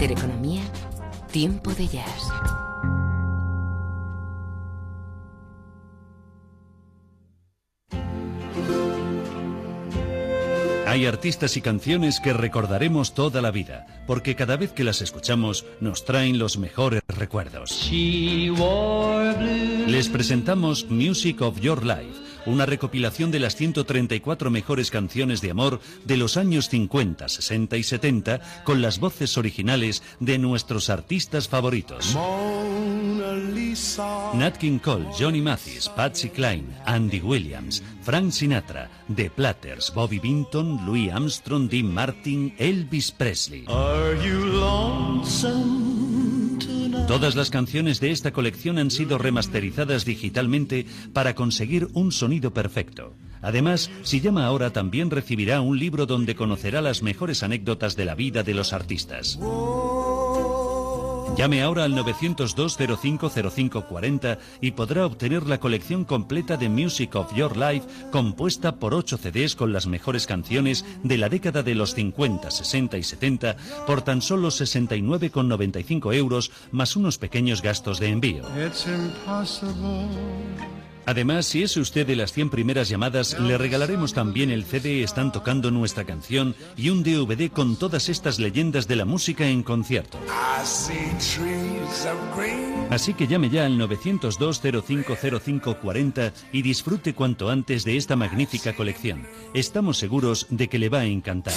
Intereconomía, Tiempo de Jazz. Hay artistas y canciones que recordaremos toda la vida, porque cada vez que las escuchamos nos traen los mejores recuerdos. Les presentamos Music of Your Life, una recopilación de las 134 mejores canciones de amor de los años 50, 60 y 70 con las voces originales de nuestros artistas favoritos. Nat King Cole, Johnny Mathis, Patsy Cline, Andy Williams, Frank Sinatra, The Platters, Bobby Binton, Louis Armstrong, Dean Martin, Elvis Presley. Todas las canciones de esta colección han sido remasterizadas digitalmente para conseguir un sonido perfecto. Además, si llama ahora también recibirá un libro donde conocerá las mejores anécdotas de la vida de los artistas. Llame ahora al 902-050540 y podrá obtener la colección completa de Music of Your Life compuesta por 8 CDs con las mejores canciones de la década de los 50, 60 y 70 por tan solo 69,95 euros más unos pequeños gastos de envío. Además, si es usted de las 100 primeras llamadas, le regalaremos también el CD Están tocando nuestra canción y un DVD con todas estas leyendas de la música en concierto. Así que llame ya al 902-050540 y disfrute cuanto antes de esta magnífica colección. Estamos seguros de que le va a encantar.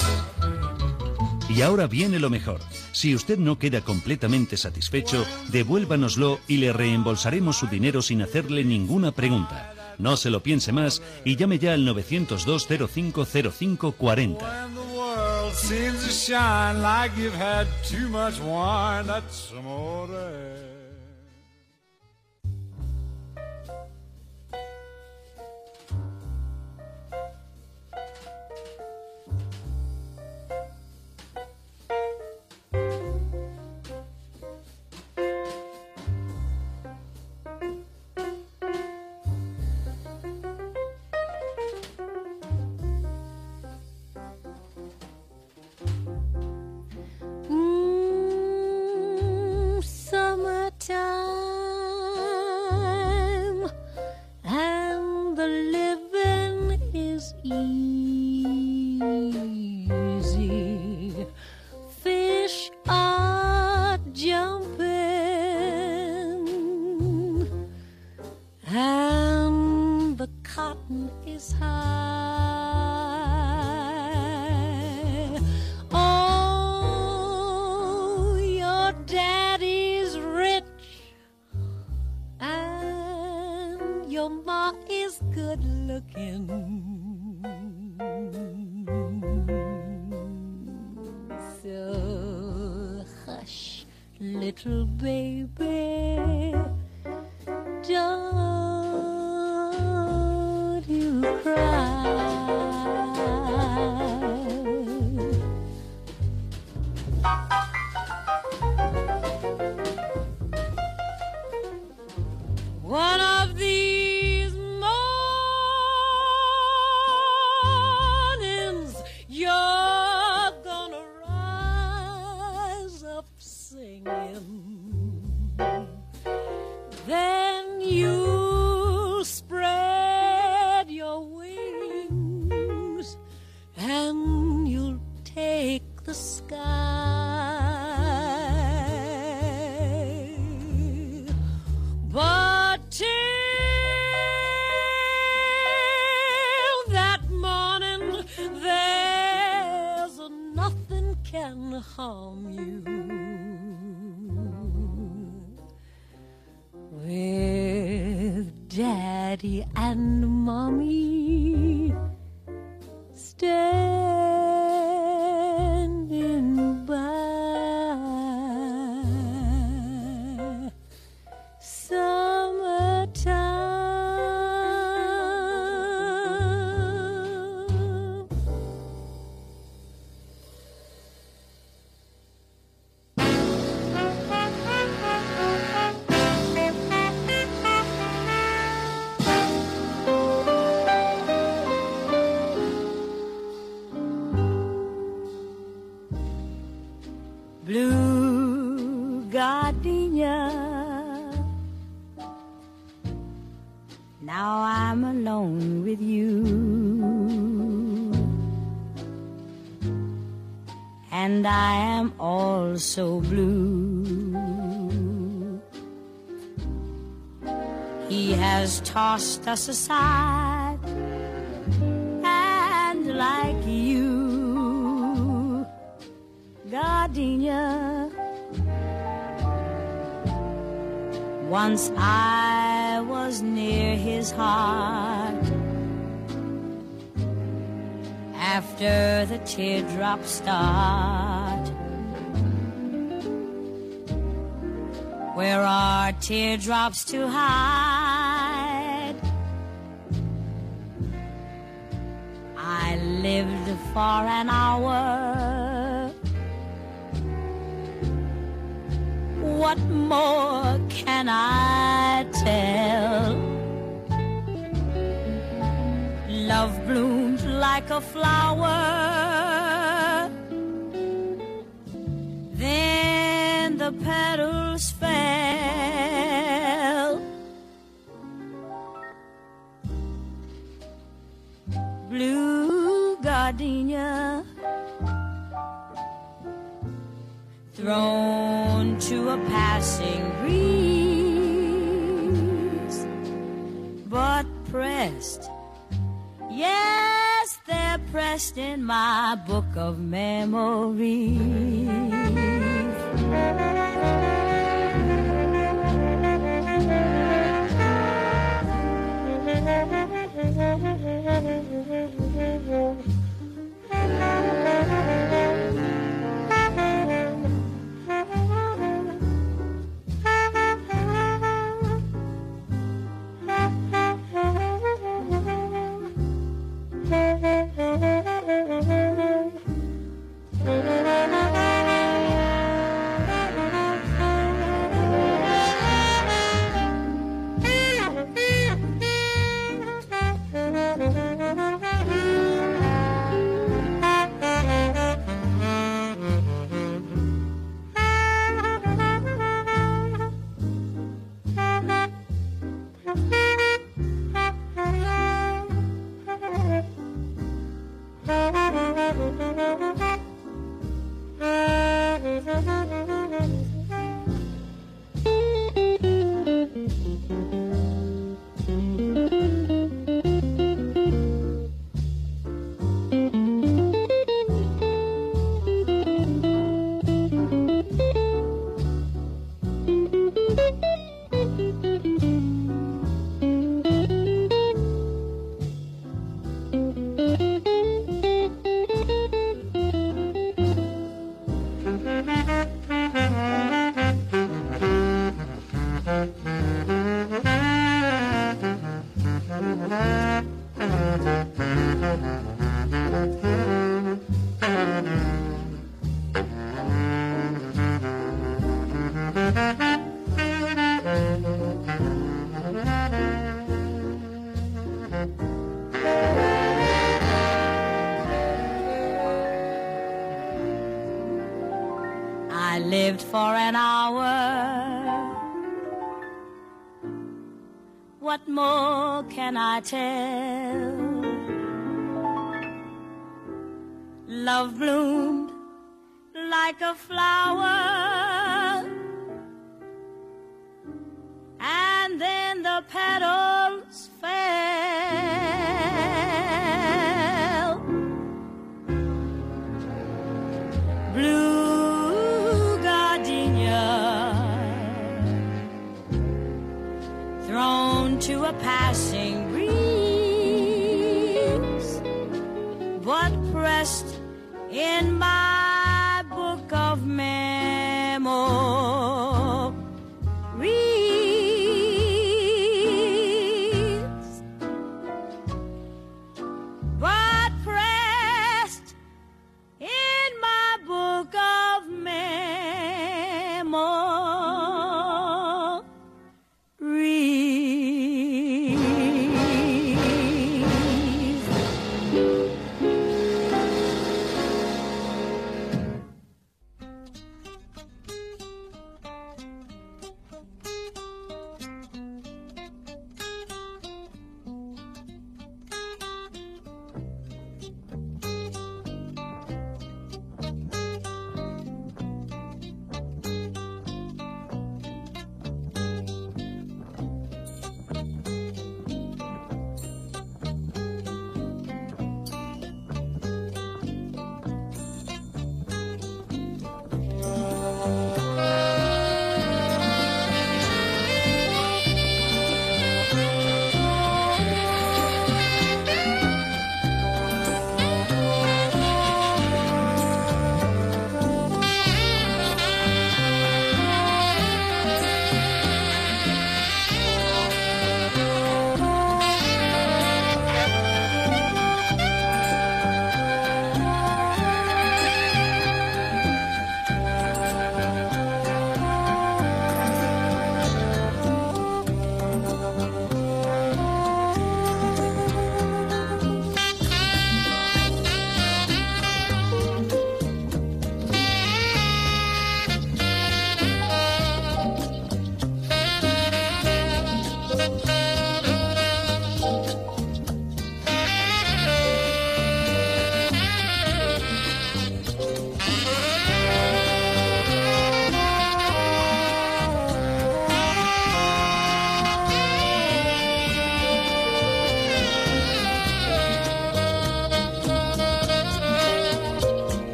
Y ahora viene lo mejor. Si usted no queda completamente satisfecho, devuélvanoslo y le reembolsaremos su dinero sin hacerle ninguna pregunta. No se lo piense más y llame ya al 902 050540. Mm, tossed us aside. And like you, gardenia. Once I was near his heart. After the teardrops start. Where are teardrops to hide? I lived for an hour. What more can I tell? Love blooms like a flower. Then the petals fell. Thrown to a passing breeze, but pressed. Yes, they're pressed in my book of memories. I can I tell? Love bloomed like a flower. And then the petals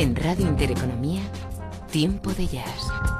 En Radio Intereconomía, Tiempo de Jazz.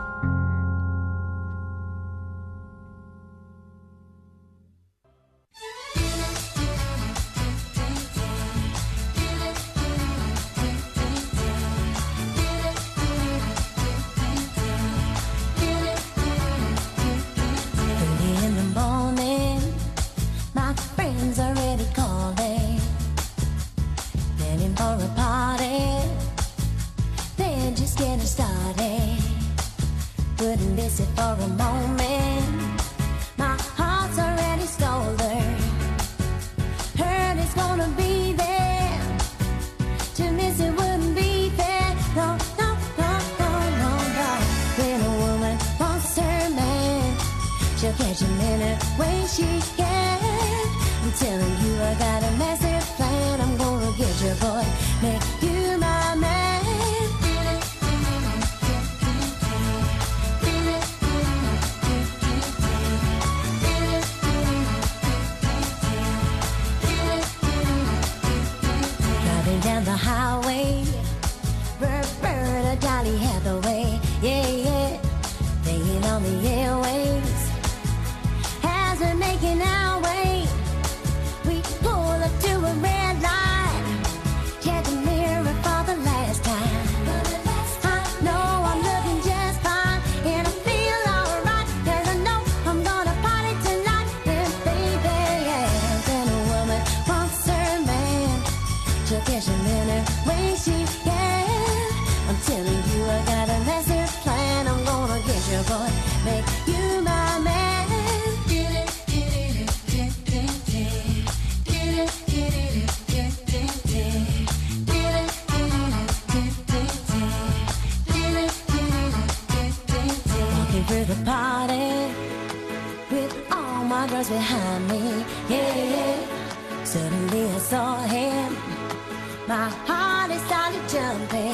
guardrails behind me. Yeah, suddenly I saw him. My heart is started jumping.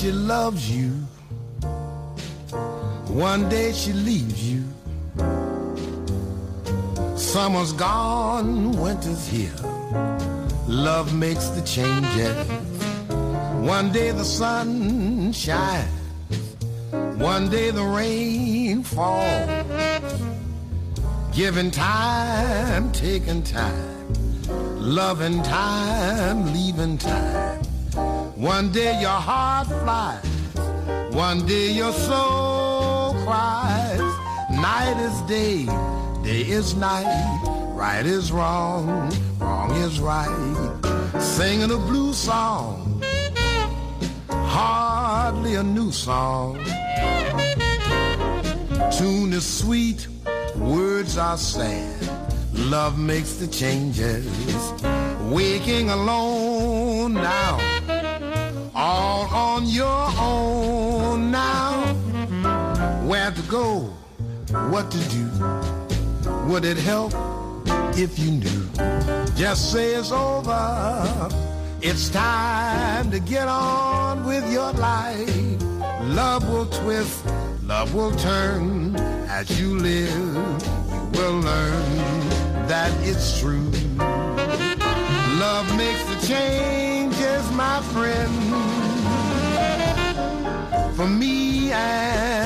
She loves you. One day she leaves you. Summer's gone, winter's here. Love makes the changes. One day the sun shines. One day the rain falls. Giving time, taking time. Loving time, leaving time. One day your heart flies. One day your soul cries. Night is day, day is night. Right is wrong, wrong is right. Singing a blue song, hardly a new song. Tune is sweet, words are sad. Love makes the changes. Waking alone now, on your own now. Where to go, what to do, would it help? if you knew. Just say it's over. It's time to get on with your life. Love will twist, love will turn. As you live, you will learn that it's true. Love makes the changes, my friend. For me and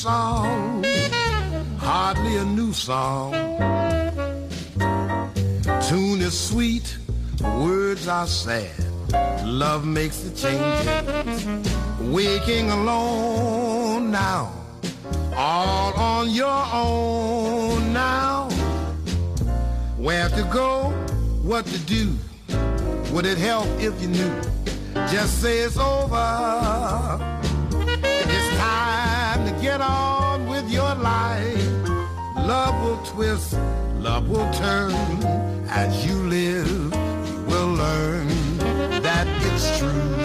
song, hardly a new song. Tune is sweet, words are sad. Love makes the changes. Waking alone now, all on your own now. Where to go, what to do, would it help if you knew? Just say it's over. Twist, love will turn. As you live, you will learn that it's true.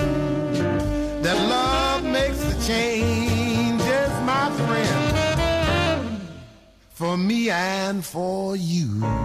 That love makes the changes, my friend. For me and for you.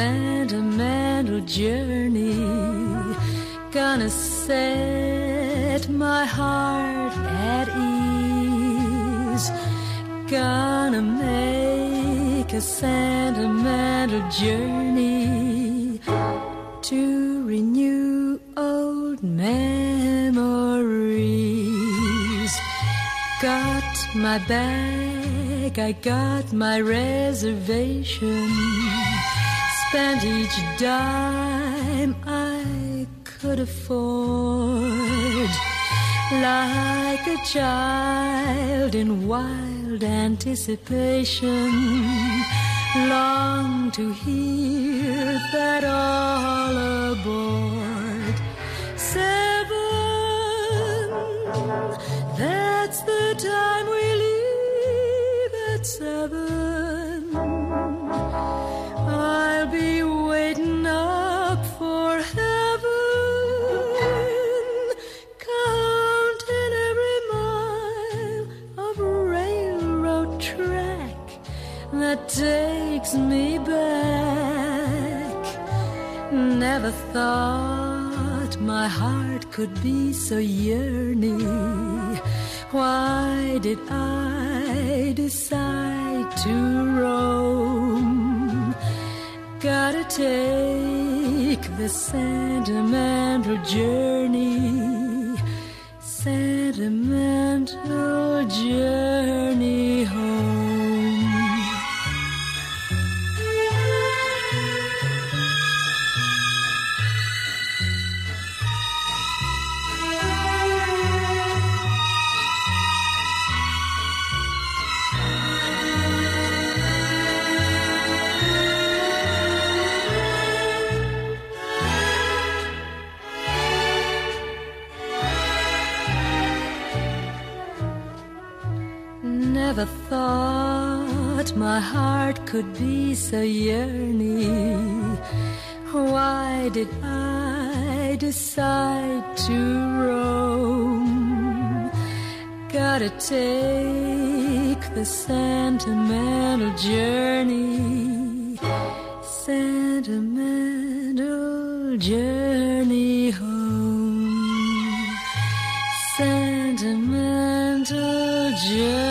sentimental journey. Gonna set my heart at ease. Gonna make a sentimental journey to renew old memories. Got my bag, I got my reservation. Spent each dime I could afford. Like a child in wild anticipation. Long to hear that all aboard. Seven, that's the time we leave at seven. Takes me back. Never thought my heart could be so yearning. Why did I decide to roam? Gotta take the sentimental journey, sentimental journey home. never thought my heart could be so yearning. Why did I decide to roam? Gotta take the sentimental journey, sentimental journey home, sentimental journey.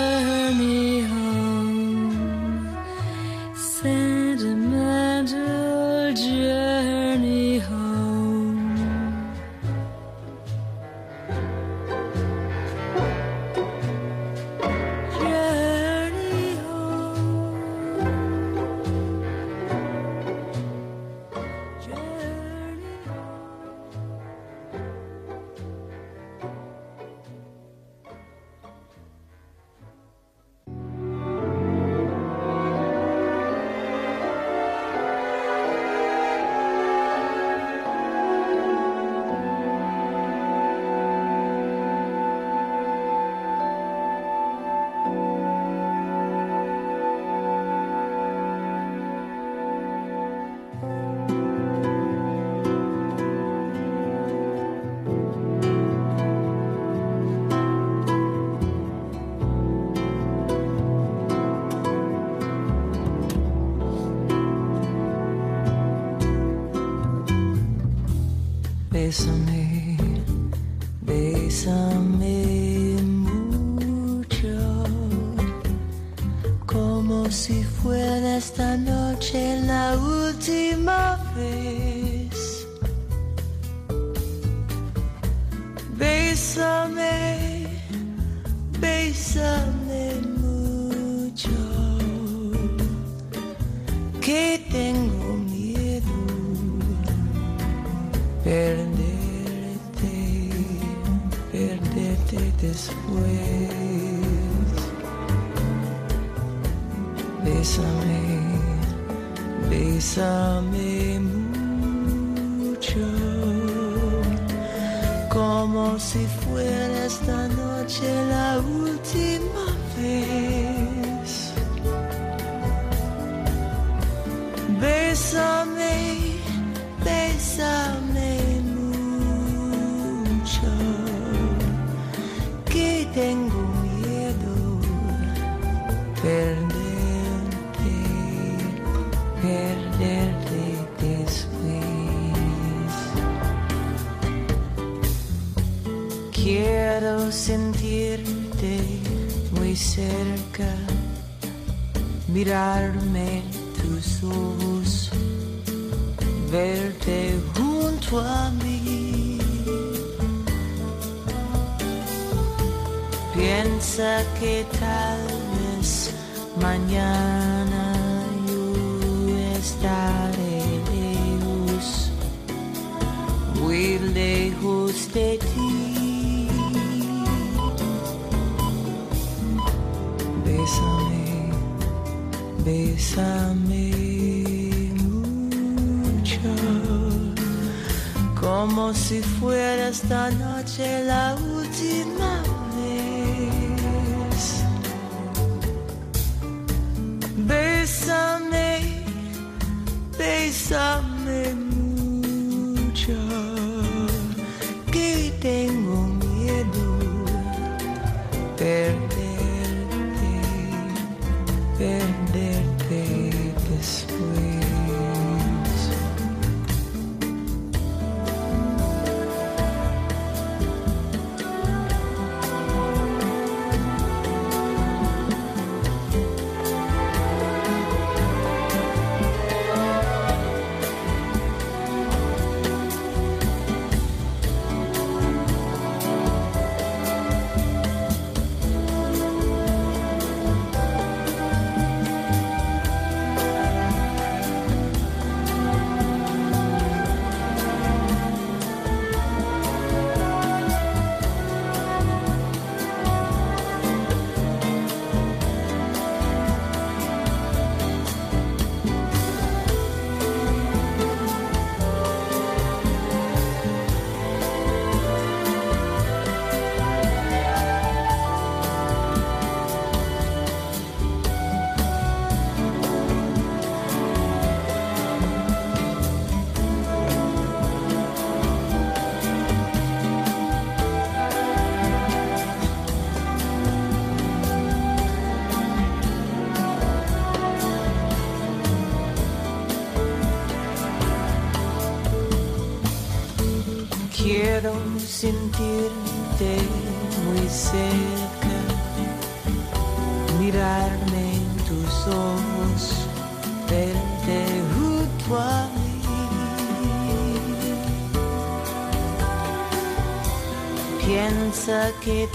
Que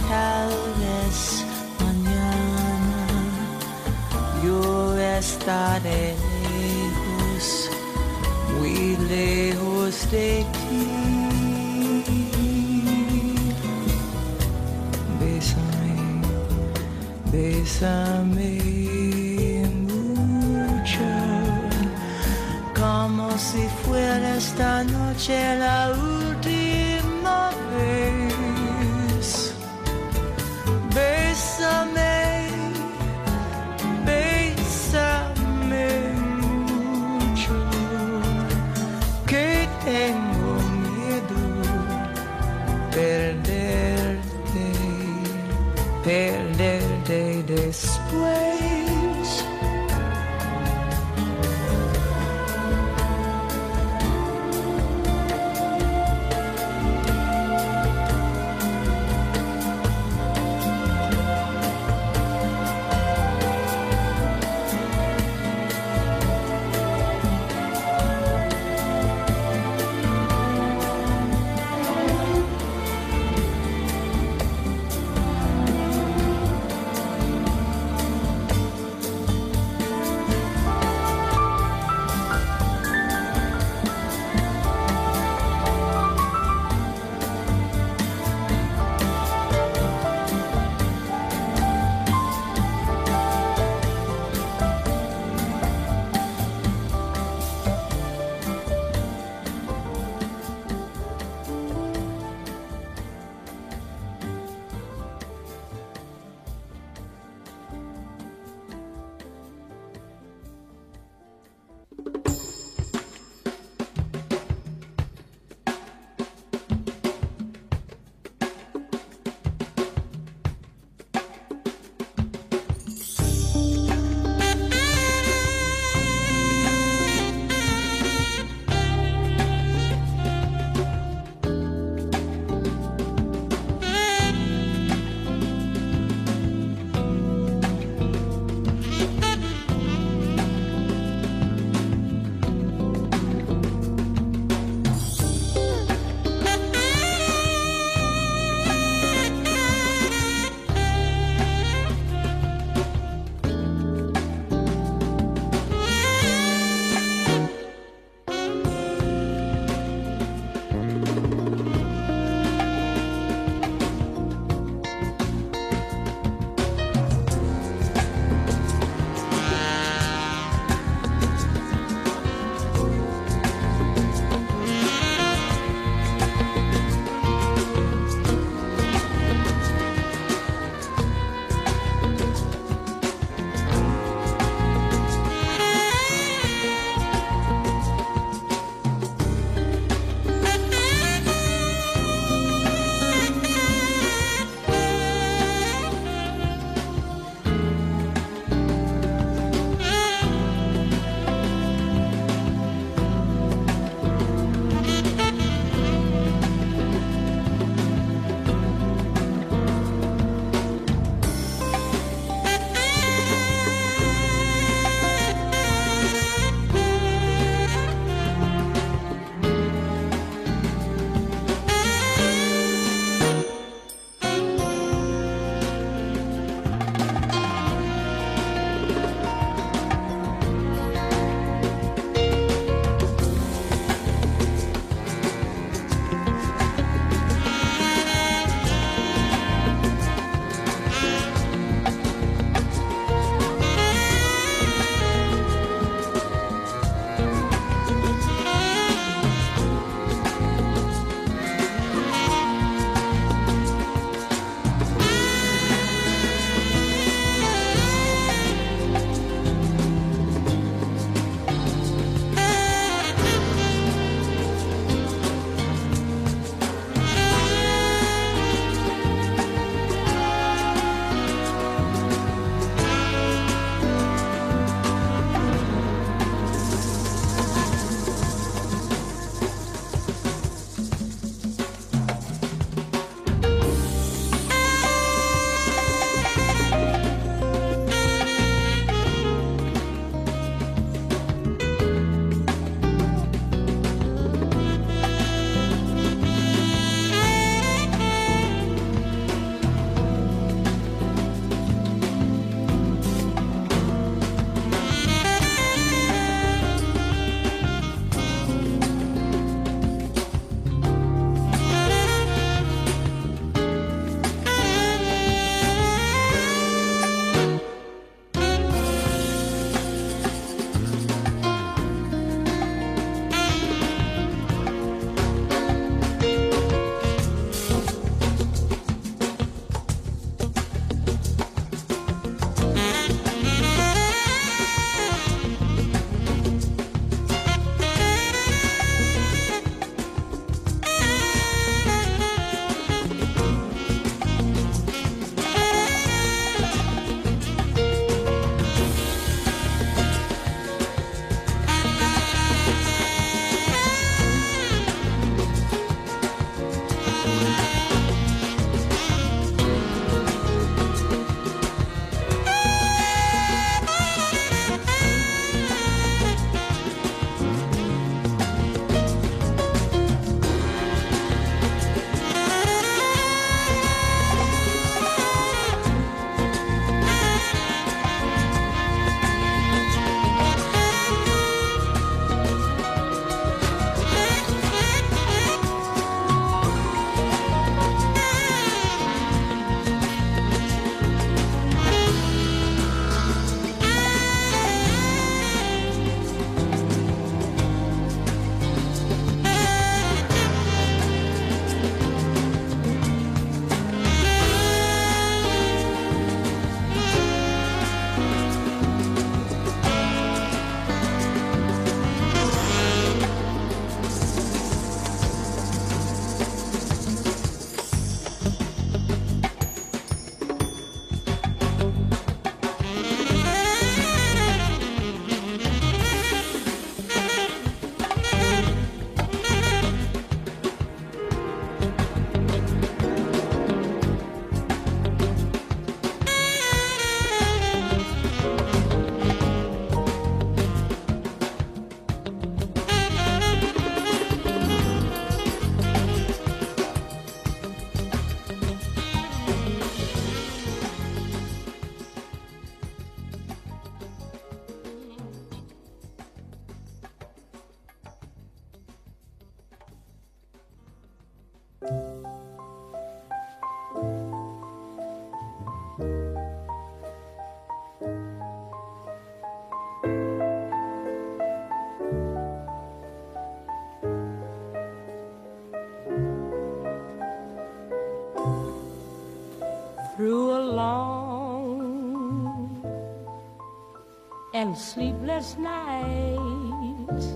and sleepless nights.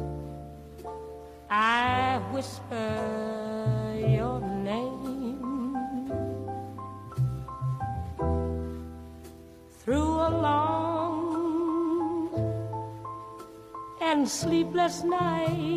I whisper your name through a long and sleepless night.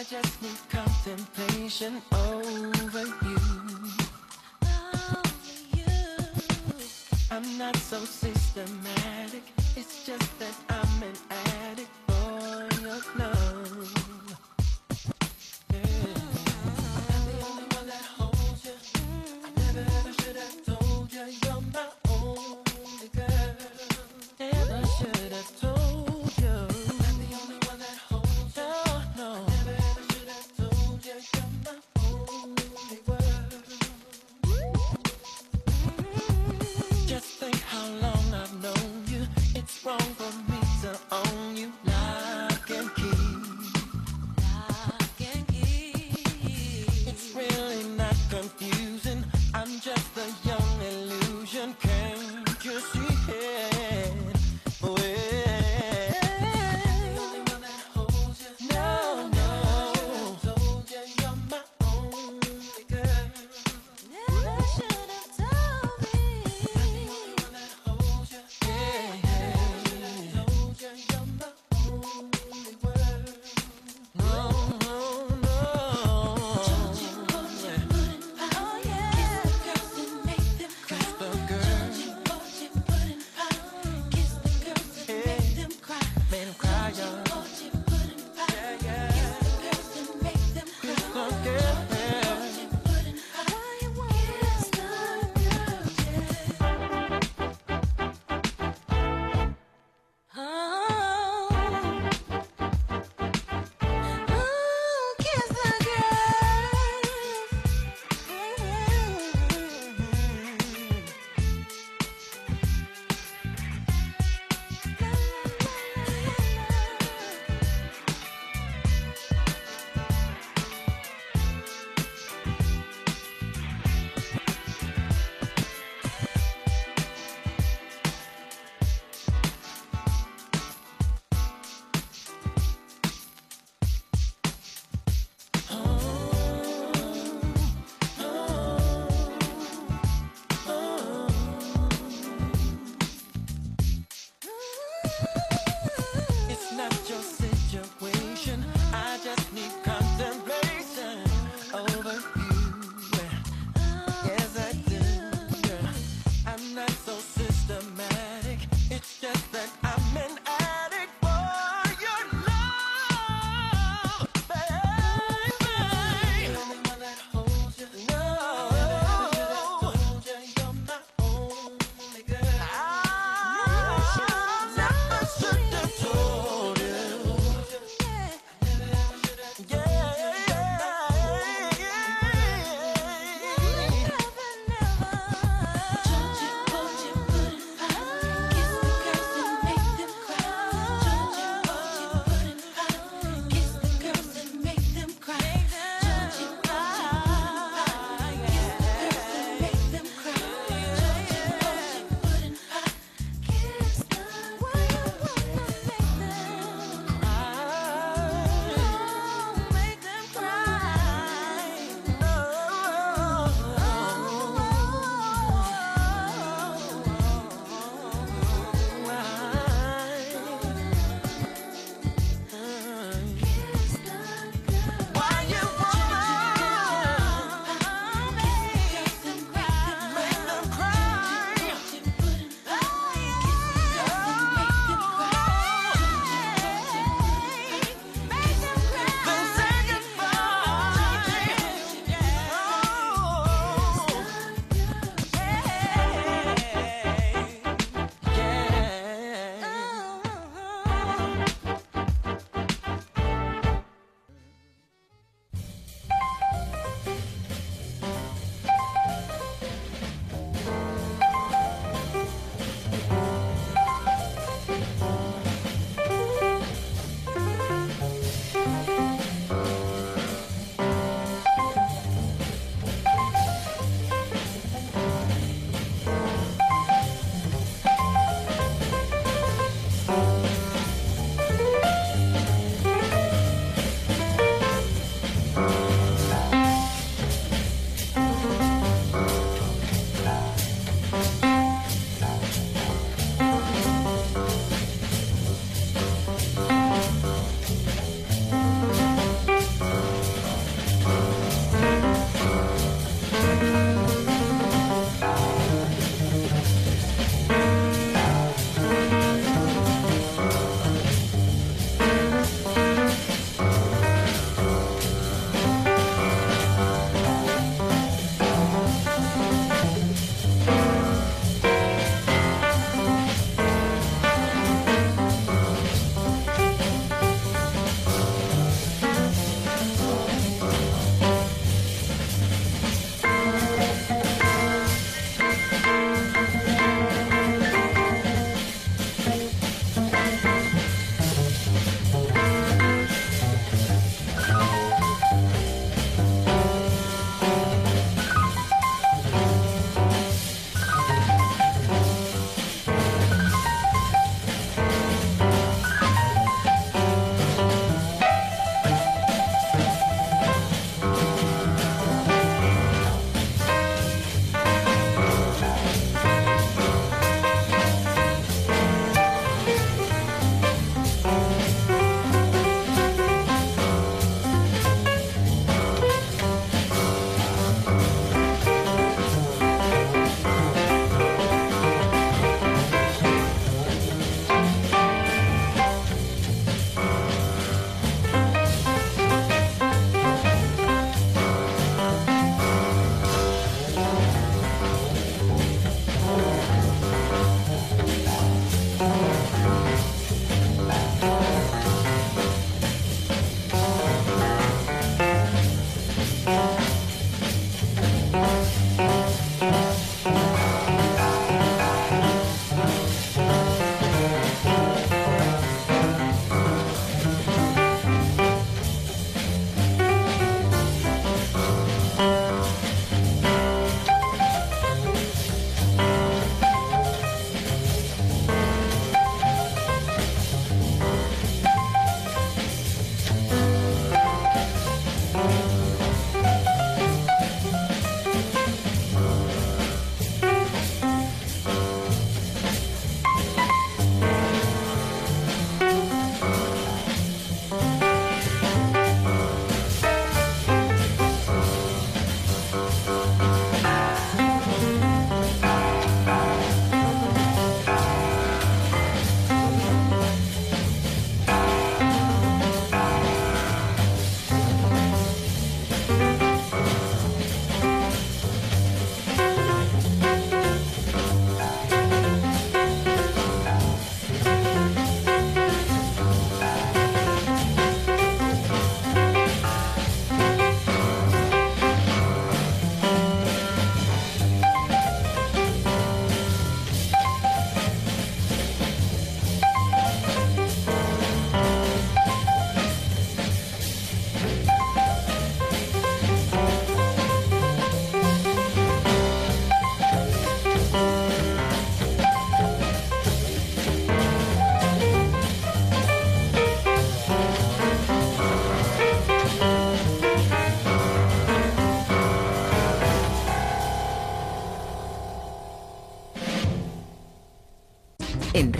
I just need contemplation over you. Over you. I'm not so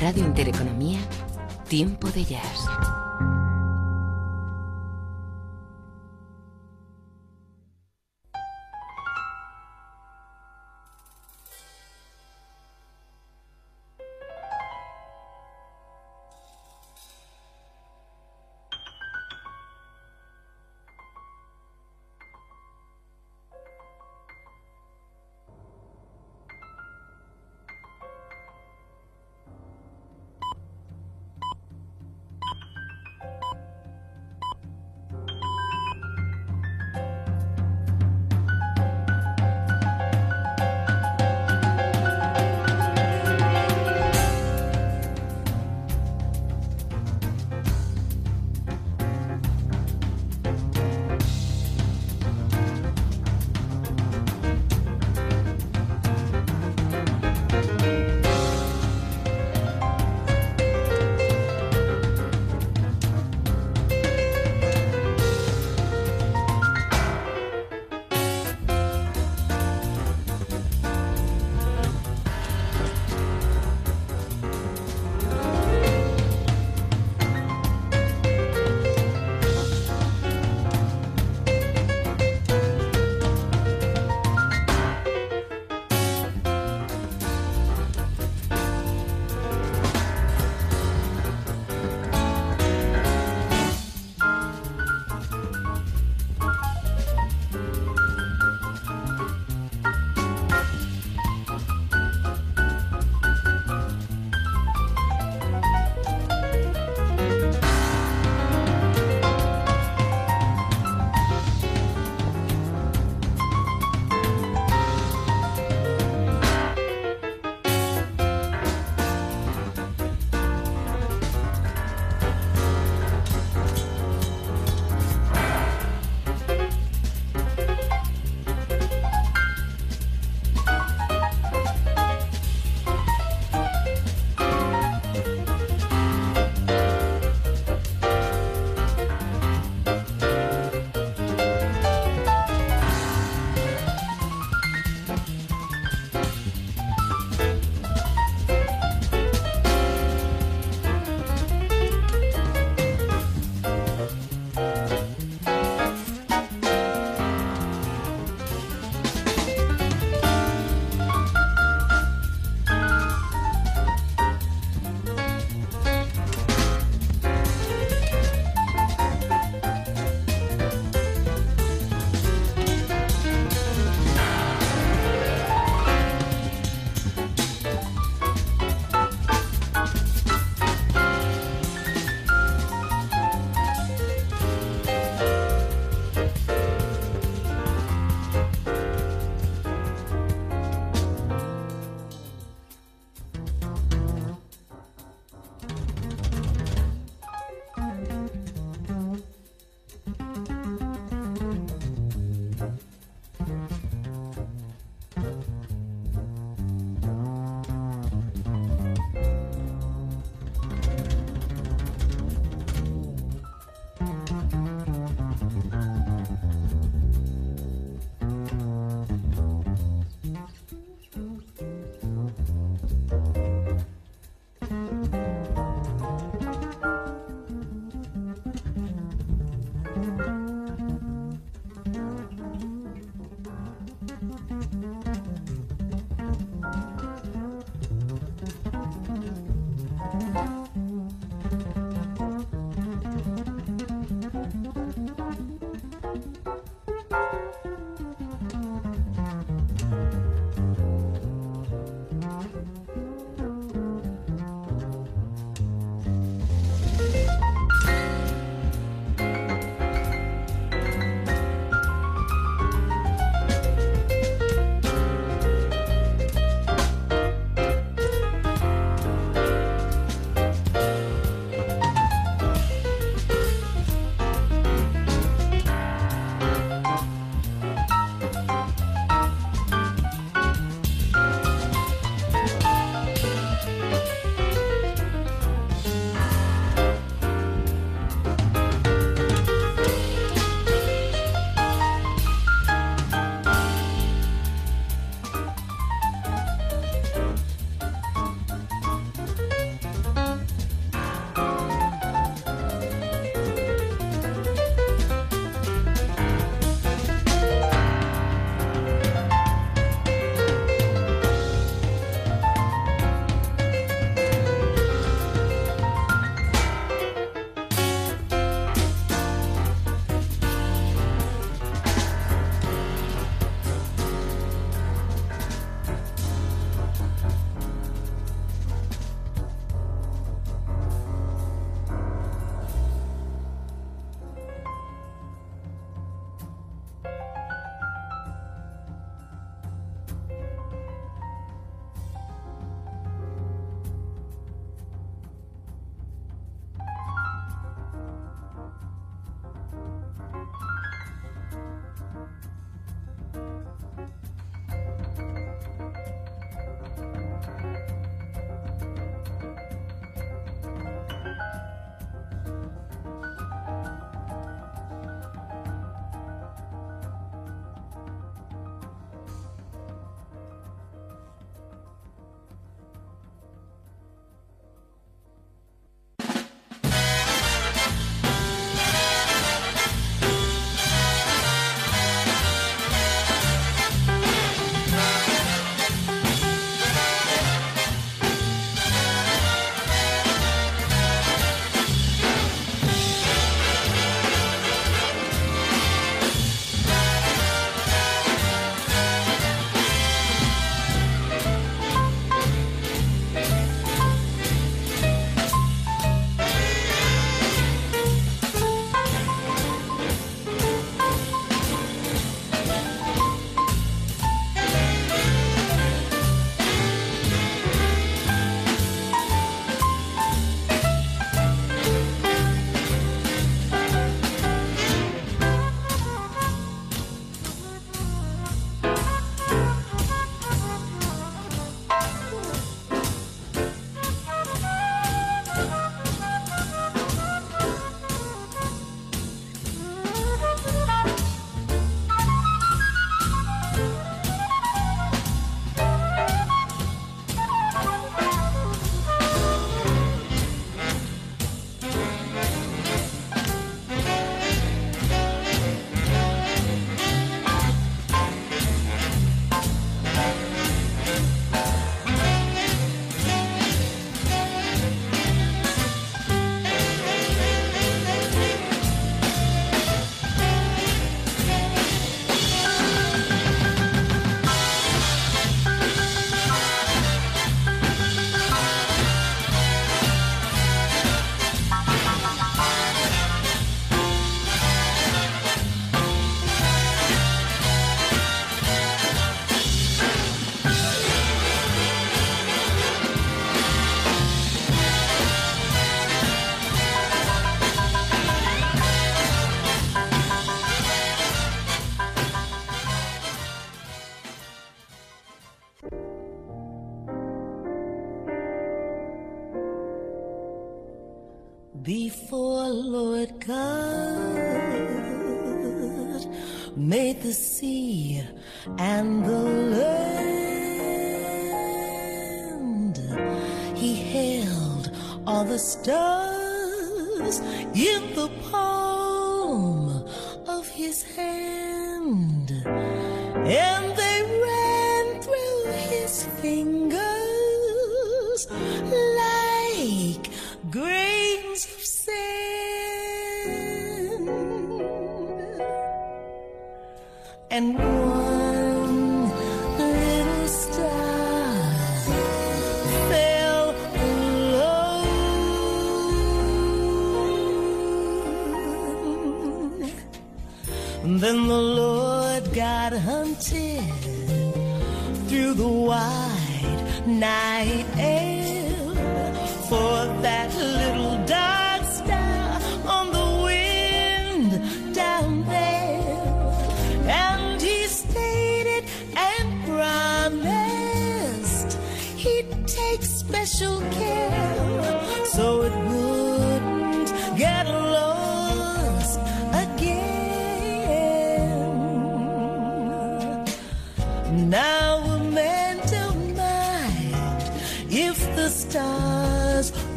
Radio Intereconomía, Tiempo de Jazz.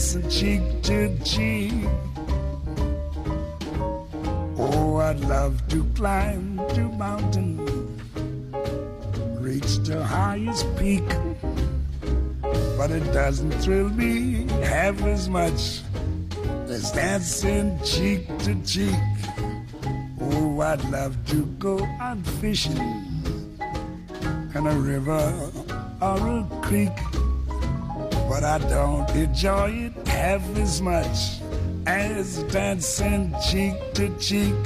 Dancing cheek to cheek. Oh, I'd love to climb to mountain, reach the highest peak. But it doesn't thrill me half as much as dancing cheek to cheek. Oh, I'd love to go out fishing in a river or a creek. But I don't enjoy it half as much as dancing cheek to cheek.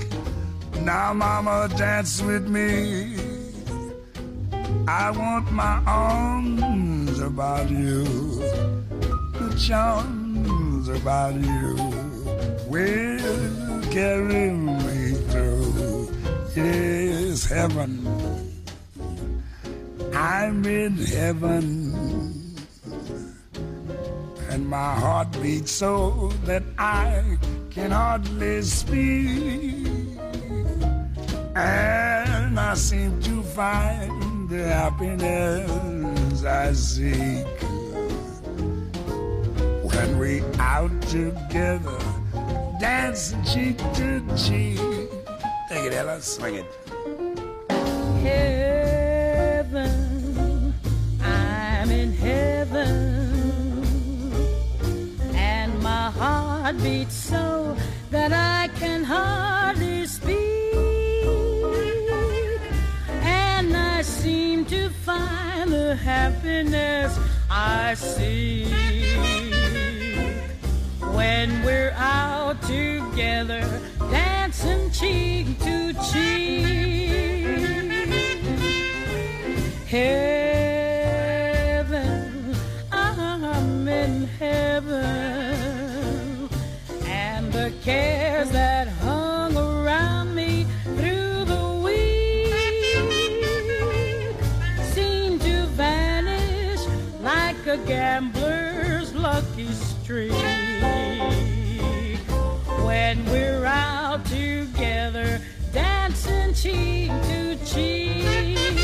Now, mama, dance with me. I want my arms about you, the charms about you will carry me through. Yes, heaven. I'm in heaven. And my heart beats so that I can hardly speak. And I seem to find the happiness I seek. When we out together, dancing cheek to cheek. Take it, Ella, swing it. heaven. Heart beats so that I can hardly speak. And I seem to find the happiness I seek when we're out together, dancing cheek to cheek. Heaven, cares that hung around me through the week seem to vanish like a gambler's lucky streak. When we're out together, dancing cheek to cheek.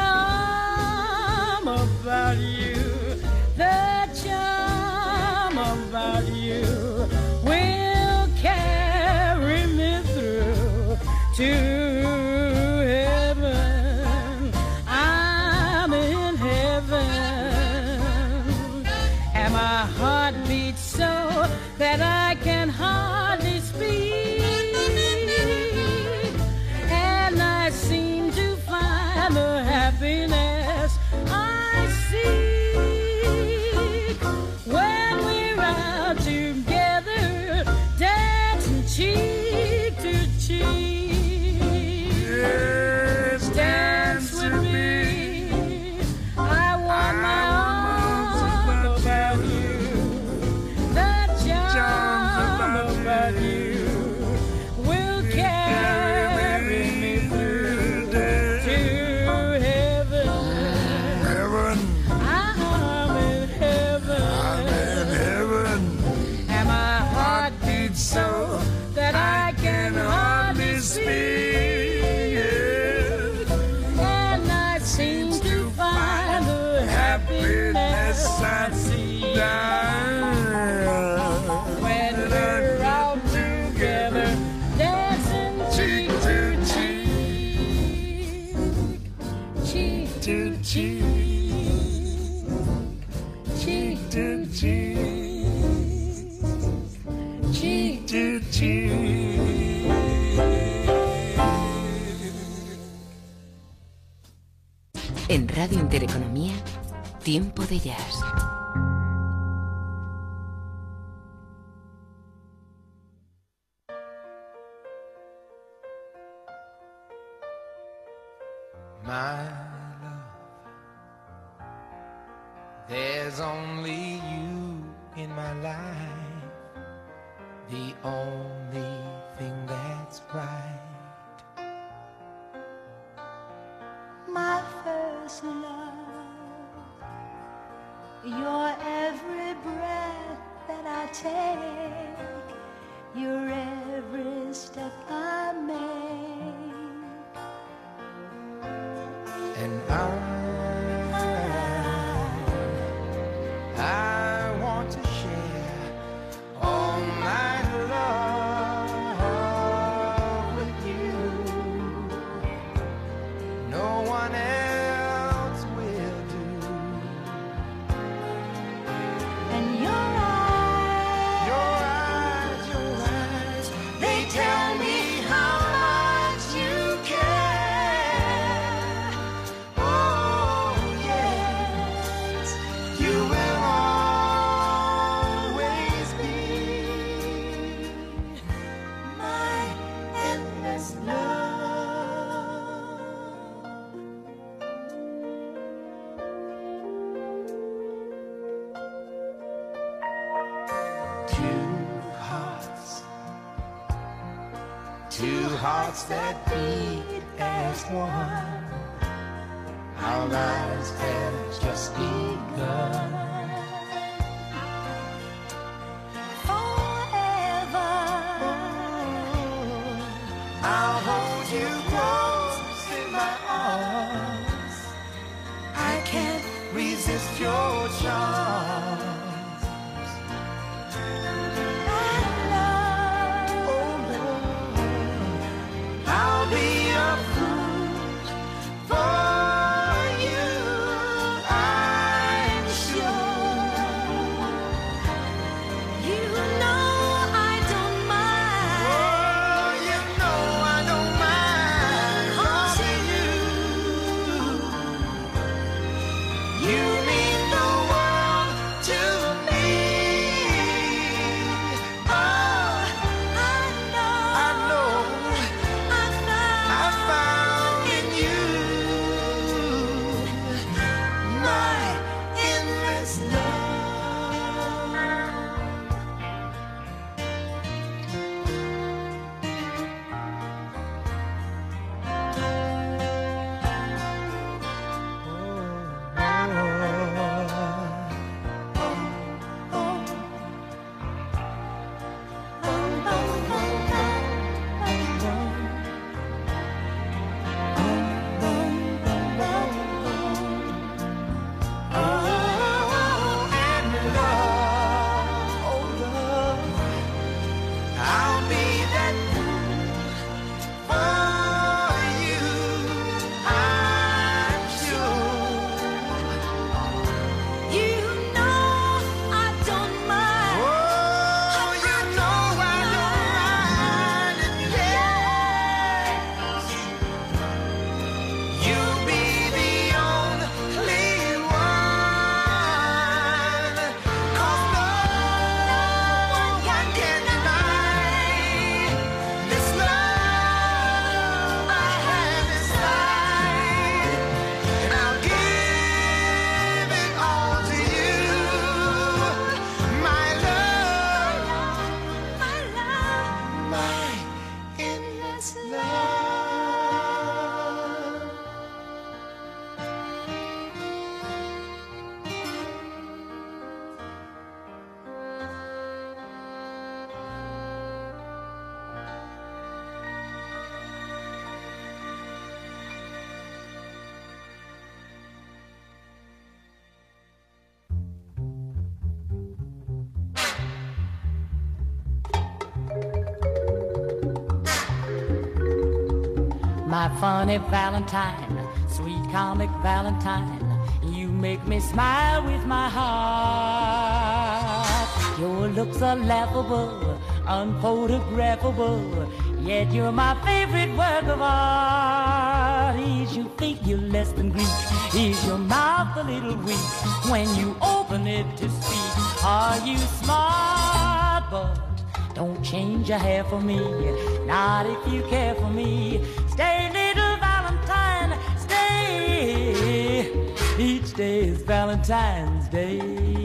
about you. The charm about you will carry me through to Intereconomía, Tiempo de Jazz. my love. There's only you in my life, the only first love. Your every breath that I take, your every step I make. And I, I hearts that beat as one. Our lives have just begun. I'll hold funny Valentine, sweet comic Valentine, you make me smile with my heart. Your looks are laughable, unphotographable, yet you're my favorite work of art. Is your figure less than Greek? Is your mouth a little weak when you open it to speak? Are you smart? But don't change your hair for me, not if you care for me. Stay, little Valentine, stay. Each day is Valentine's Day.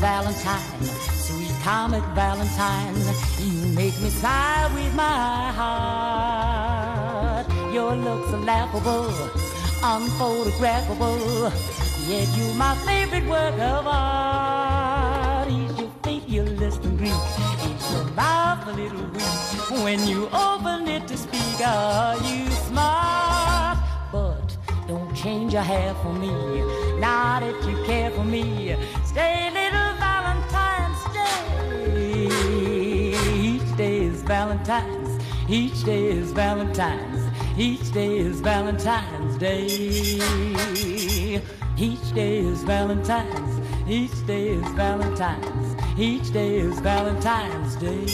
Valentine, sweet comic Valentine, you make me sigh with my heart. Your looks are laughable, unphotographable, yet you're my favorite work of art. Is your figure less than Greek? Is your mouth a little weak? When you open it to speak, are you smart? But don't change your hair for me, not if you care for me. Stay, Valentine's, each day is Valentine's, each day is Valentine's Day. Each day is Valentine's, each day is Valentine's, each day is Valentine's Day.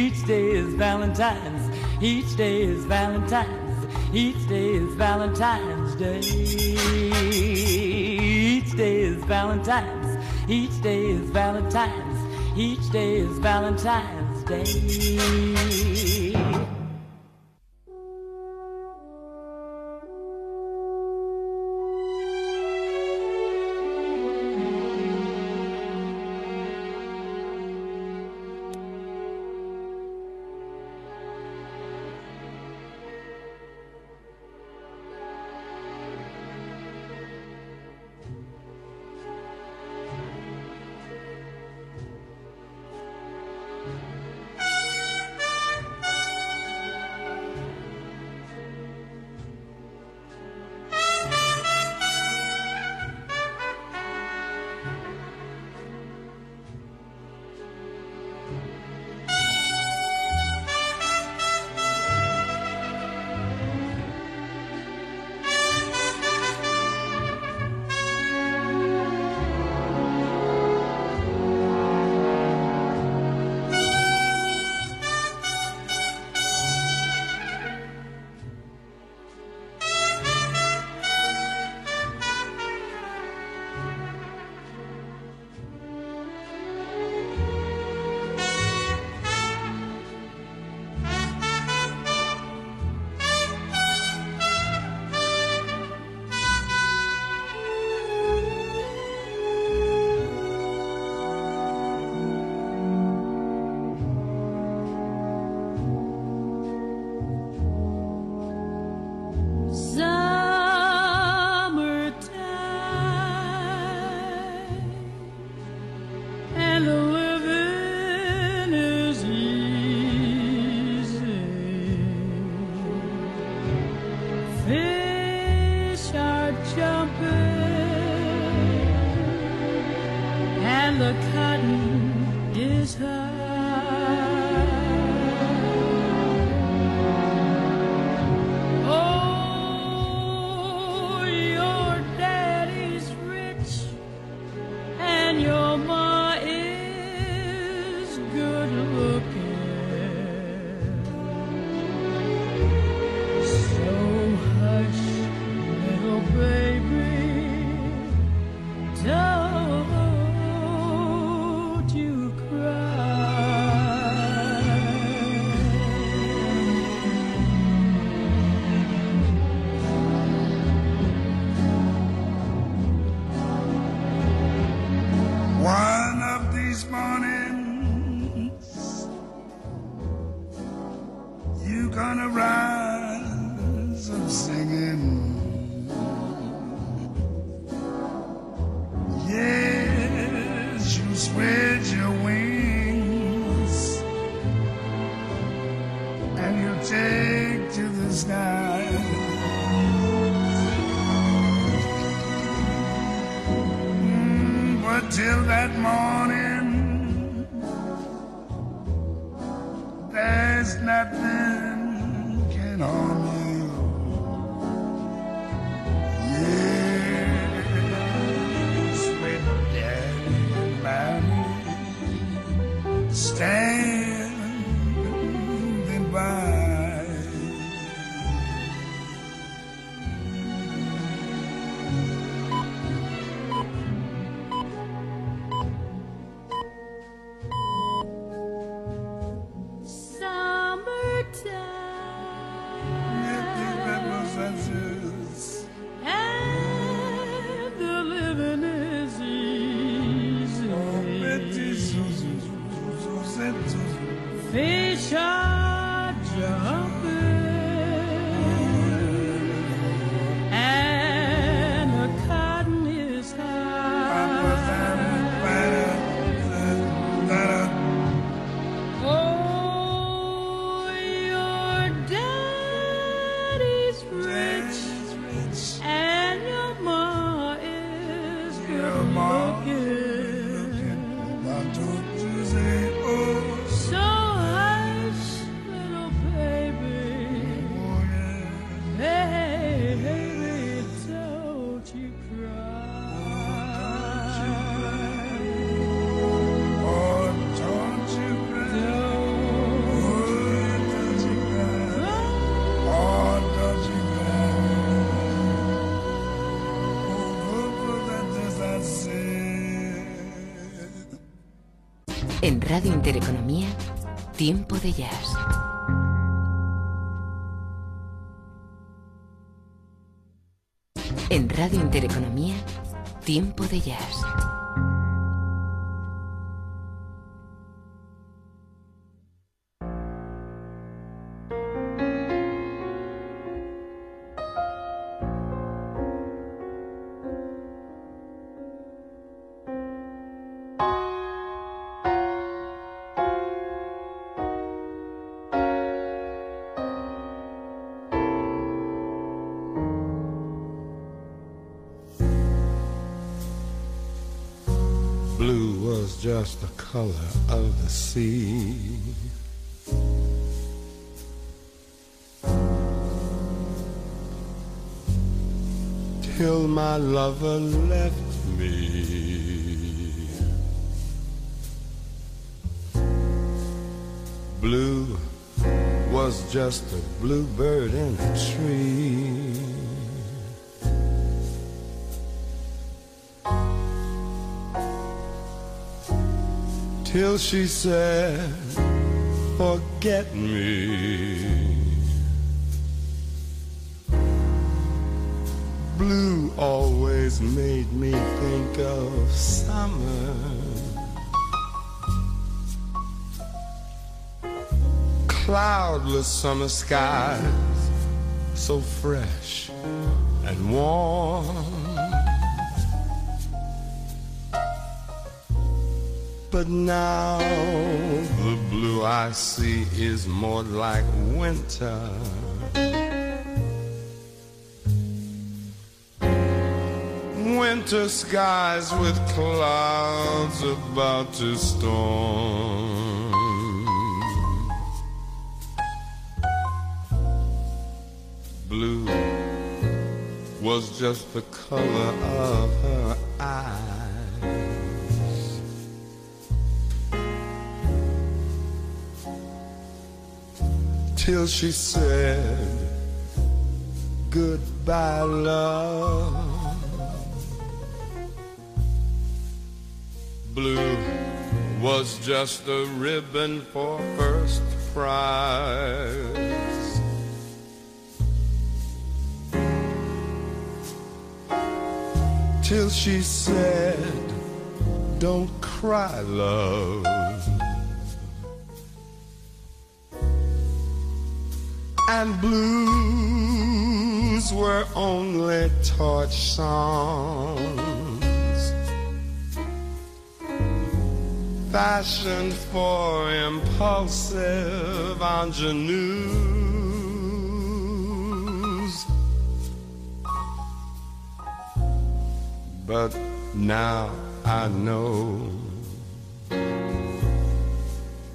Each day is Valentine's, each day is Valentine's, each day is Valentine's Day. Each day is Valentine's, each day is Valentine's, each day is Valentine's Day. Radio Intereconomía, Tiempo de Jazz. En Radio Intereconomía, Tiempo de Jazz. Just the color of the sea. Till my lover left me. Blue was just a bluebird in a tree. Till she said, Forget me. Blue always made me think of summer. Cloudless summer skies, so fresh and warm. But now the blue I see is more like winter. Winter skies with clouds about to storm. Blue was just the color of her eyes. Till she said goodbye, love. Blue was just a ribbon for first prize. Till she said, Don't cry, love. And blues were only torch songs fashioned for impulsive ingenues. But Now I know.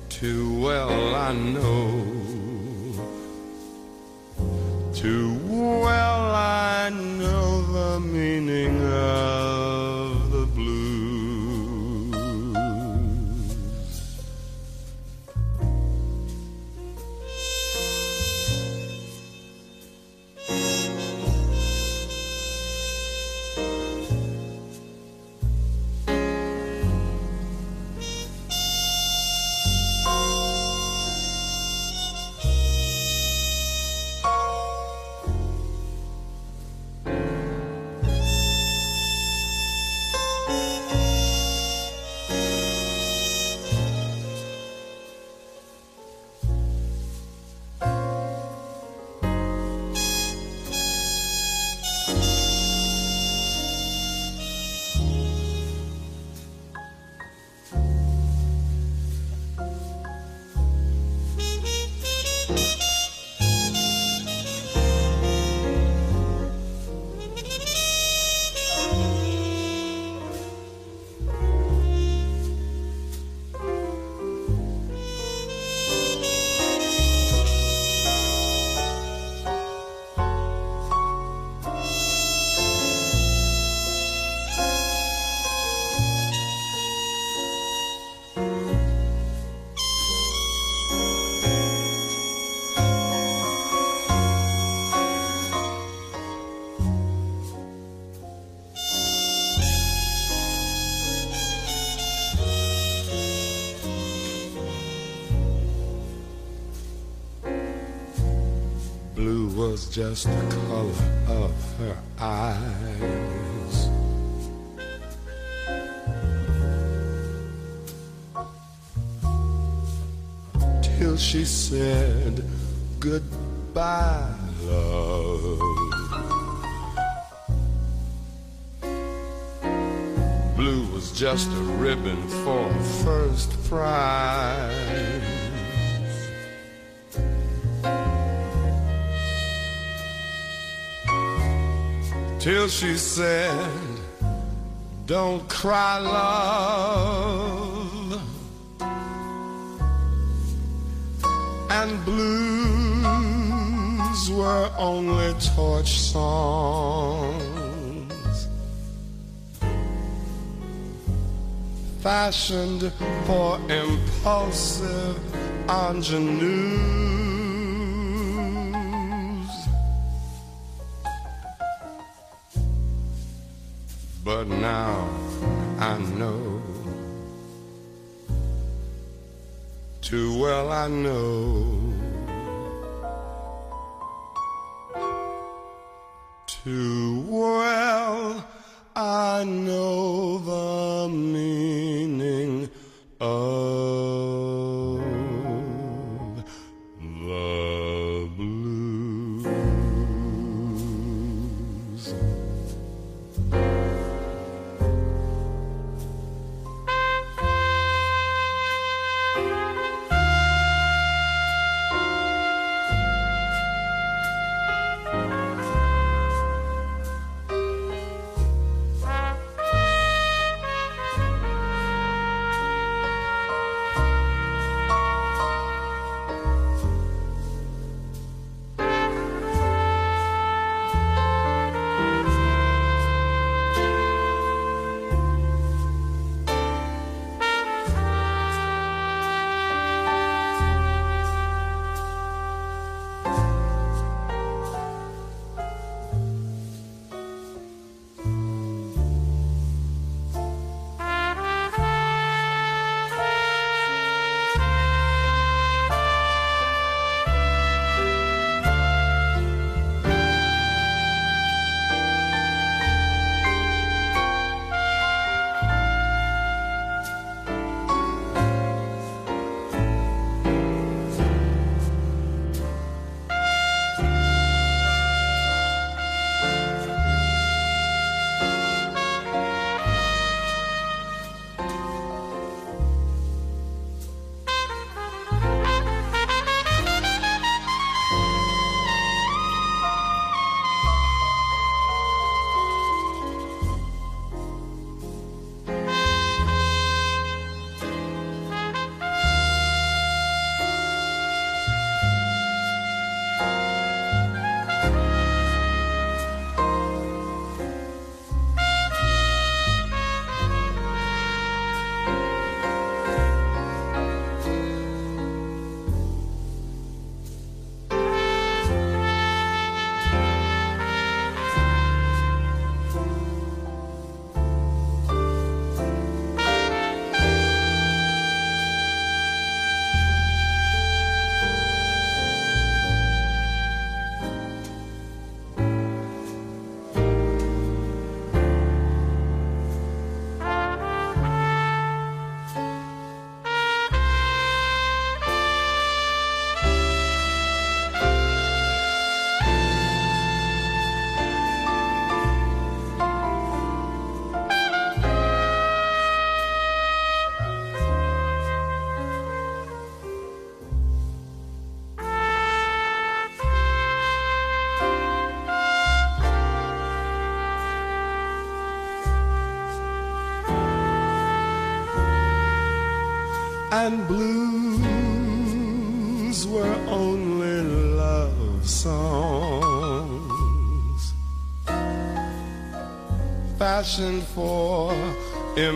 Too well I know. Too. Well I know the meaning of just the color of her eyes. Till she said goodbye, love. Blue was just a ribbon for first prize. Till she said, Don't cry, love. And blues were only torch songs fashioned for impulsive ingenues. But now I know. Too well I know. Too well I know the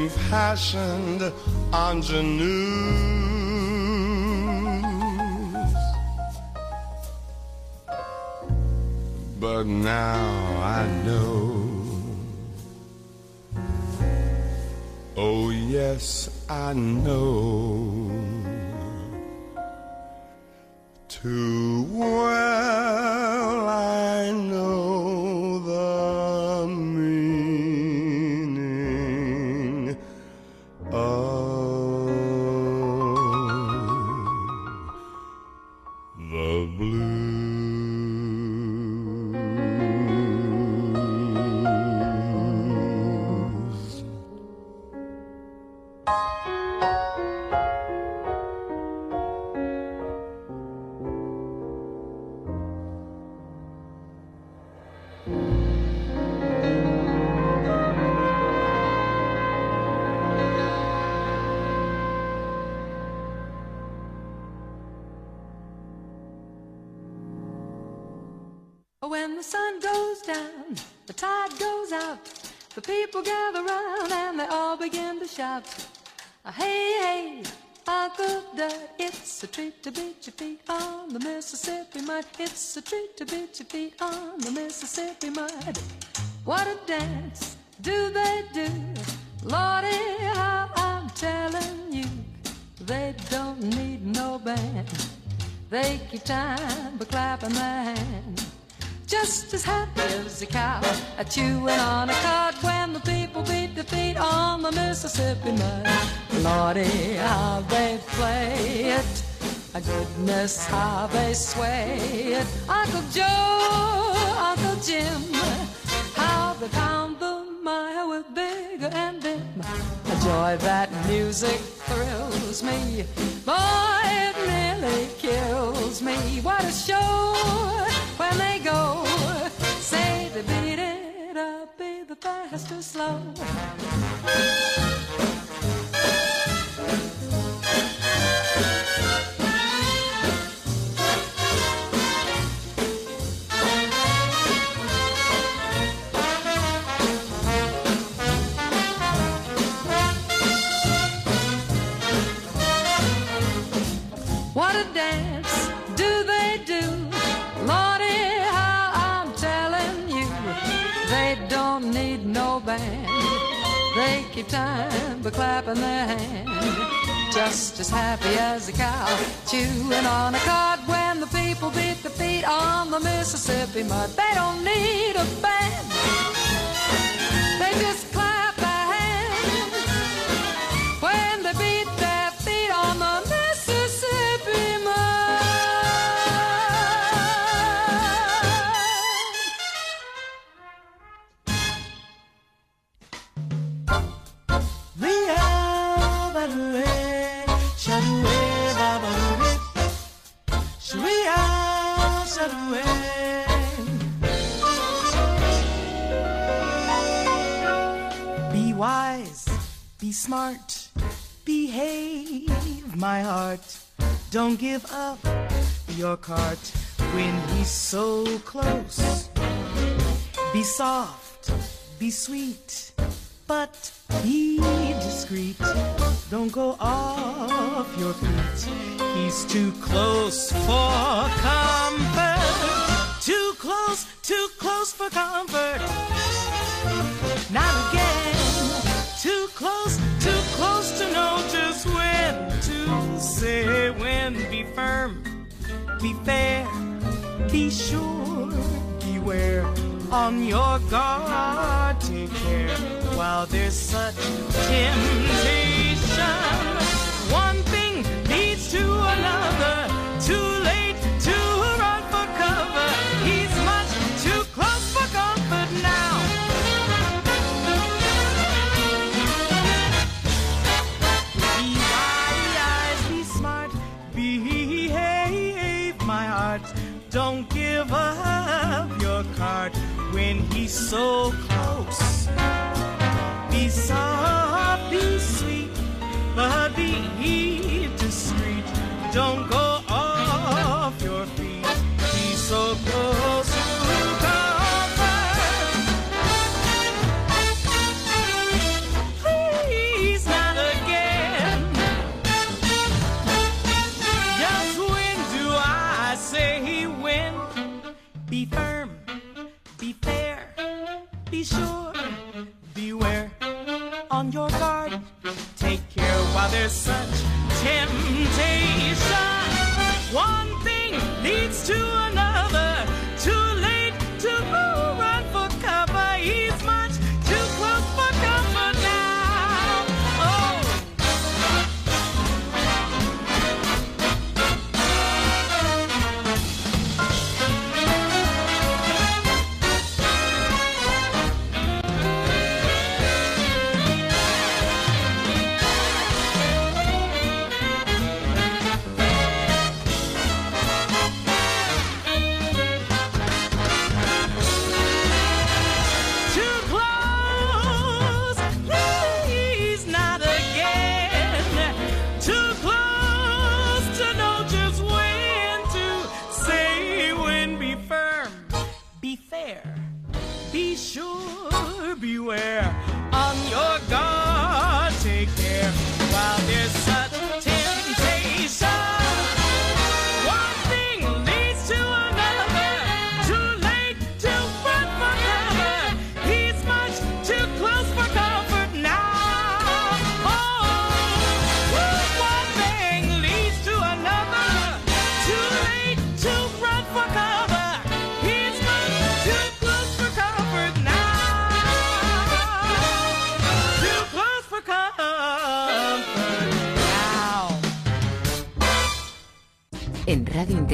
impassioned ingenues. Goodness, how they sway. Uncle Joe, Uncle Jim, how they pound the mile with bigger and dim. A joy that music thrills me. Boy, it nearly kills me. What a show when they go. Say they beat it up, be the fast or slow. Mississippi mud. Soft, be sweet, but be discreet. Don't go off your feet. He's too close for comfort. Too close, too close for comfort. Not again. Too close, too close to know just when to say when. Be firm, be fair, be sure, beware. On your guard, take care while there's such temptation. One thing leads to another. Too late to run for cover. He's much too close for comfort now. Be wise, be smart, behave, my heart. Don't give up your card when he's so close. Be soft, be sweet, but be discreet. Don't go There's such temptation. One thing leads to another.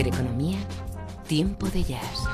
Intereconomía, tiempo de jazz.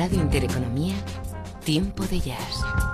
Radio Intereconomía, Tiempo de Jazz.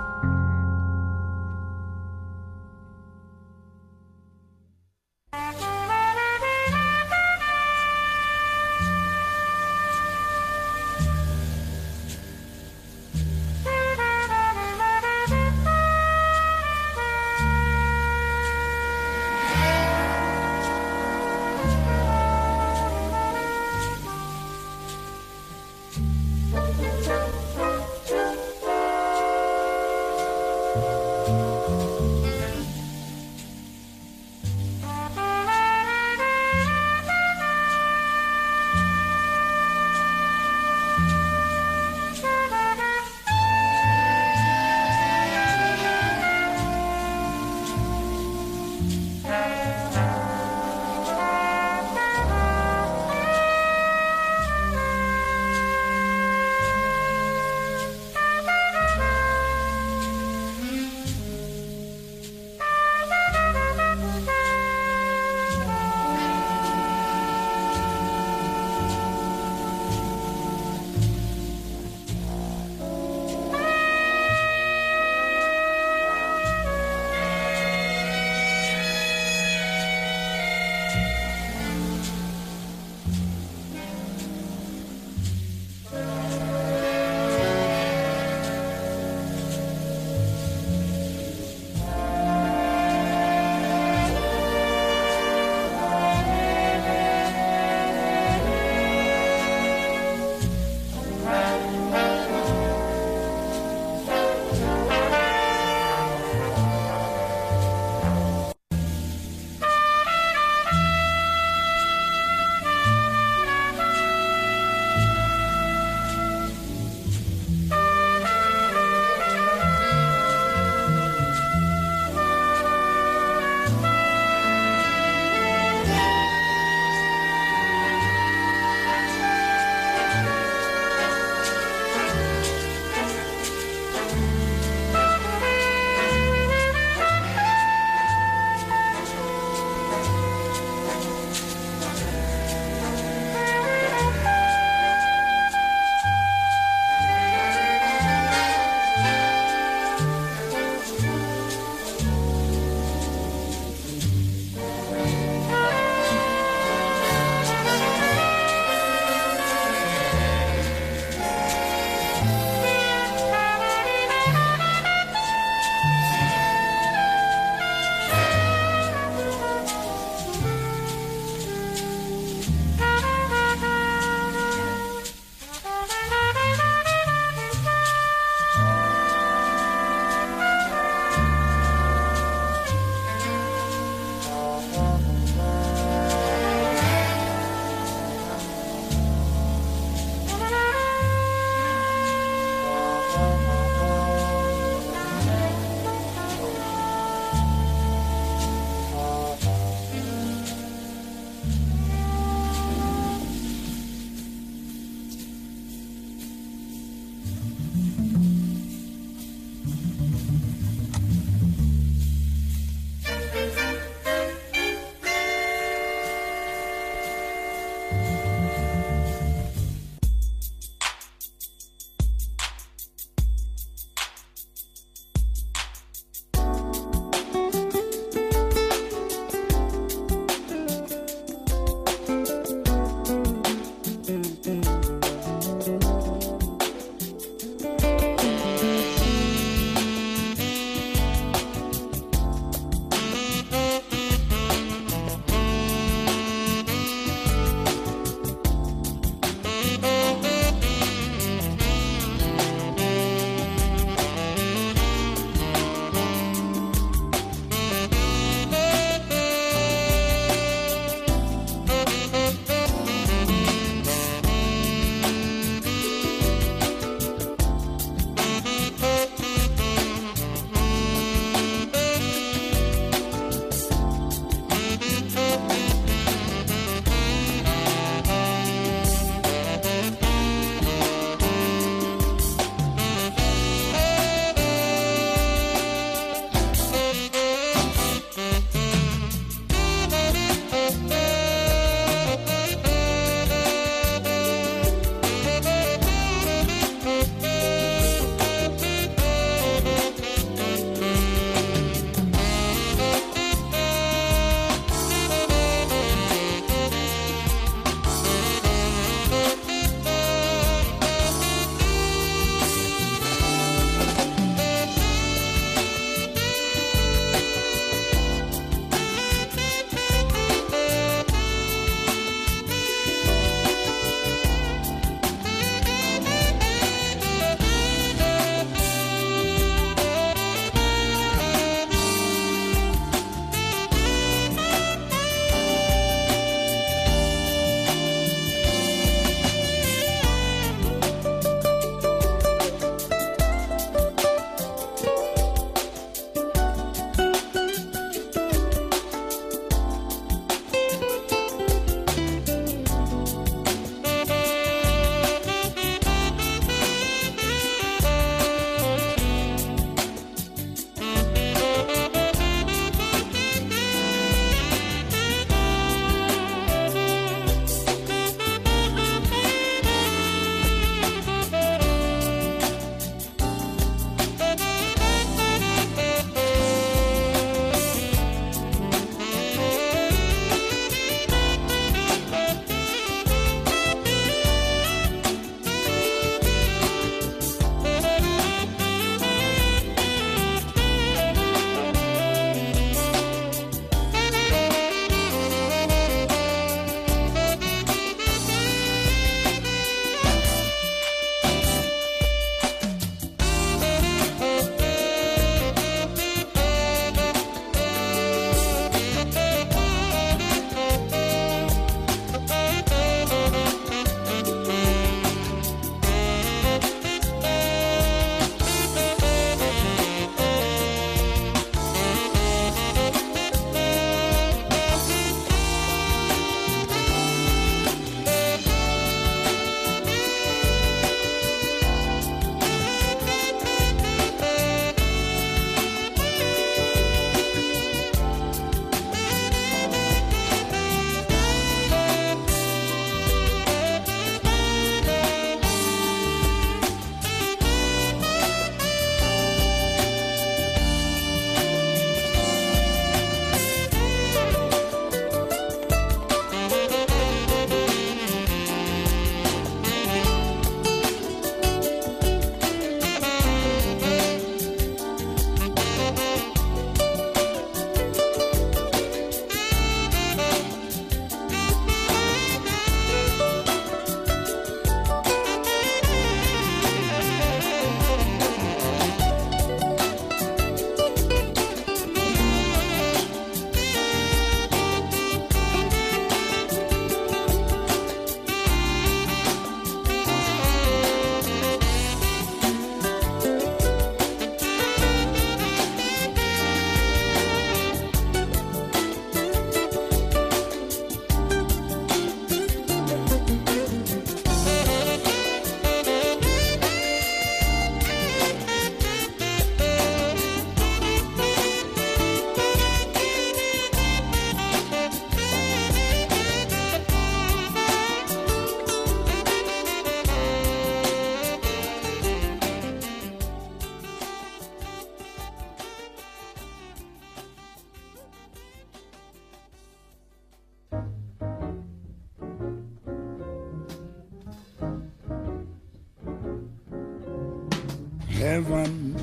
Heaven.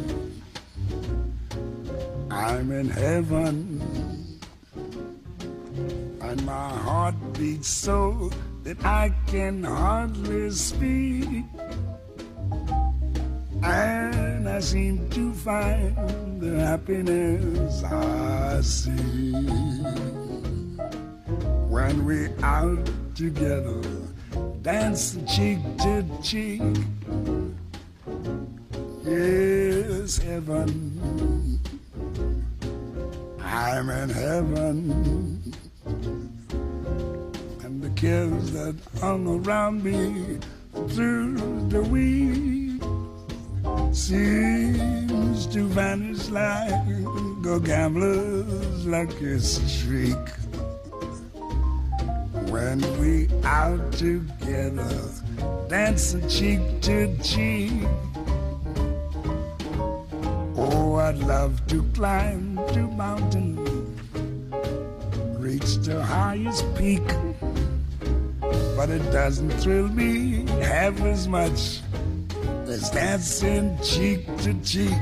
I'm in heaven. And my heart beats so that I can hardly speak. And I seem to find the happiness I see when we're out together, When we out together, dancing cheek to cheek. Oh, I'd love to climb to mountain, reach the highest peak. But it doesn't thrill me half as much as dancing cheek to cheek.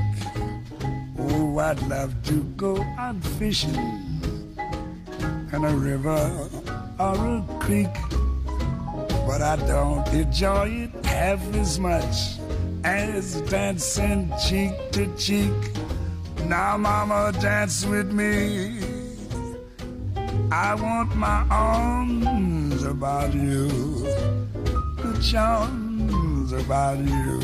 Oh, I'd love fishing in a river or a creek. But I don't enjoy it half as much as dancing cheek to cheek. Now, mama, dance with me. I want my arms about you, the charms about you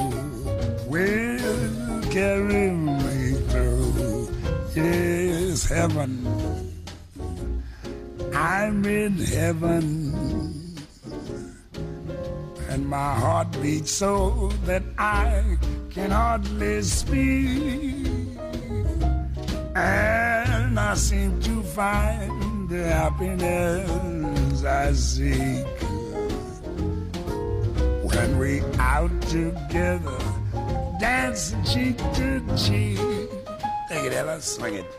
will carry me through. Yes, heaven. I'm in heaven. And my heart beats so that I can hardly speak. And I seem to find the happiness I seek. When we out together, dancing cheek to cheek. Take it, Ella, swing it.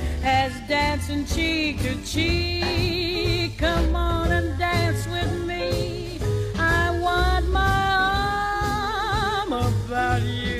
as dancing cheek to cheek. Come on and dance with me. I want my arm about you.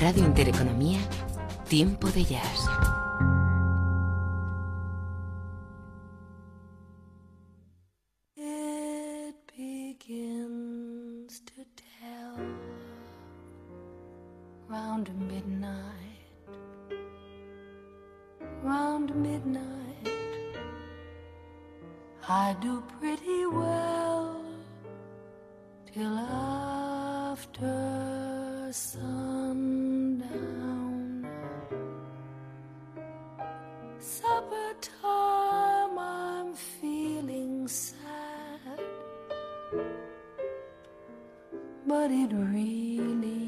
Radio Intereconomía, Tiempo de Jazz. But it really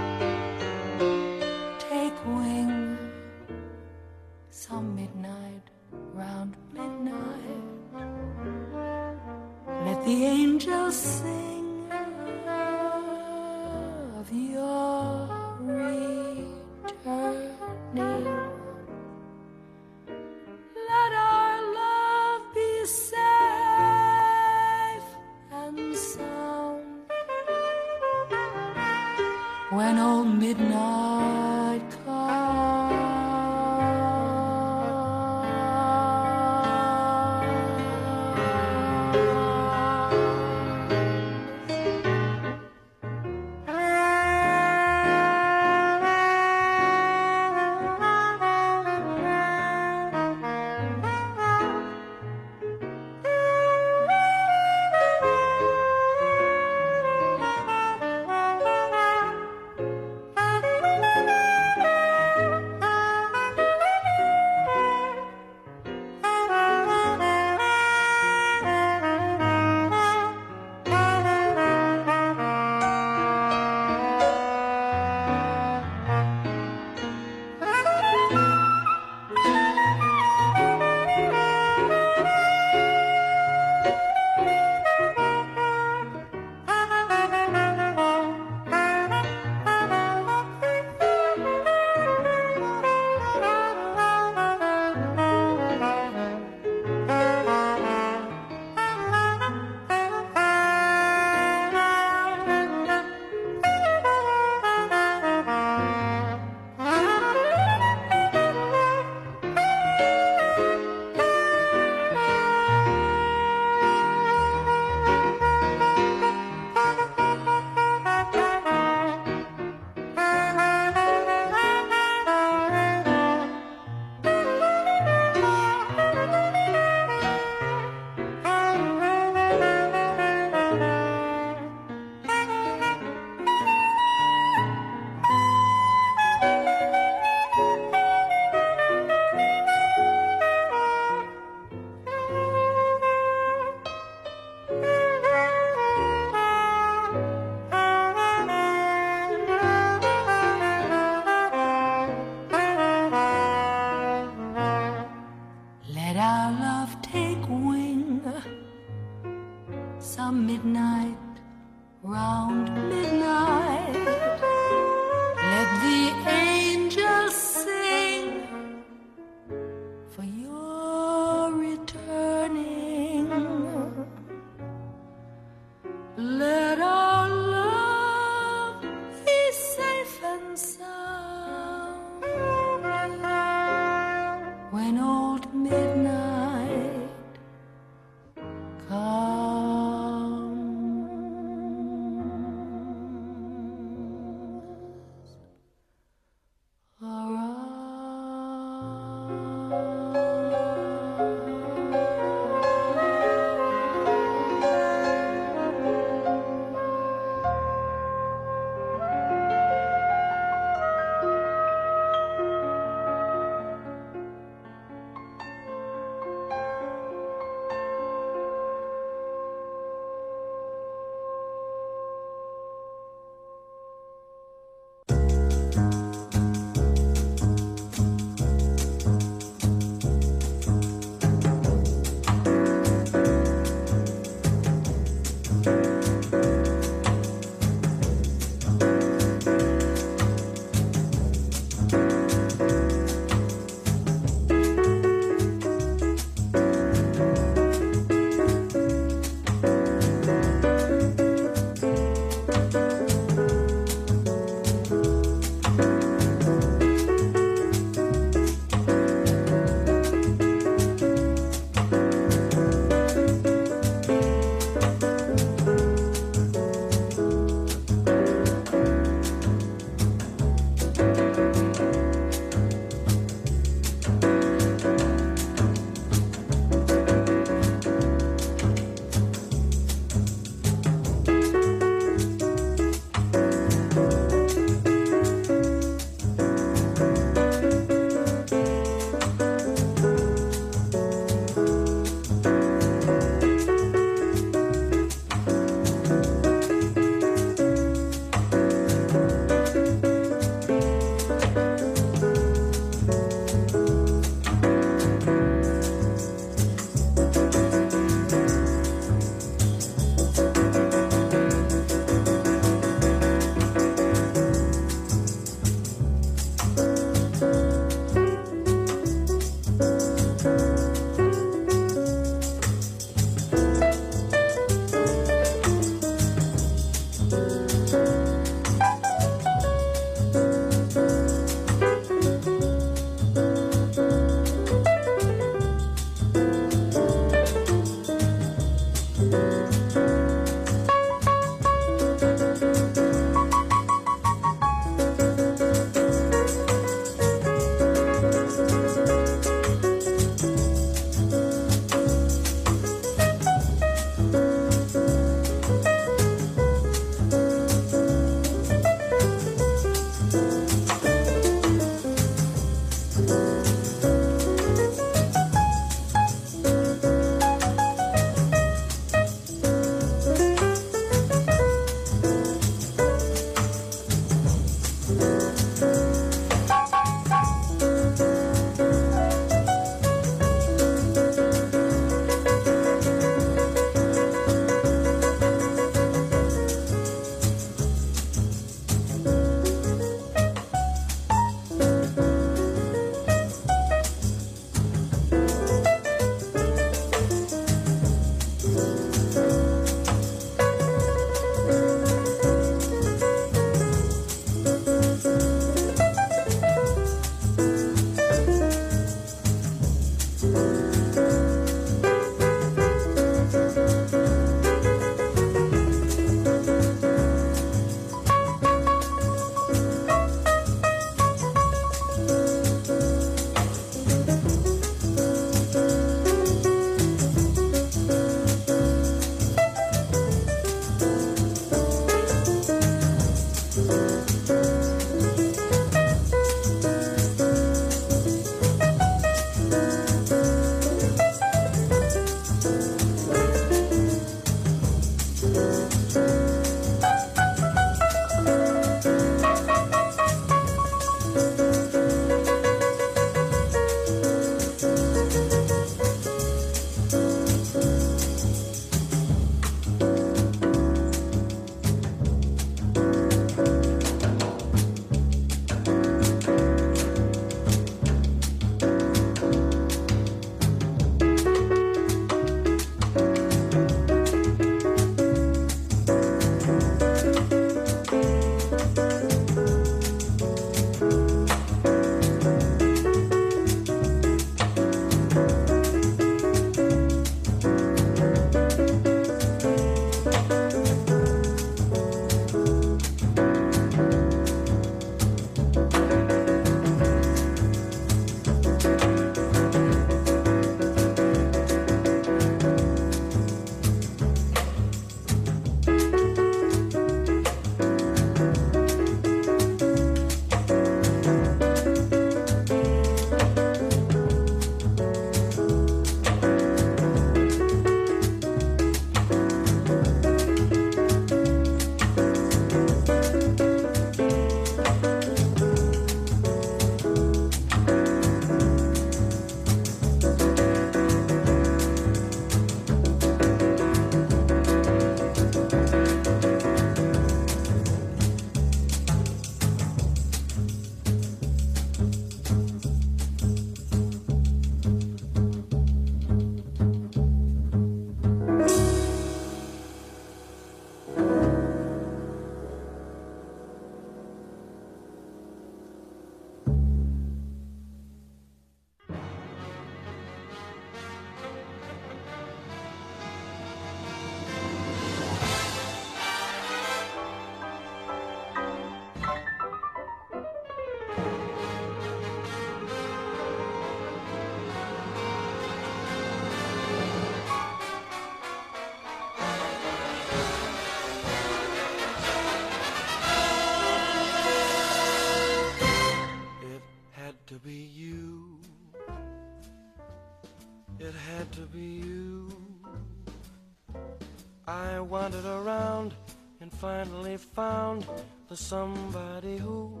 wandered around and finally found the somebody who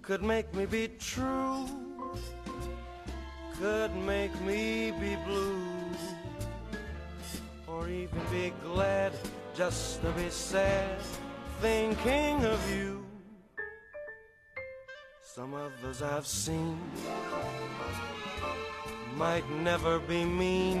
could make me be true, could make me be blue, or even be glad just to be sad, thinking of you. Some others I've seen might never be mean,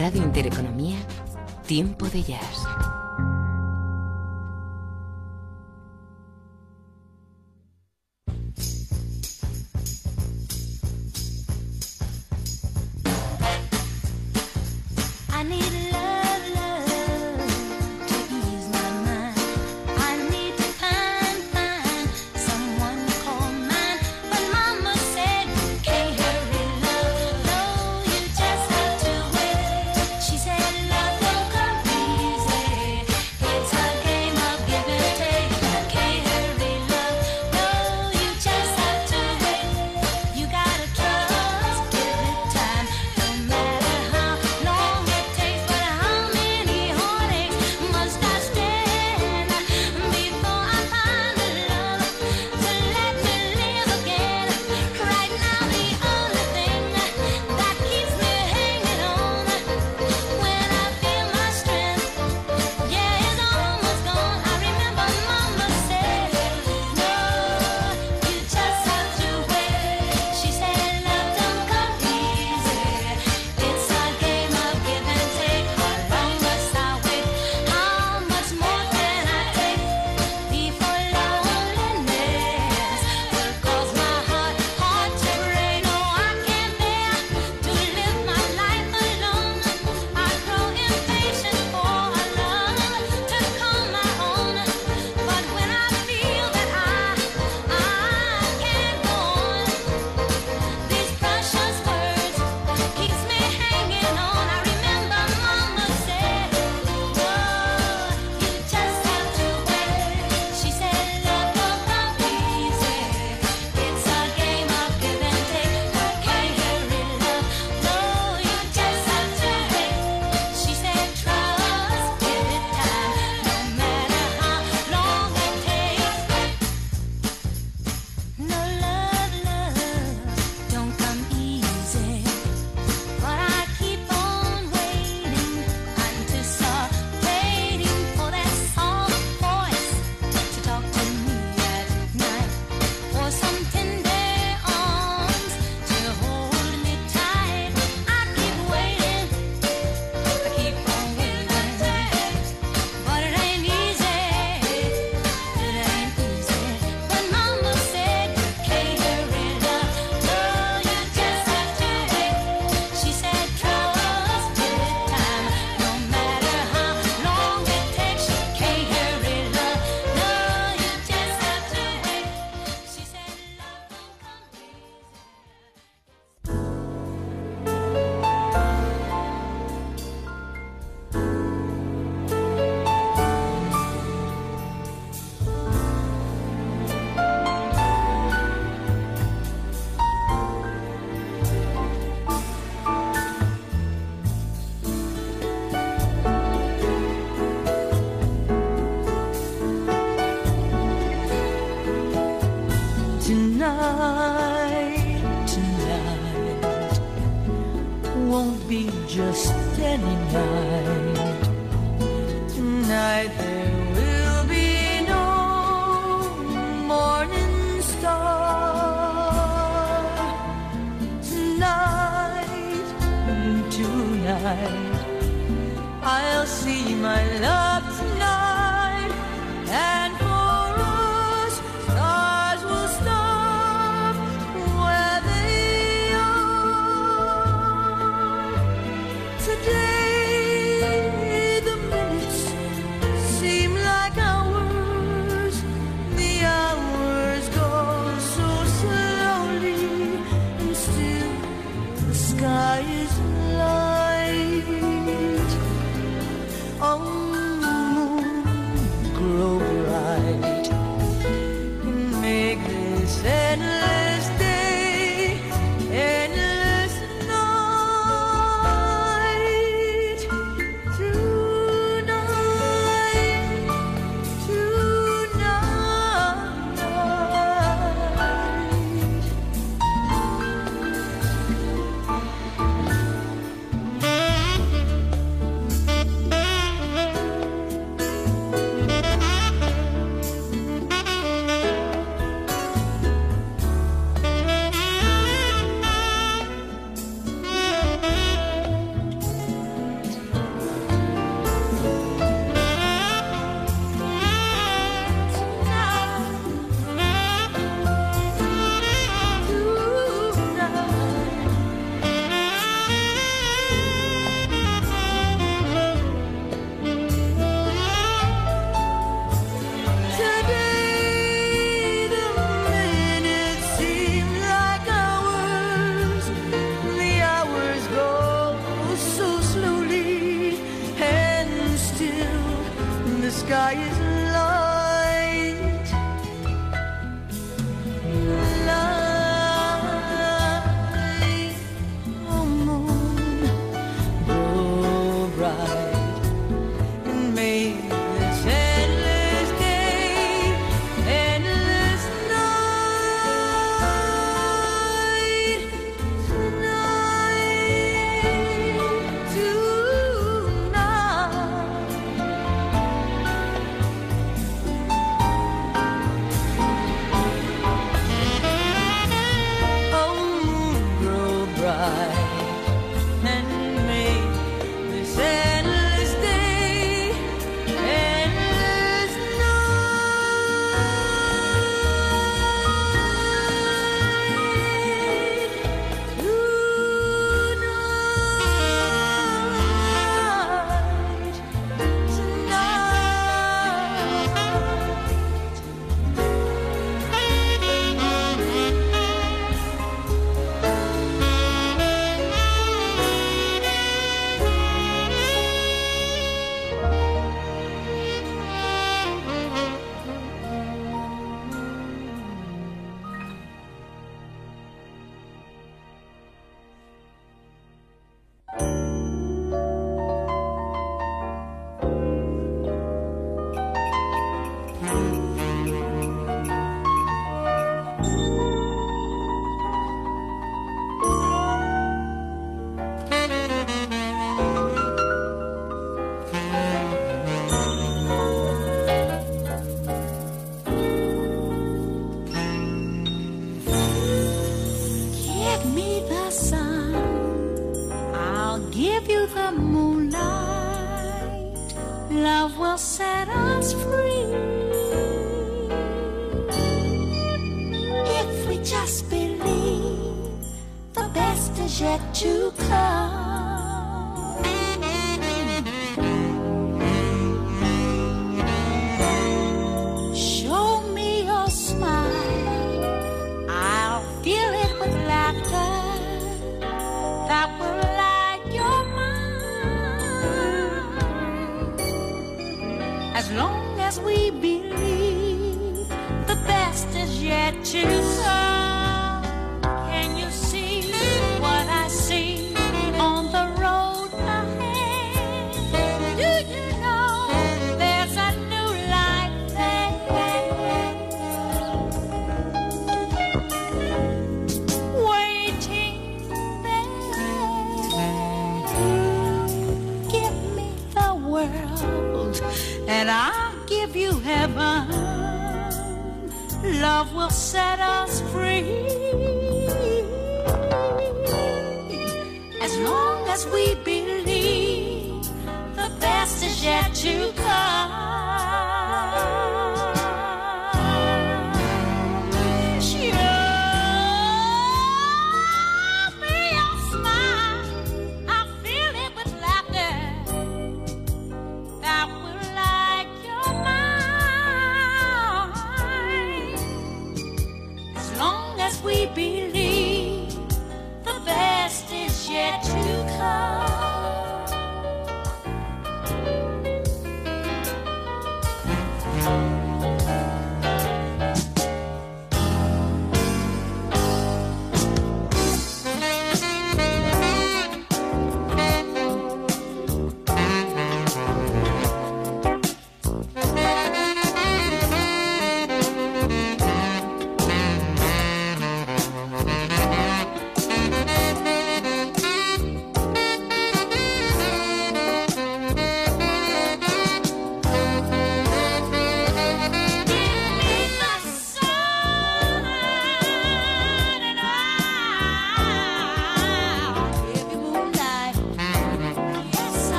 Radio Intereconomía, Tiempo de Jazz.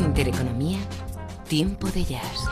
Intereconomía, Tiempo de Jazz.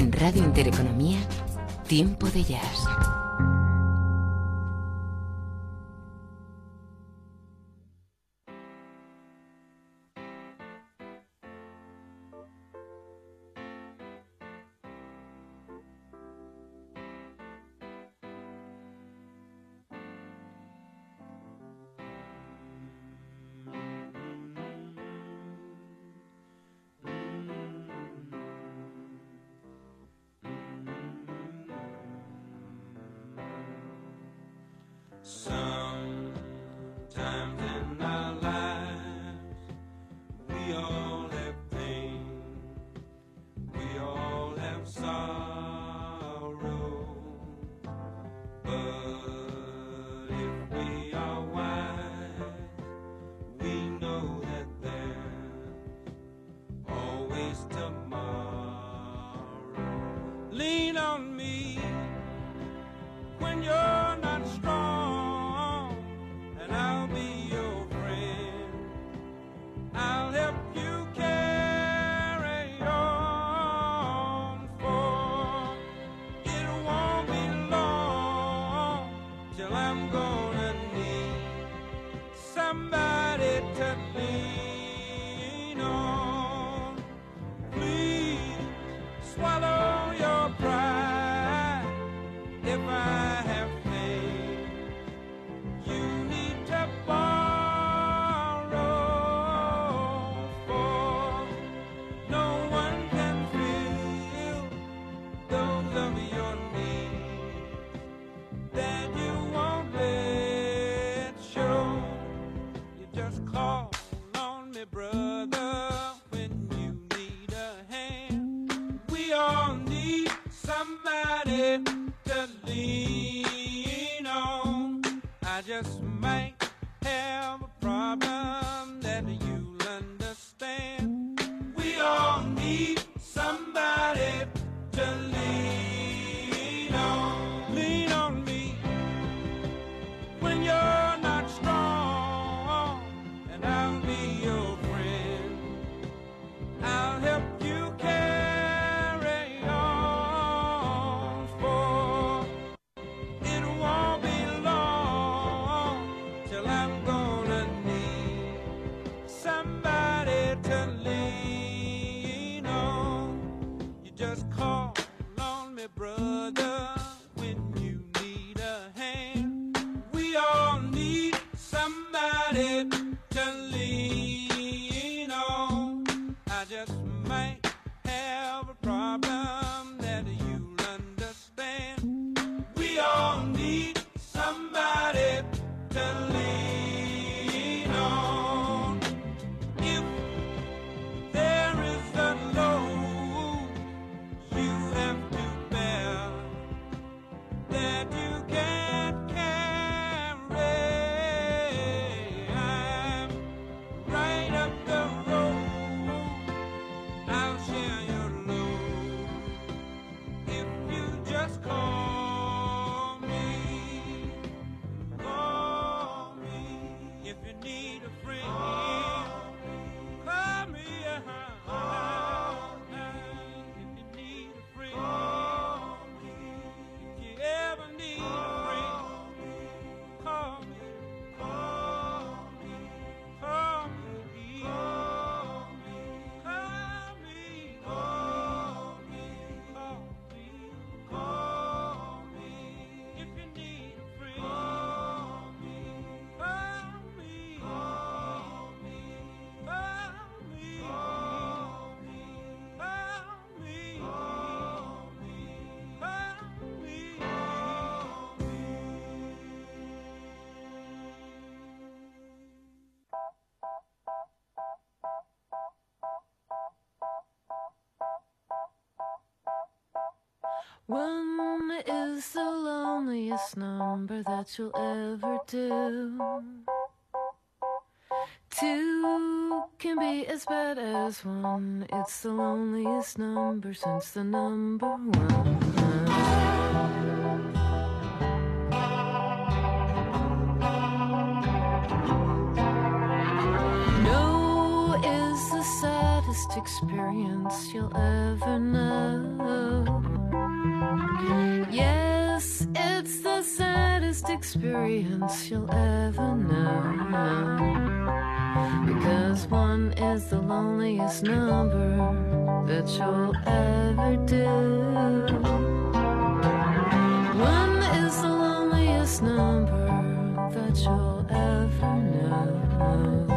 En Radio Intereconomía, Tiempo de Jazz. One is the loneliest number that you'll ever do. Two can be as bad as one. It's the loneliest number since the number one. is the saddest experience you'll ever know. Yes, it's the saddest experience you'll ever know. Because one is the loneliest number that you'll ever do. One is the loneliest number that you'll ever know.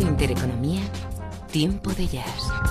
Intereconomía, Tiempo de Jazz.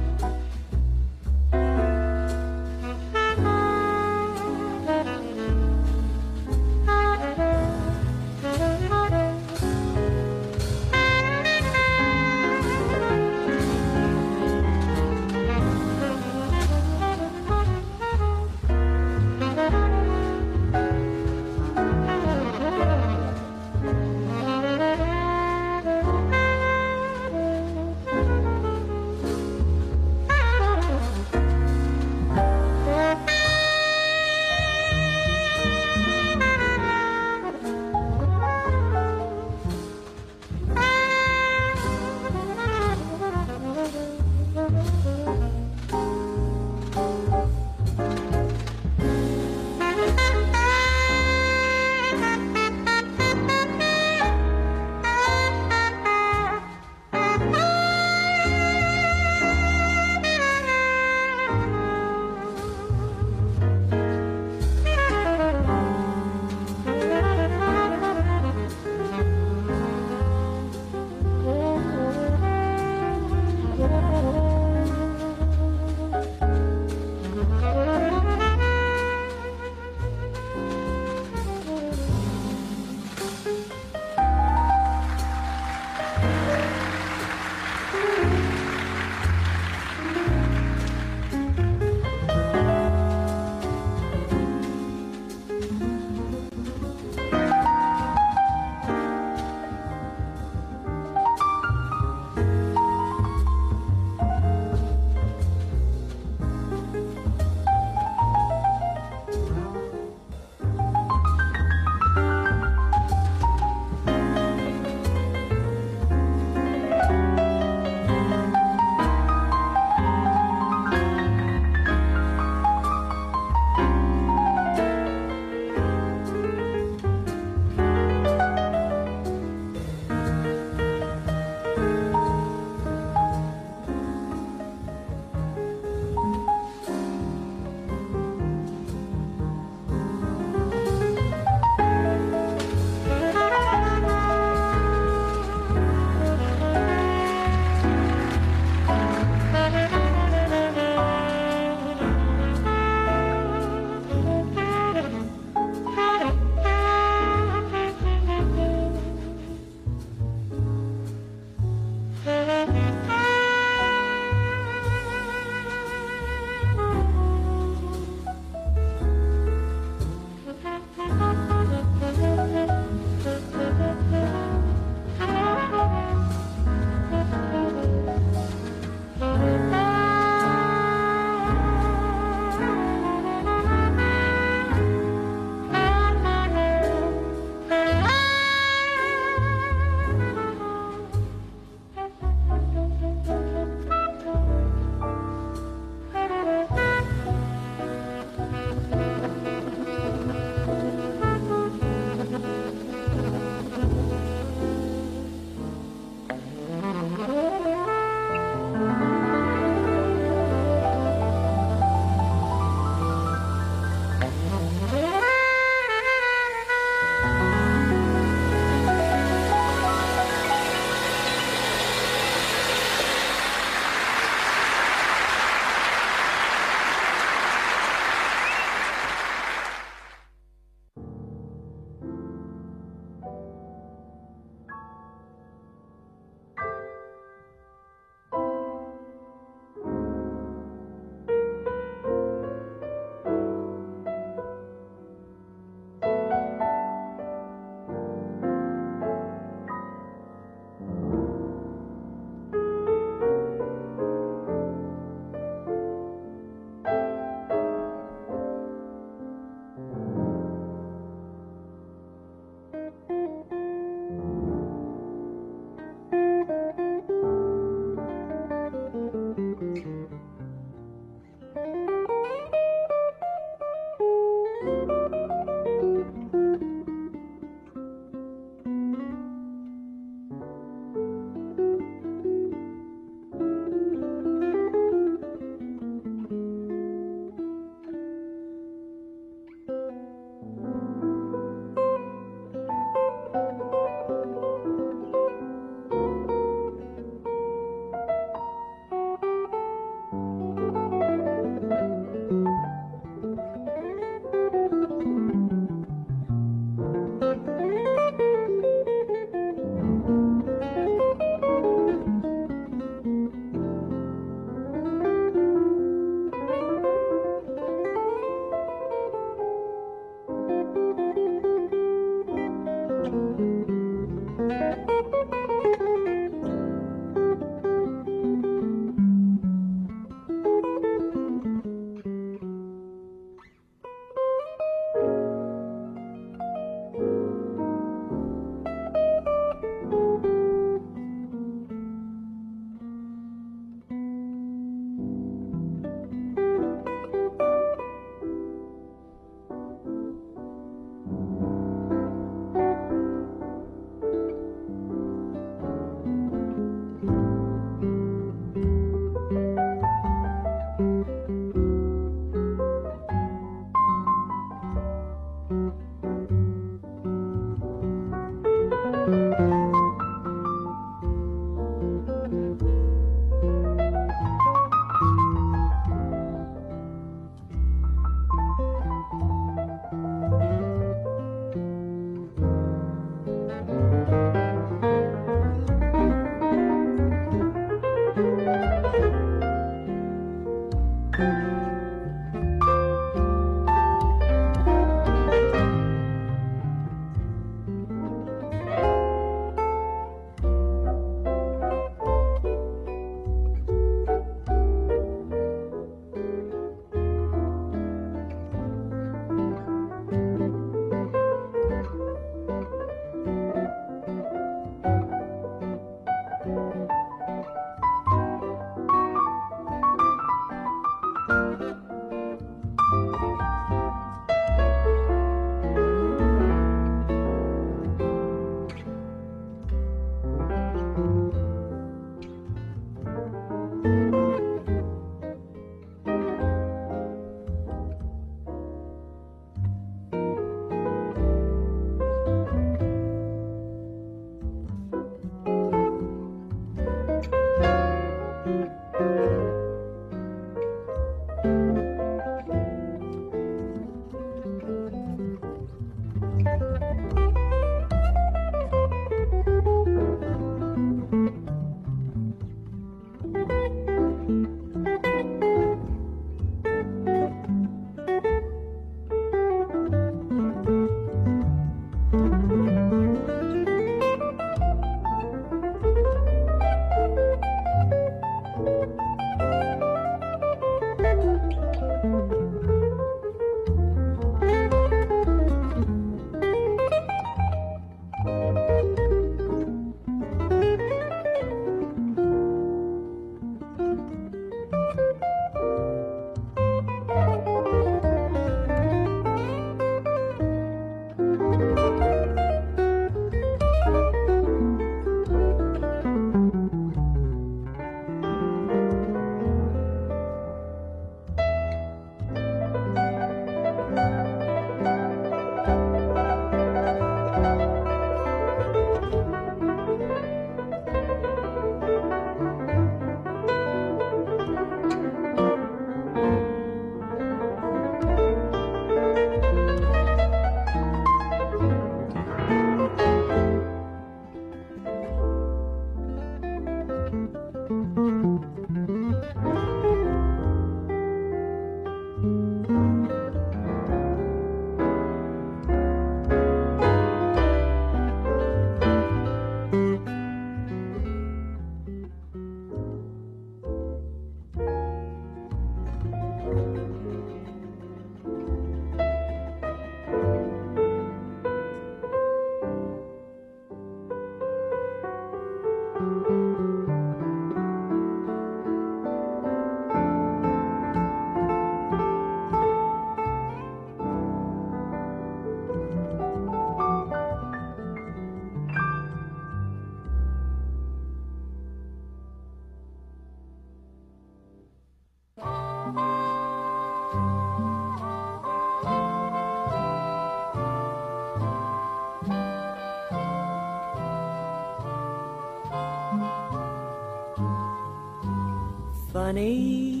Funny,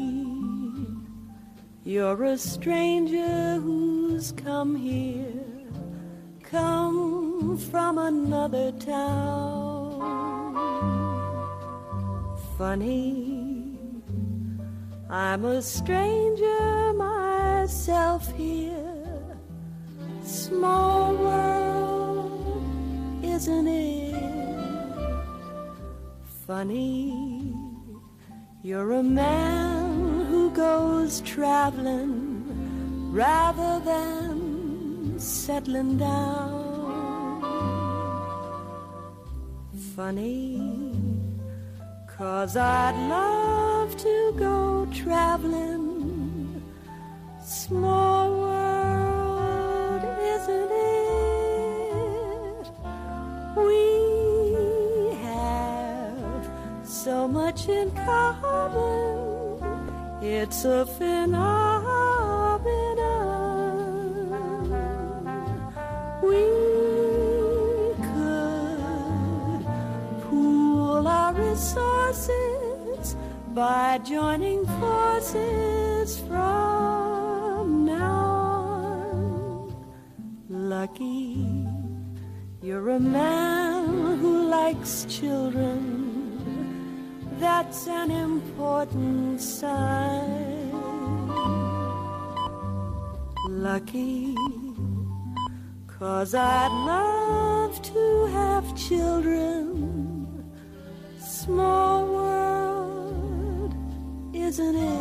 you're a stranger who's come here, come from another town. Funny, I'm a stranger myself here. Small world, isn't it? Funny. You're a man who goes traveling rather than settling down. Funny, cause I'd love to go traveling. Small world, isn't it? We have so much in common, It's a phenomenon. We could pool our resources by joining forces from now on. Lucky you're a man who likes children. That's an important sign. Lucky, cause I'd love to have children. Small world, isn't it?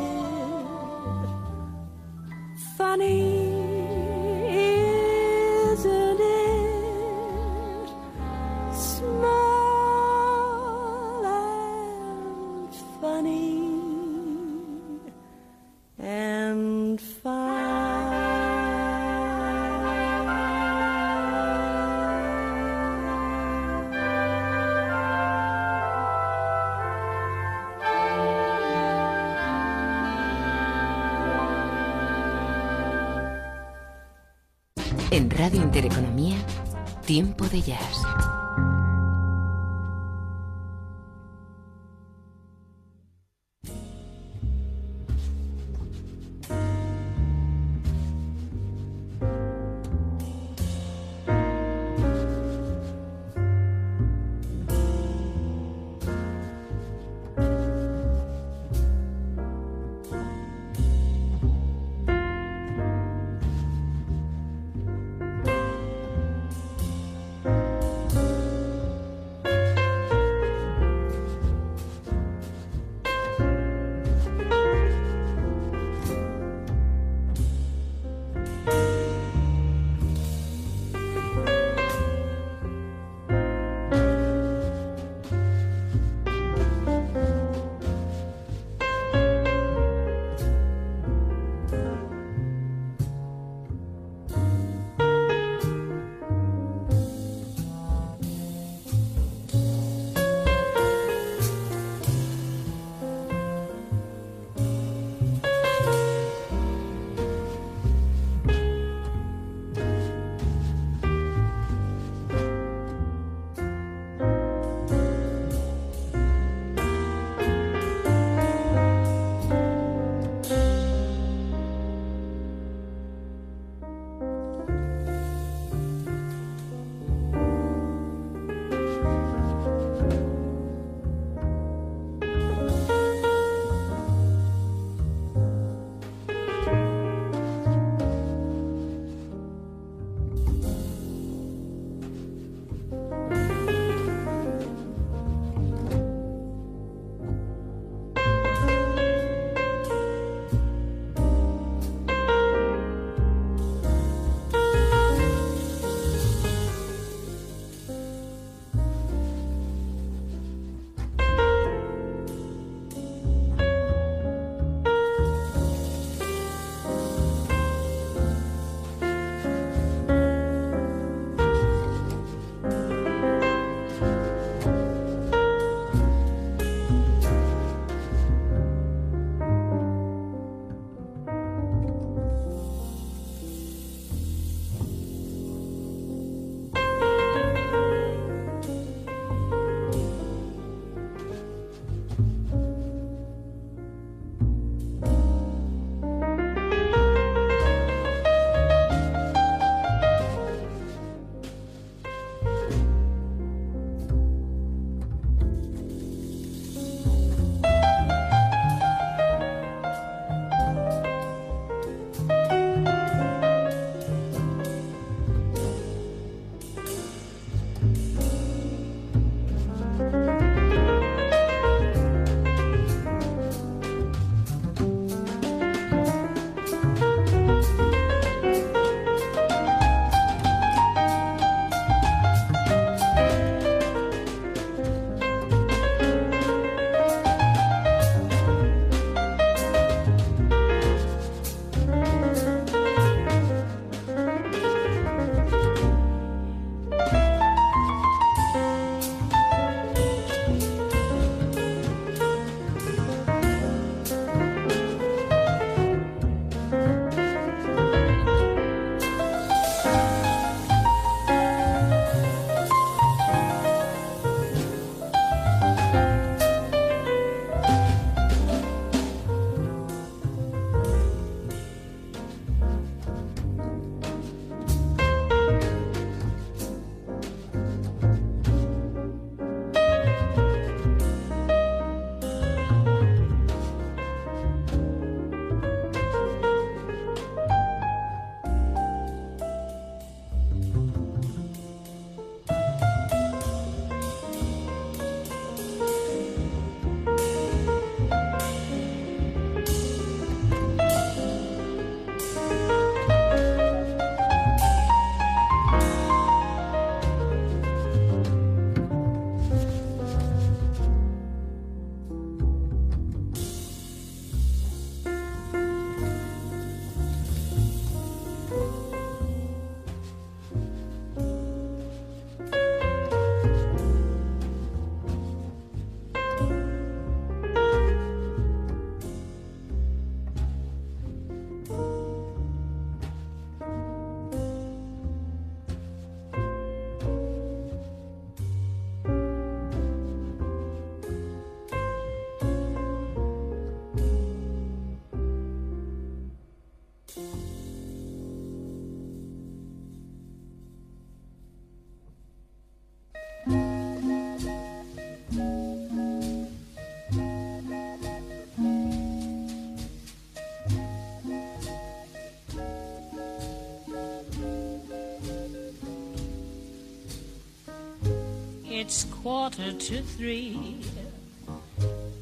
Quarter to three.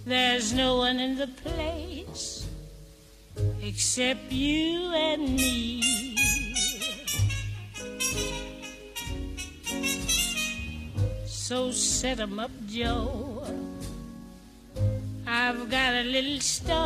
There's no one in the place except you and me. So set 'em up, Joe. I've got a little story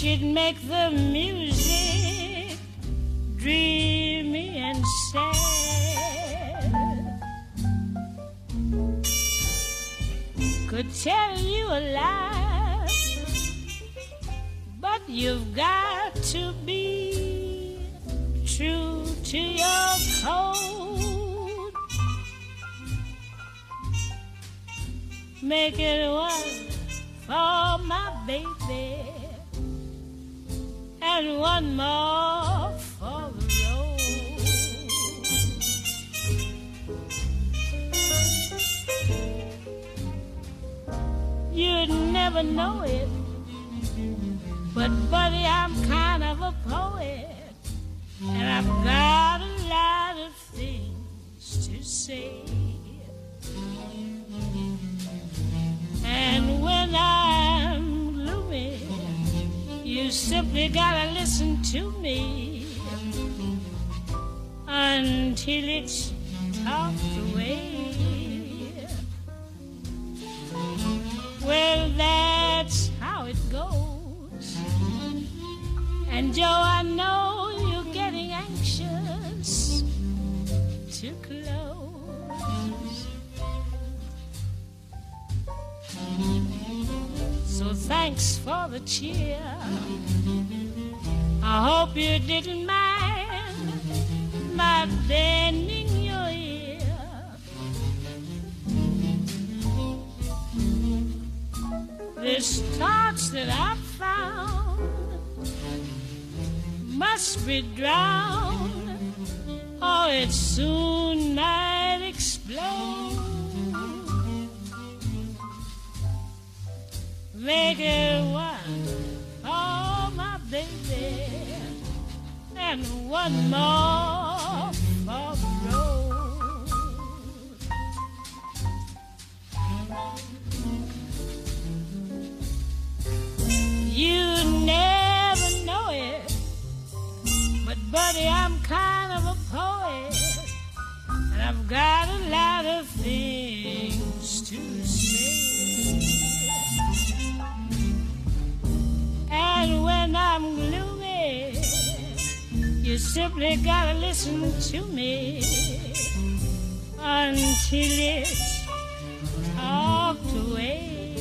You'd make the music dreamy and sad. Could tell you a lie, but you've got to be true to your code. Make it one for my baby and one more for the road. You'd never know it, but buddy, I'm kind of a poet, and I've got a lot of things to say. Simply gotta listen to me until it's talked away. Well, that's how it goes. And Joe, I know Thanks for the cheer. I hope you didn't mind my bending your ear. This thoughts that I found must be drowned, or it soon might Make it one for my baby. And one more for the road. You never know it, but buddy, I'm kind of a poet, and I've got a lot I'm gloomy, you simply gotta listen to me until it's talked away.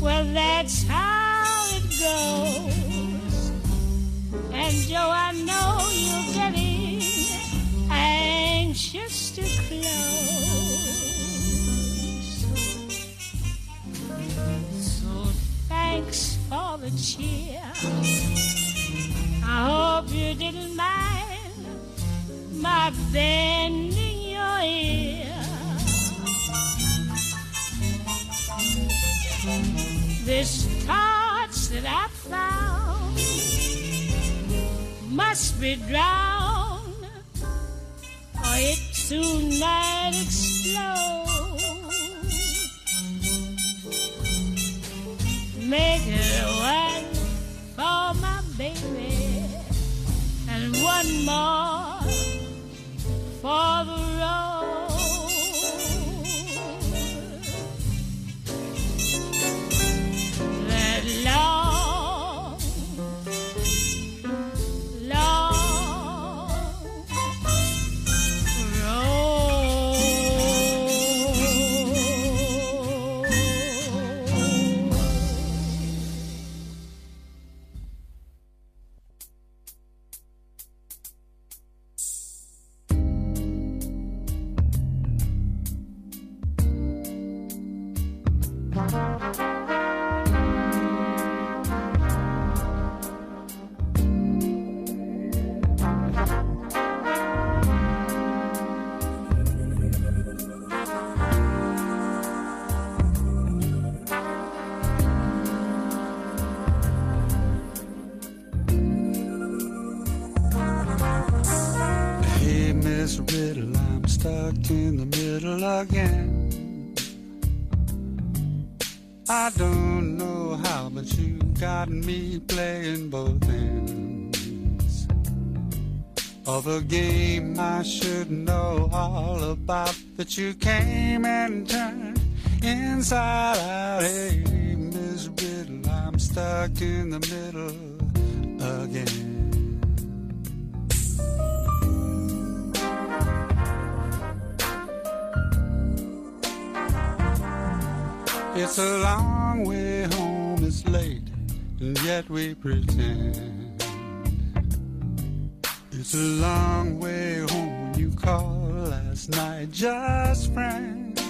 Well, that's how it goes. And Joe, I know you're getting anxious to close. Thanks for the cheer. I hope you didn't mind my bending your ear. This torch that I found must be drowned, or it soon might it one for my baby and one more for the road. That long, That you came and turned inside out. Hey, Miss Riddle, I'm stuck in the middle again. It's a long way home, it's late, and yet we pretend. It's a long way home when you call last night, just friends.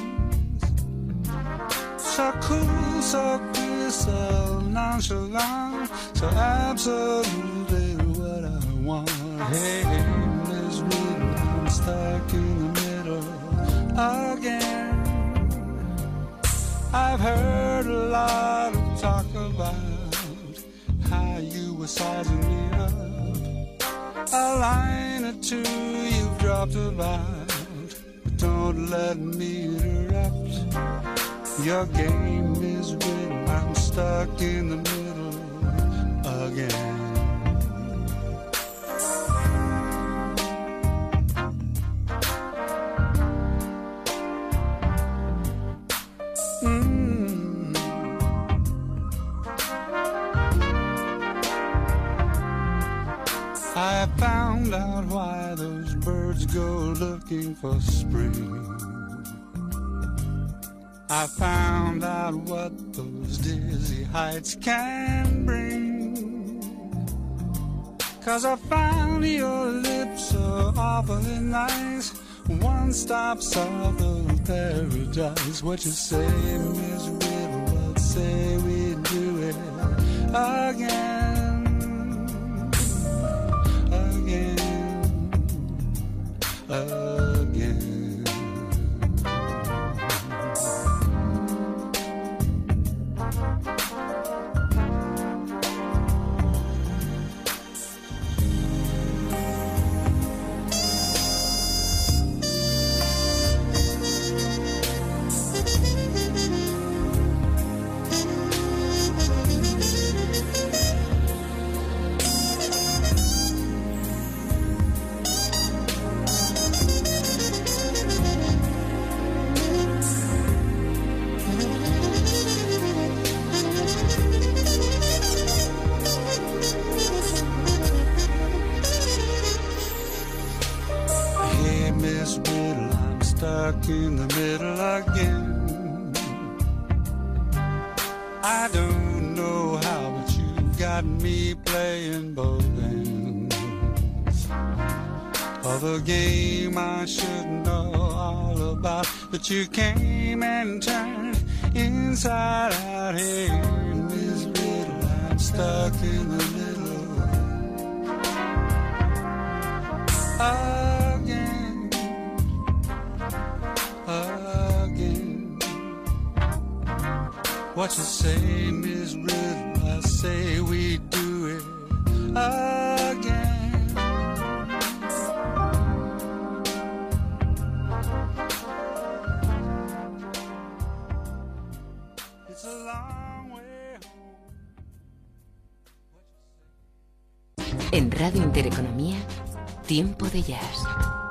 So cool, so clear, so nonchalant, so absolutely what I want. Hey, Miss Riddle, I'm stuck in the middle again. I've heard a lot of talk about how you were sizing me up. A line or two you've dropped about, don't let me interrupt. Your game is rigged, I'm stuck in the middle again. Mm. I found out why those birds go looking for spring. I found out what those dizzy heights can bring. Cause I found your lips so awfully nice. One stop south of paradise. What you say, Miss Riddle? What say we do it again? Again. Again. that you came and turned inside out here in this riddle. I'm stuck in the middle again, again. What you say, Miss Riddle? I say we do it. Again. Radio Intereconomía, Tiempo de Jazz.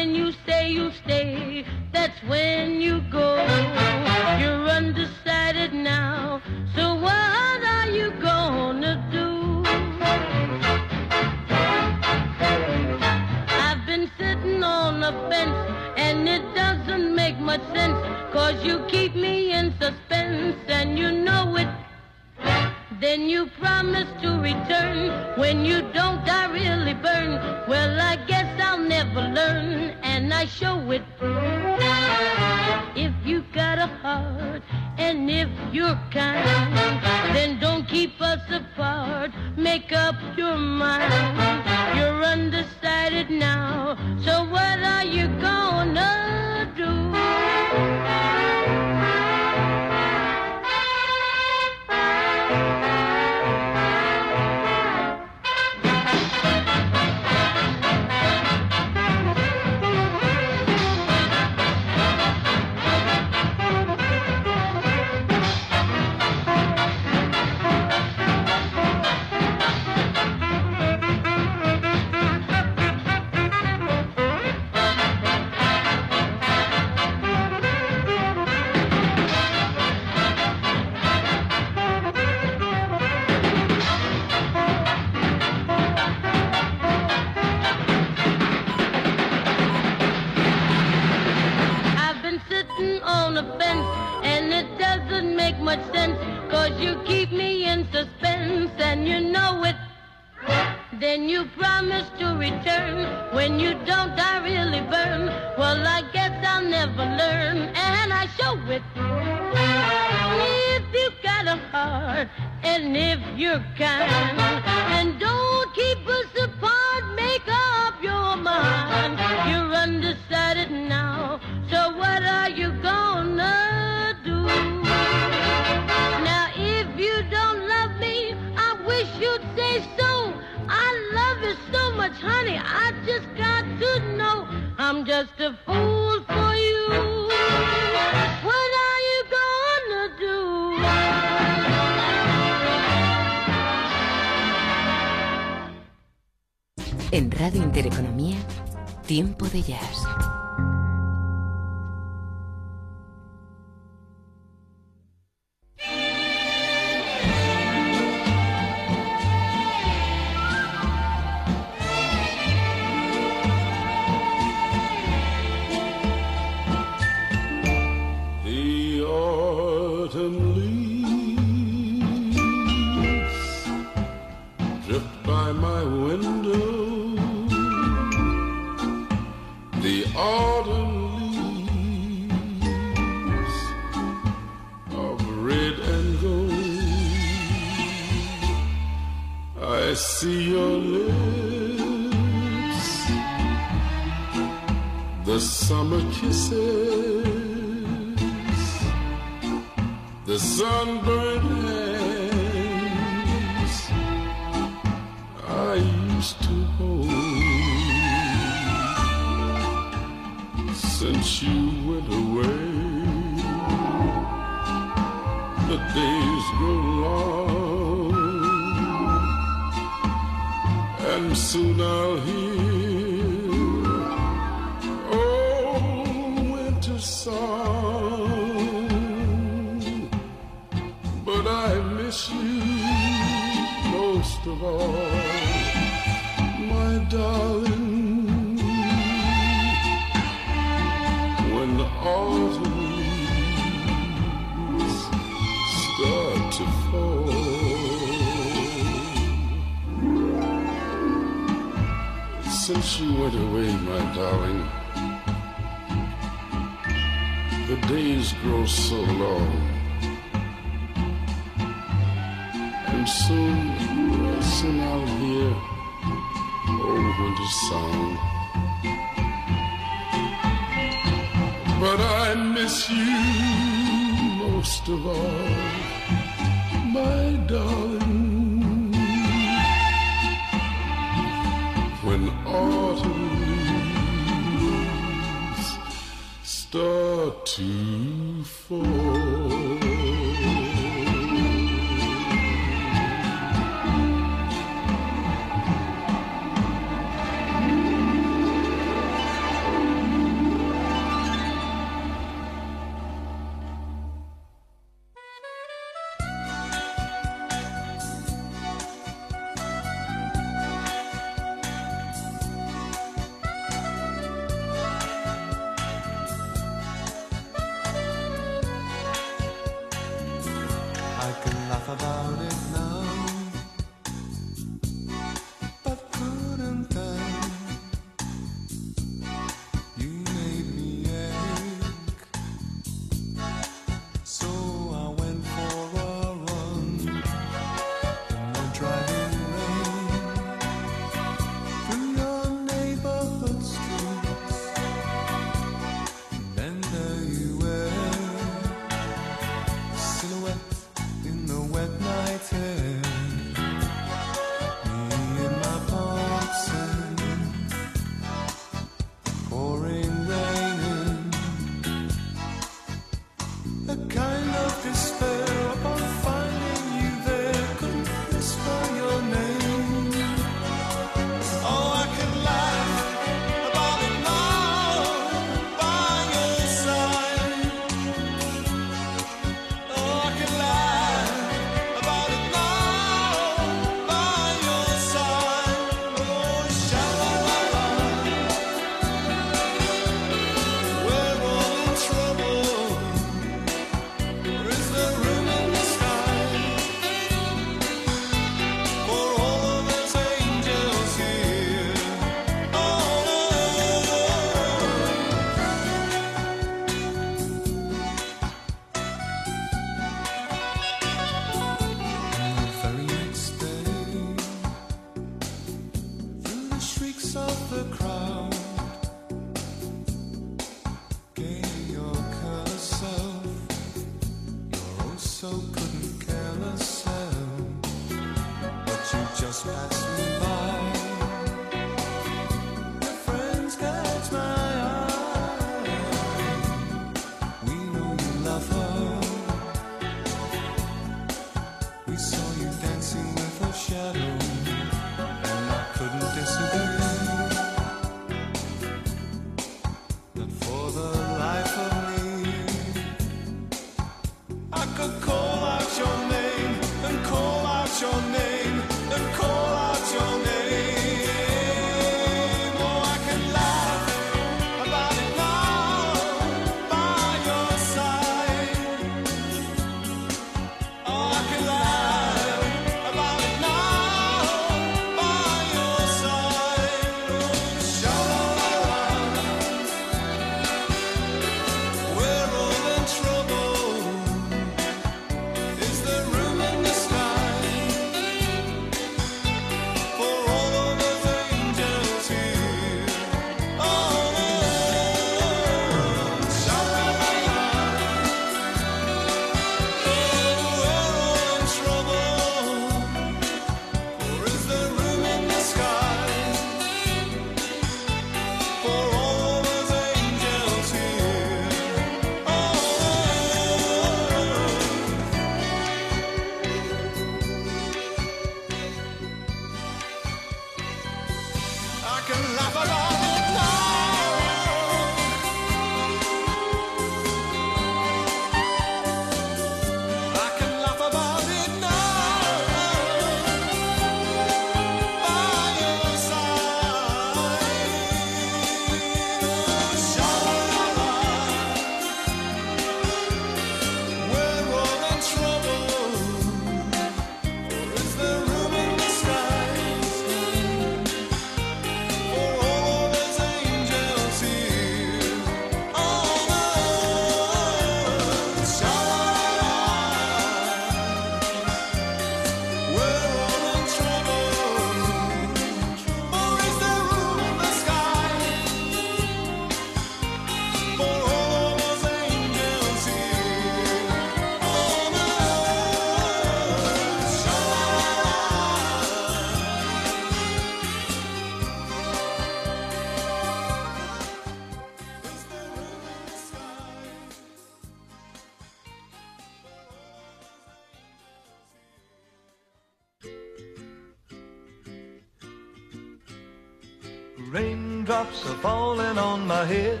Falling on my head.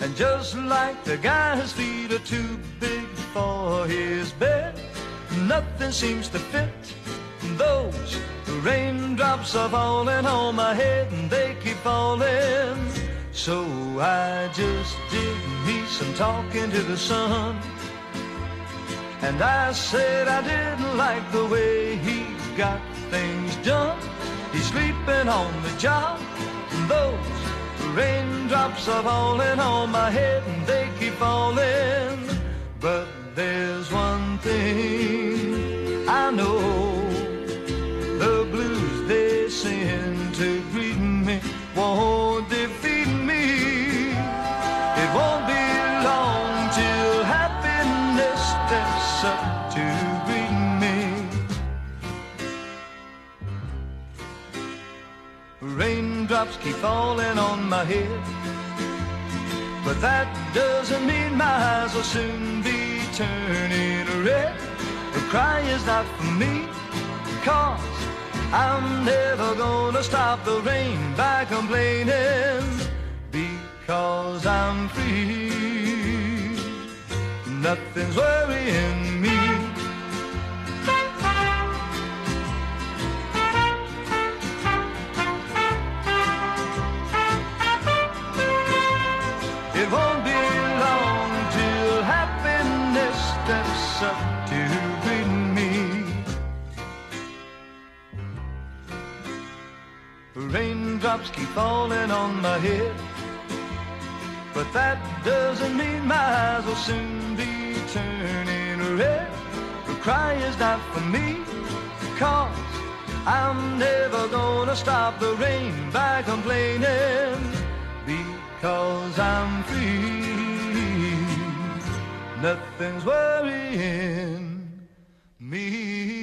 And just like the guy, his feet are too big for his bed, nothing seems to fit. Those raindrops are falling on my head and they keep falling. So I just did me some talking to the sun. And I said I didn't like the way he got things done. He's sleeping on the job. Raindrops are falling on my head and they keep falling. But there's one thing keep falling on my head. But that doesn't mean my eyes will soon be turning red. The cry is not for me, cause I'm never gonna stop the rain by complaining. Because I'm free, nothing's worrying soon be turning red. The cry is not for me, cause I'm never gonna stop the rain by complaining because I'm free. Nothing's worrying me.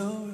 The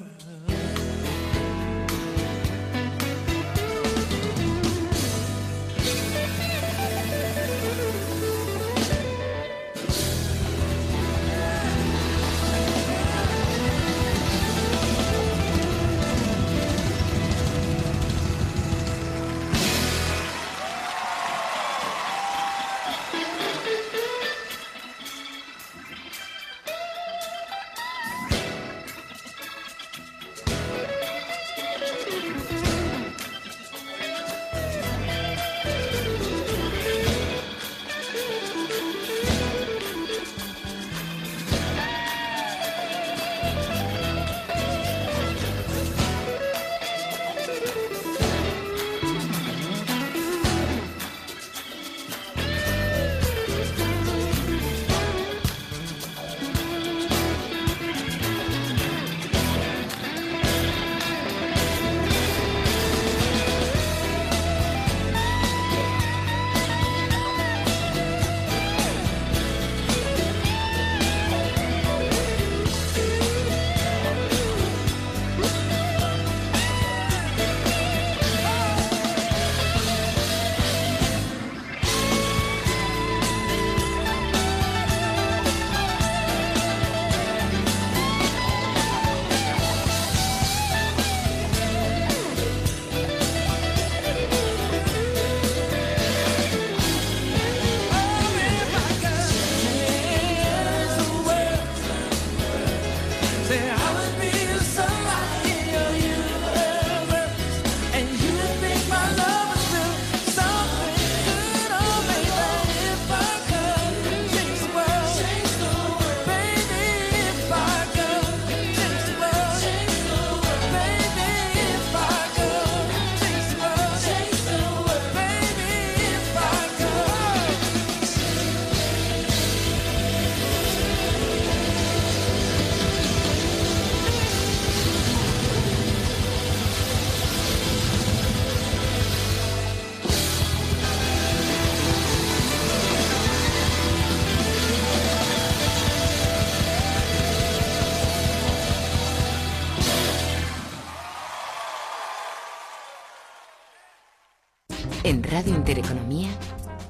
Intereconomía,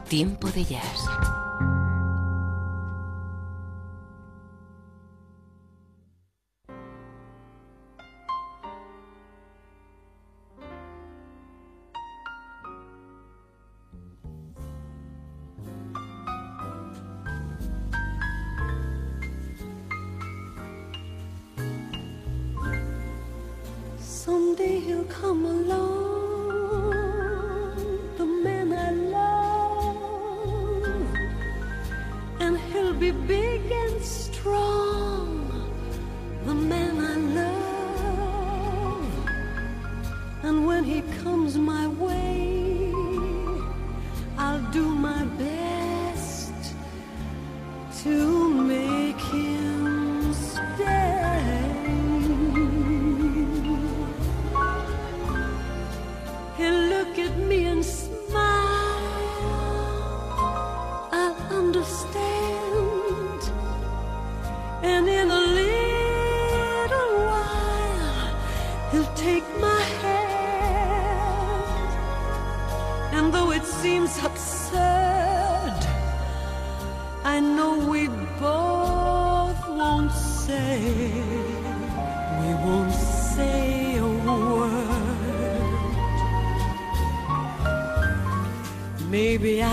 Tiempo de Jazz.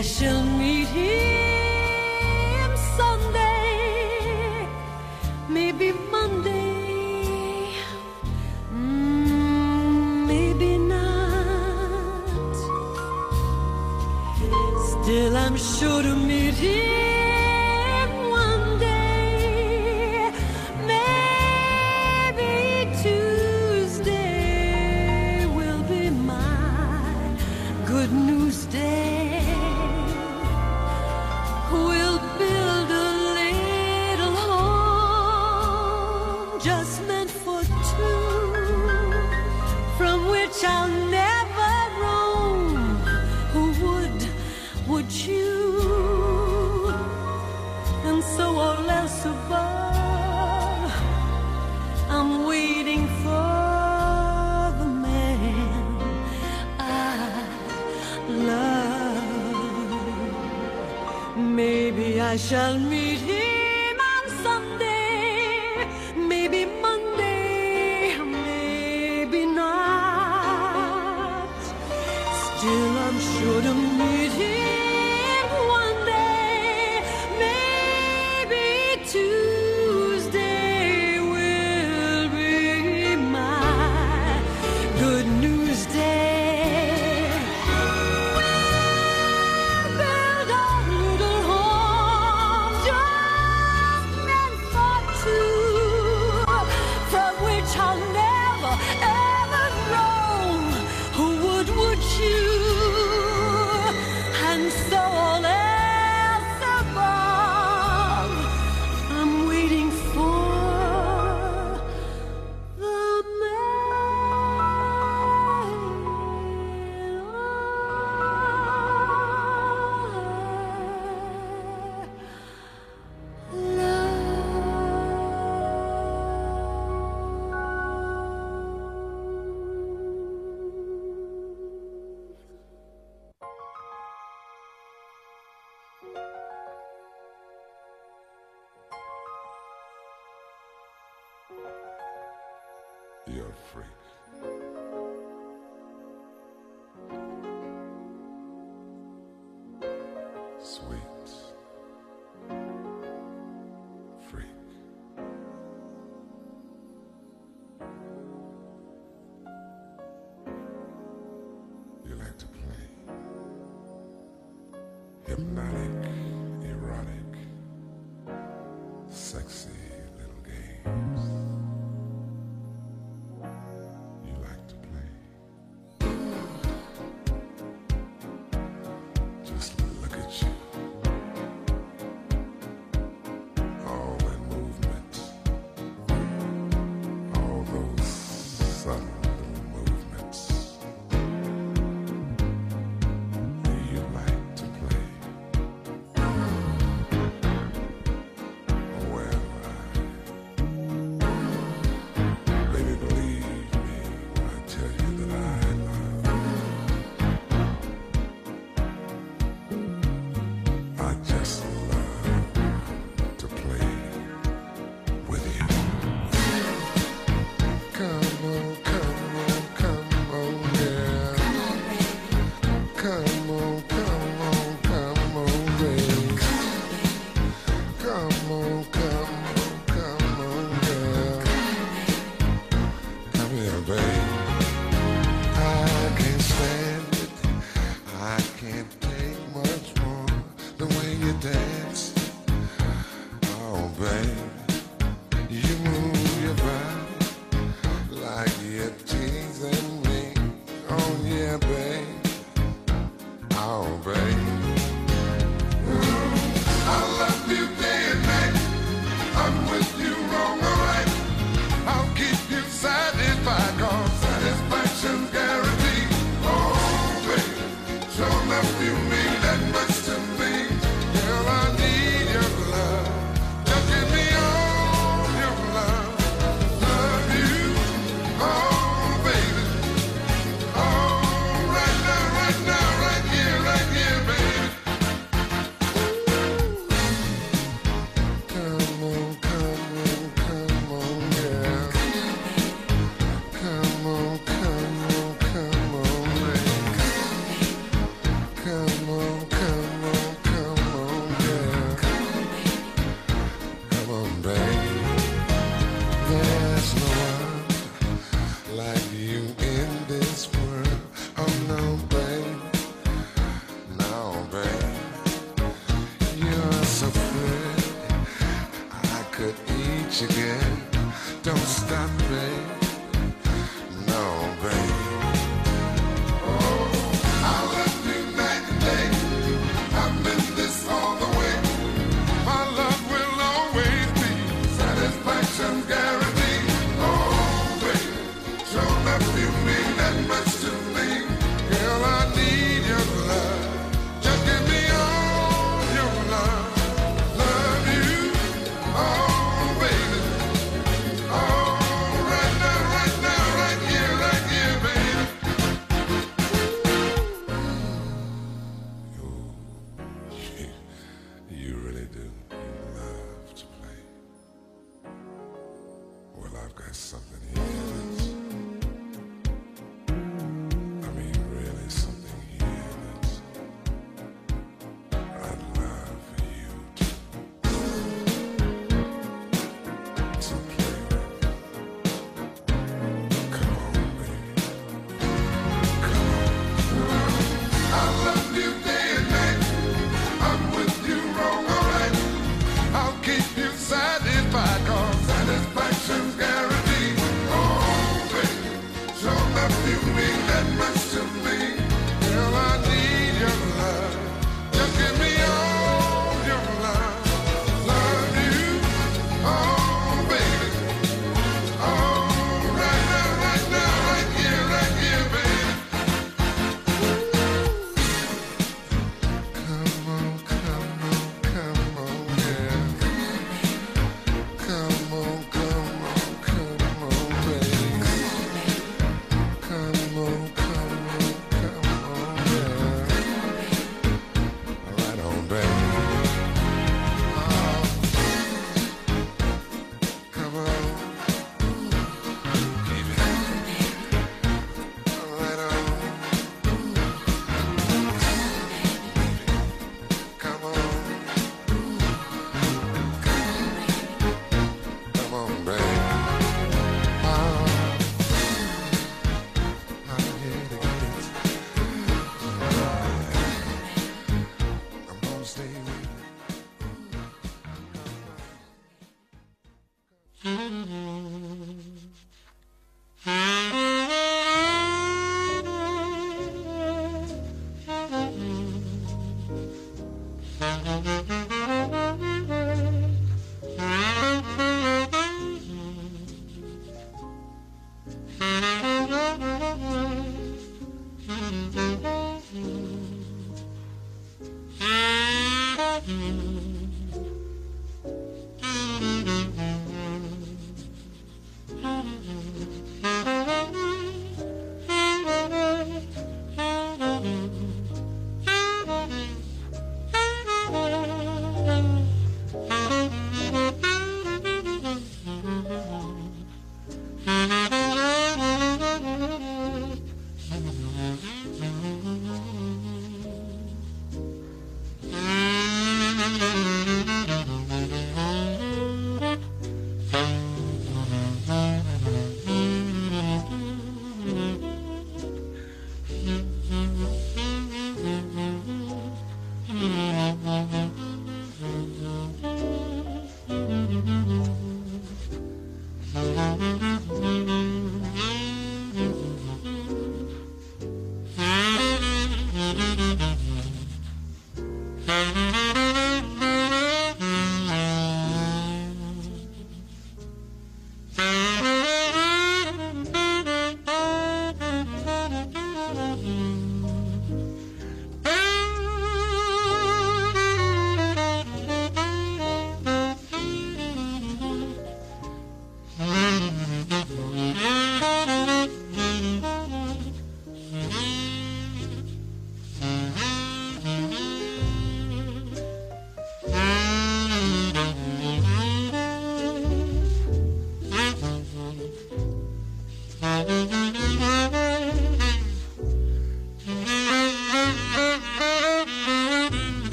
I shall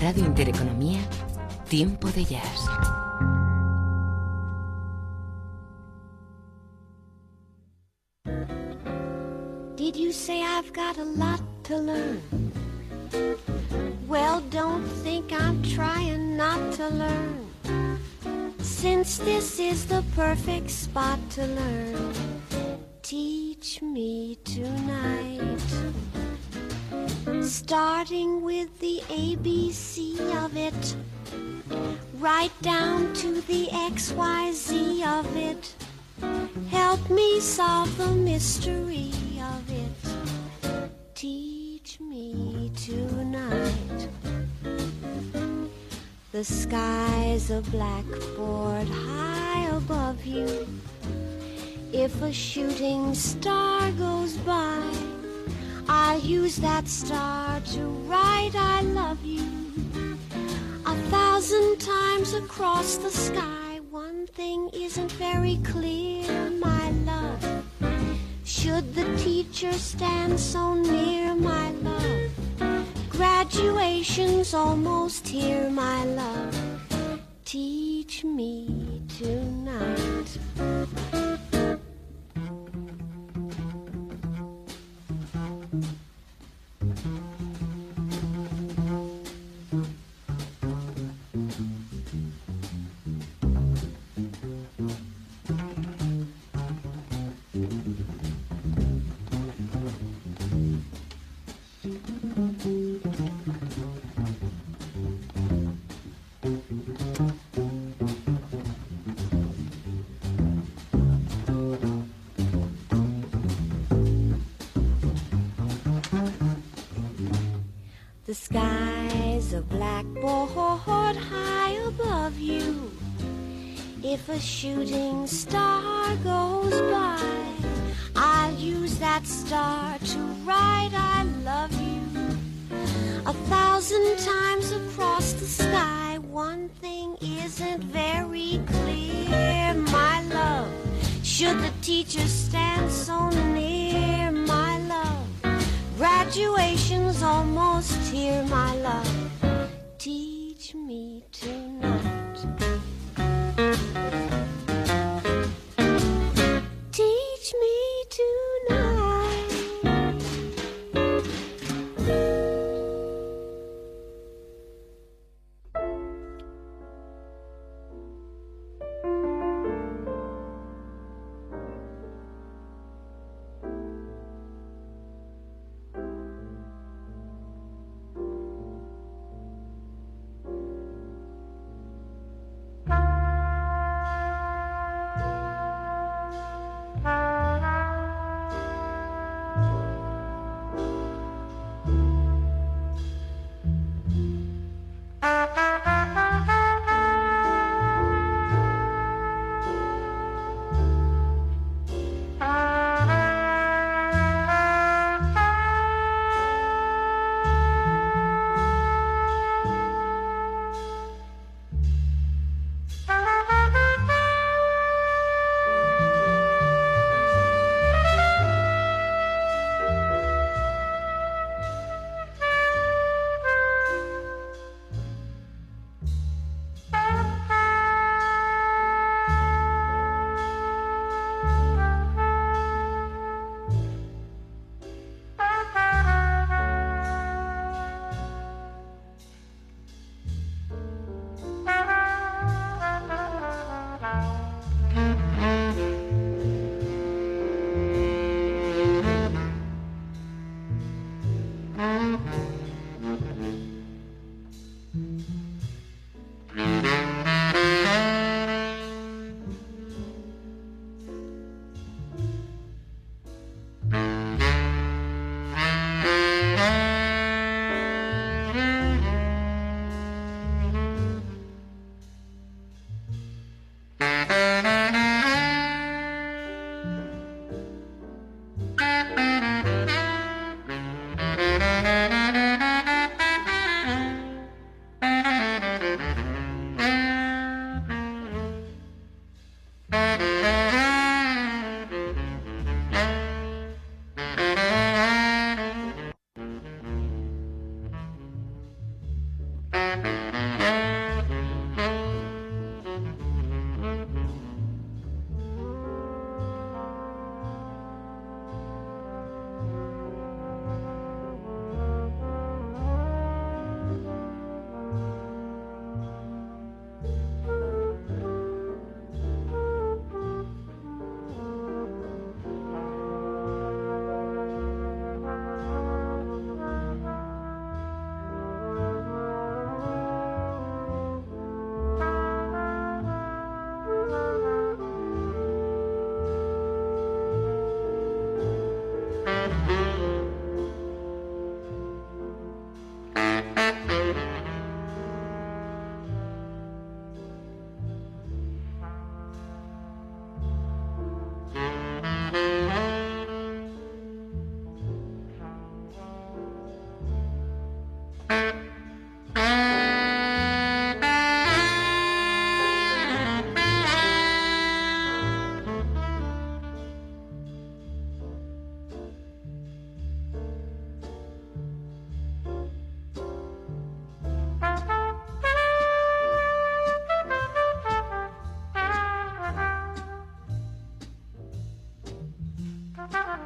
Radio Intereconomía, Tiempo de Jazz. Did you say I've got a lot to learn? Well, don't think I'm trying not to learn. Since this is the perfect spot to learn, teach me tonight. Starting with the ABC blackboard high above you. If a shooting star goes by, I'll use that star to write I love you. A thousand times across the sky, one thing isn't very clear, my love. Should the teacher stand so near, my love? Graduation's almost here, my love. Teach me shooting star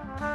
Bye.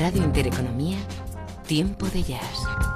Radio Intereconomía, Tiempo de Jazz.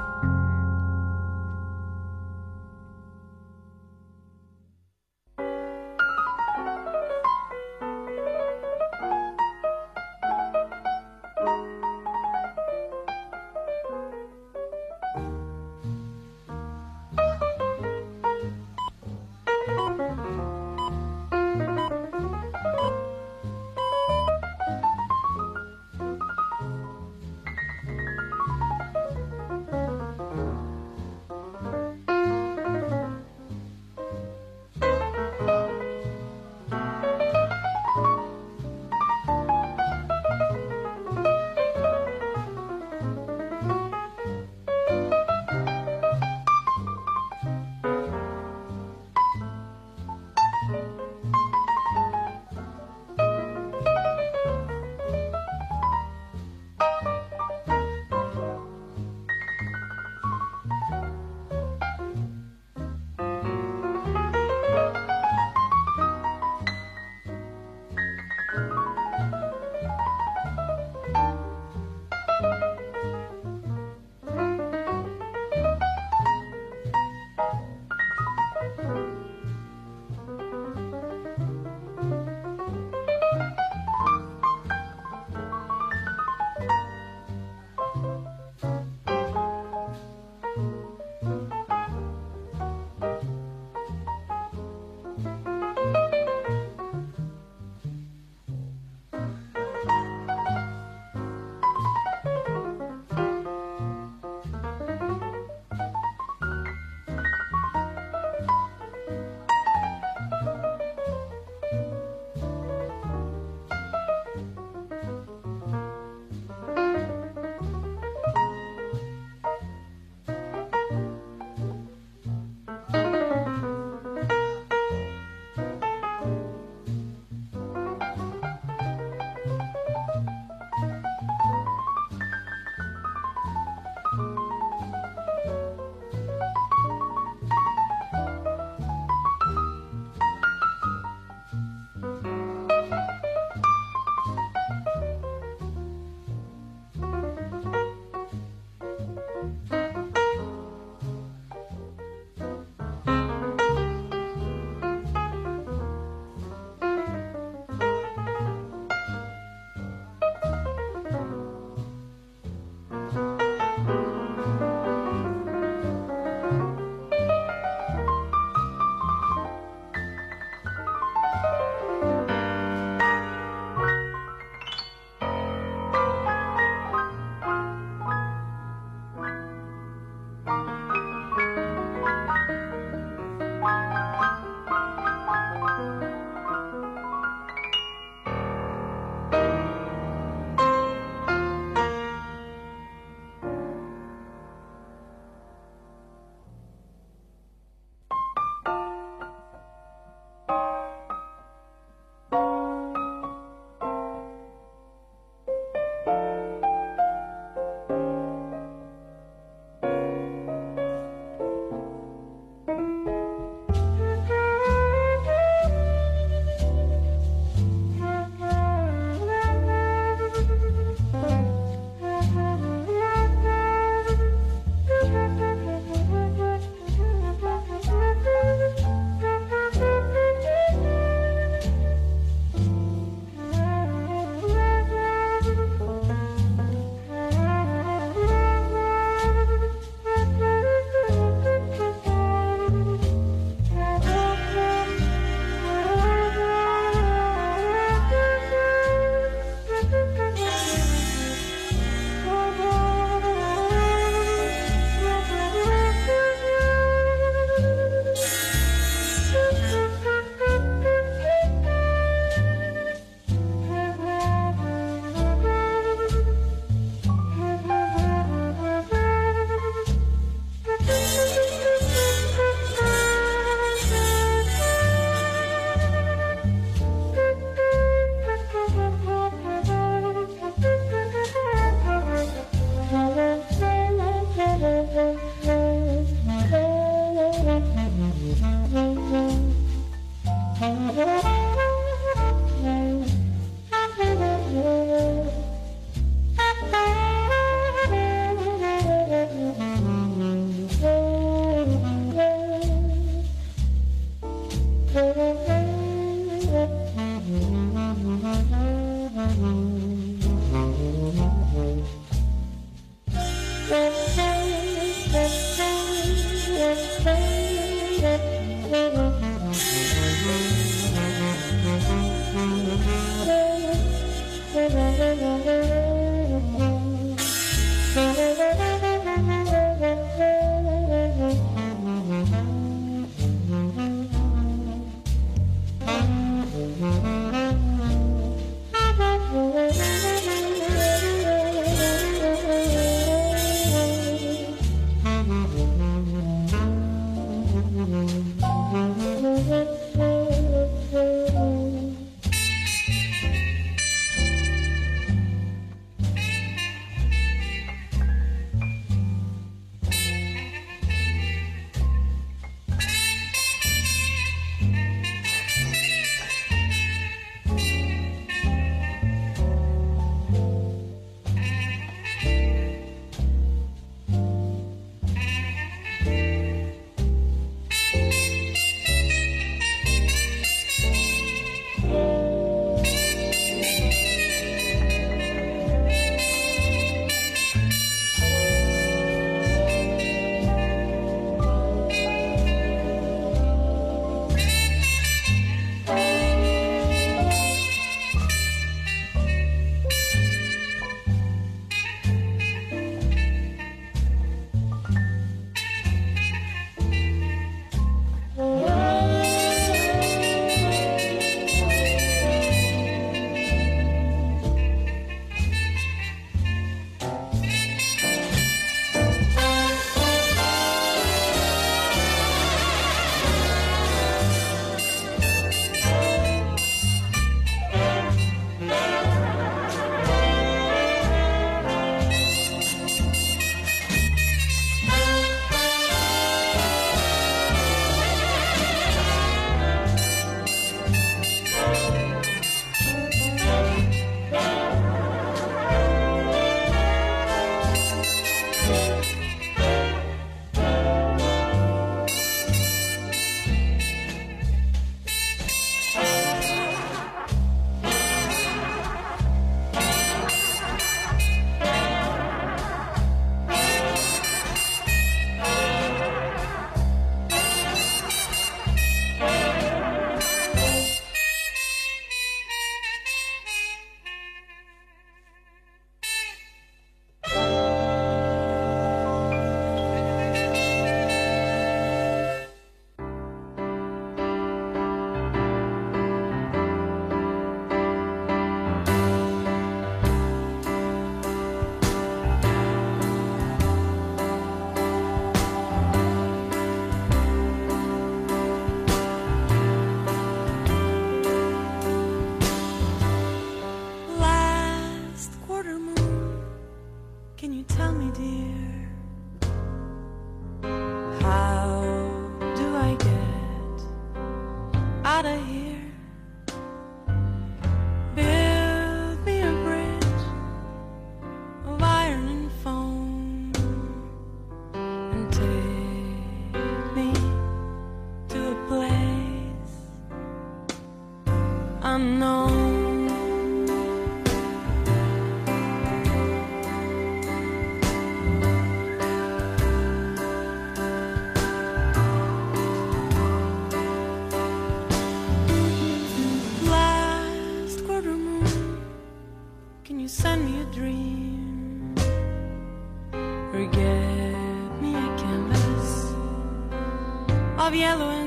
Yellow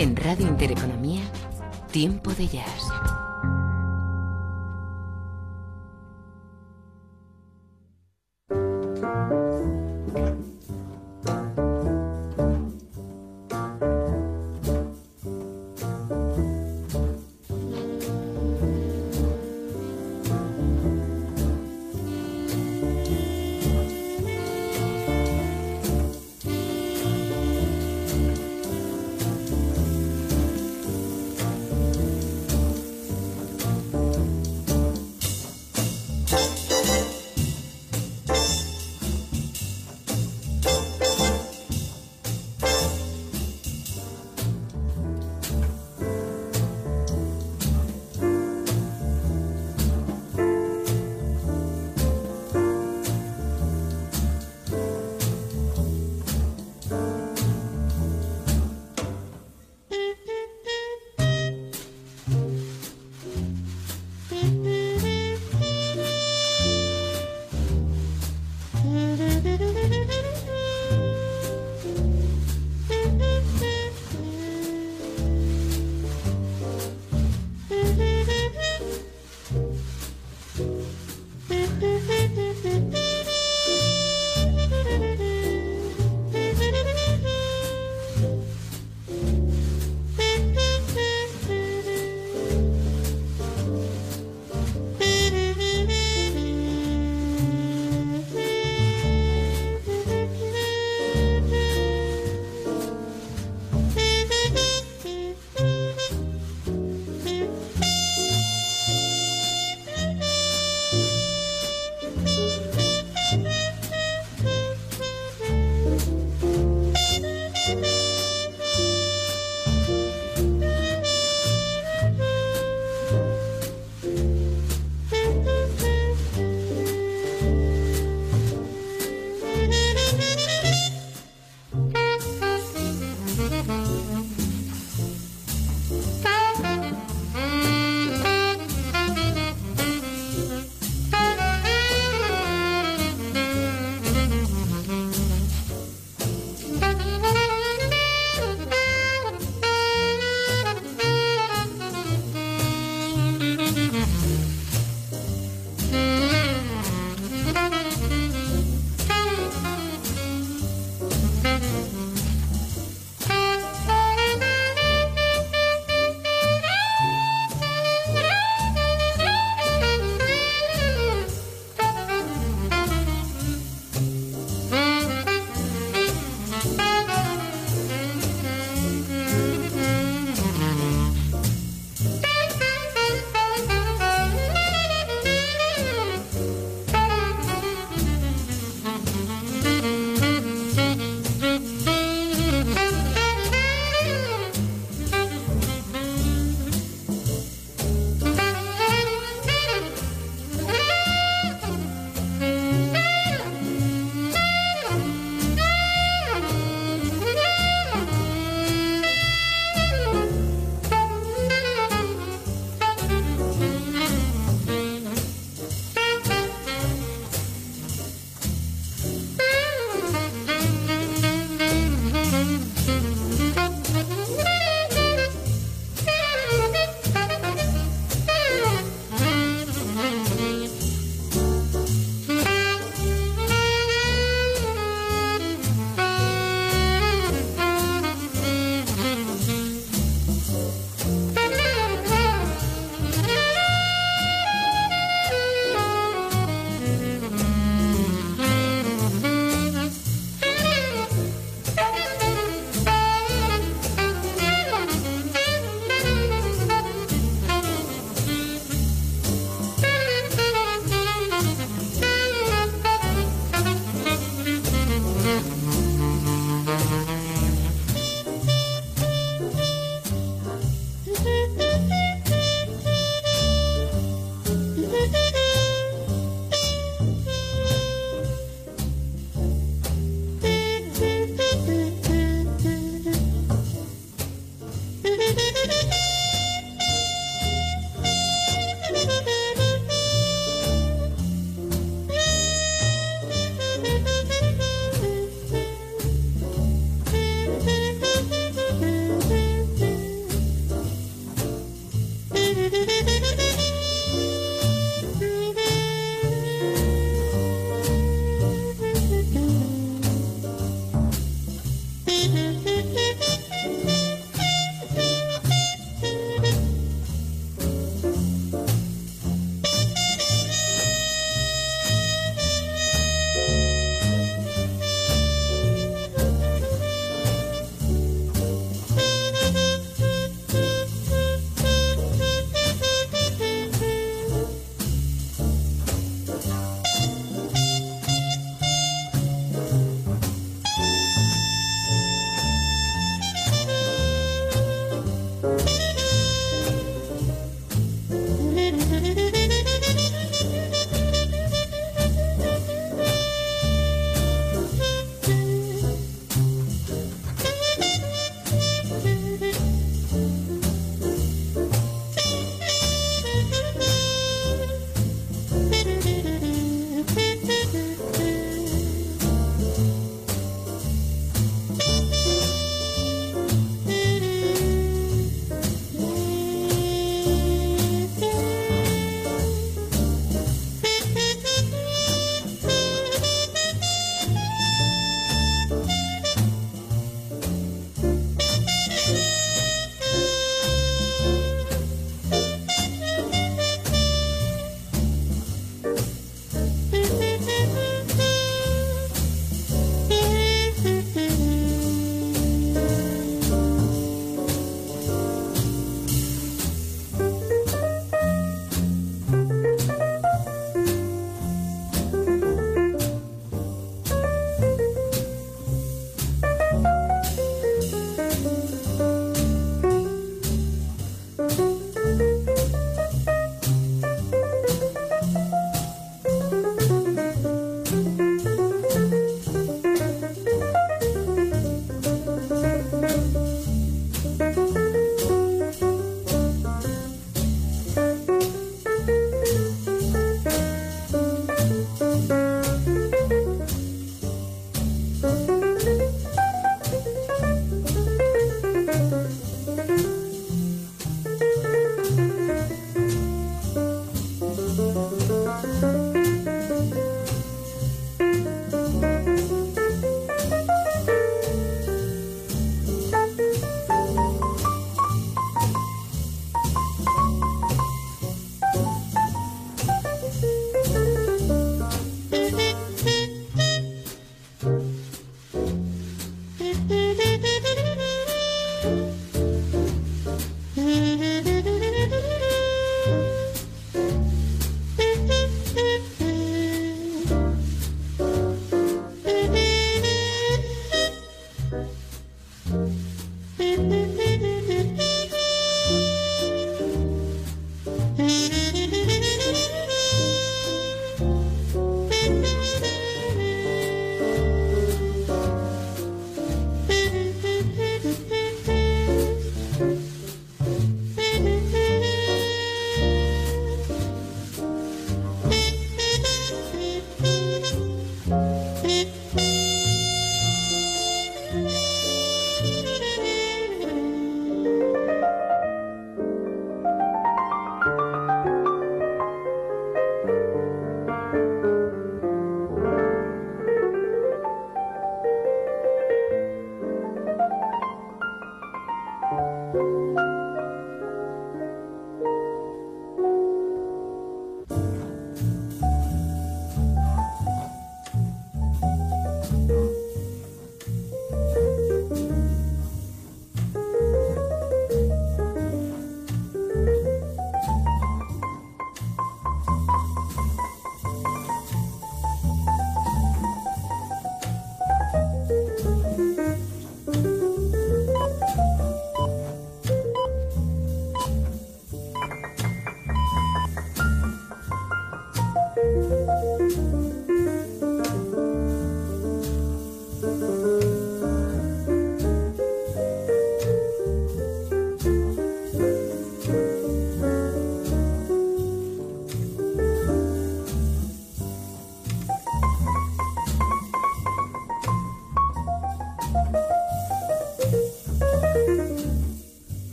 En Radio Intereconomía, Tiempo de Jazz.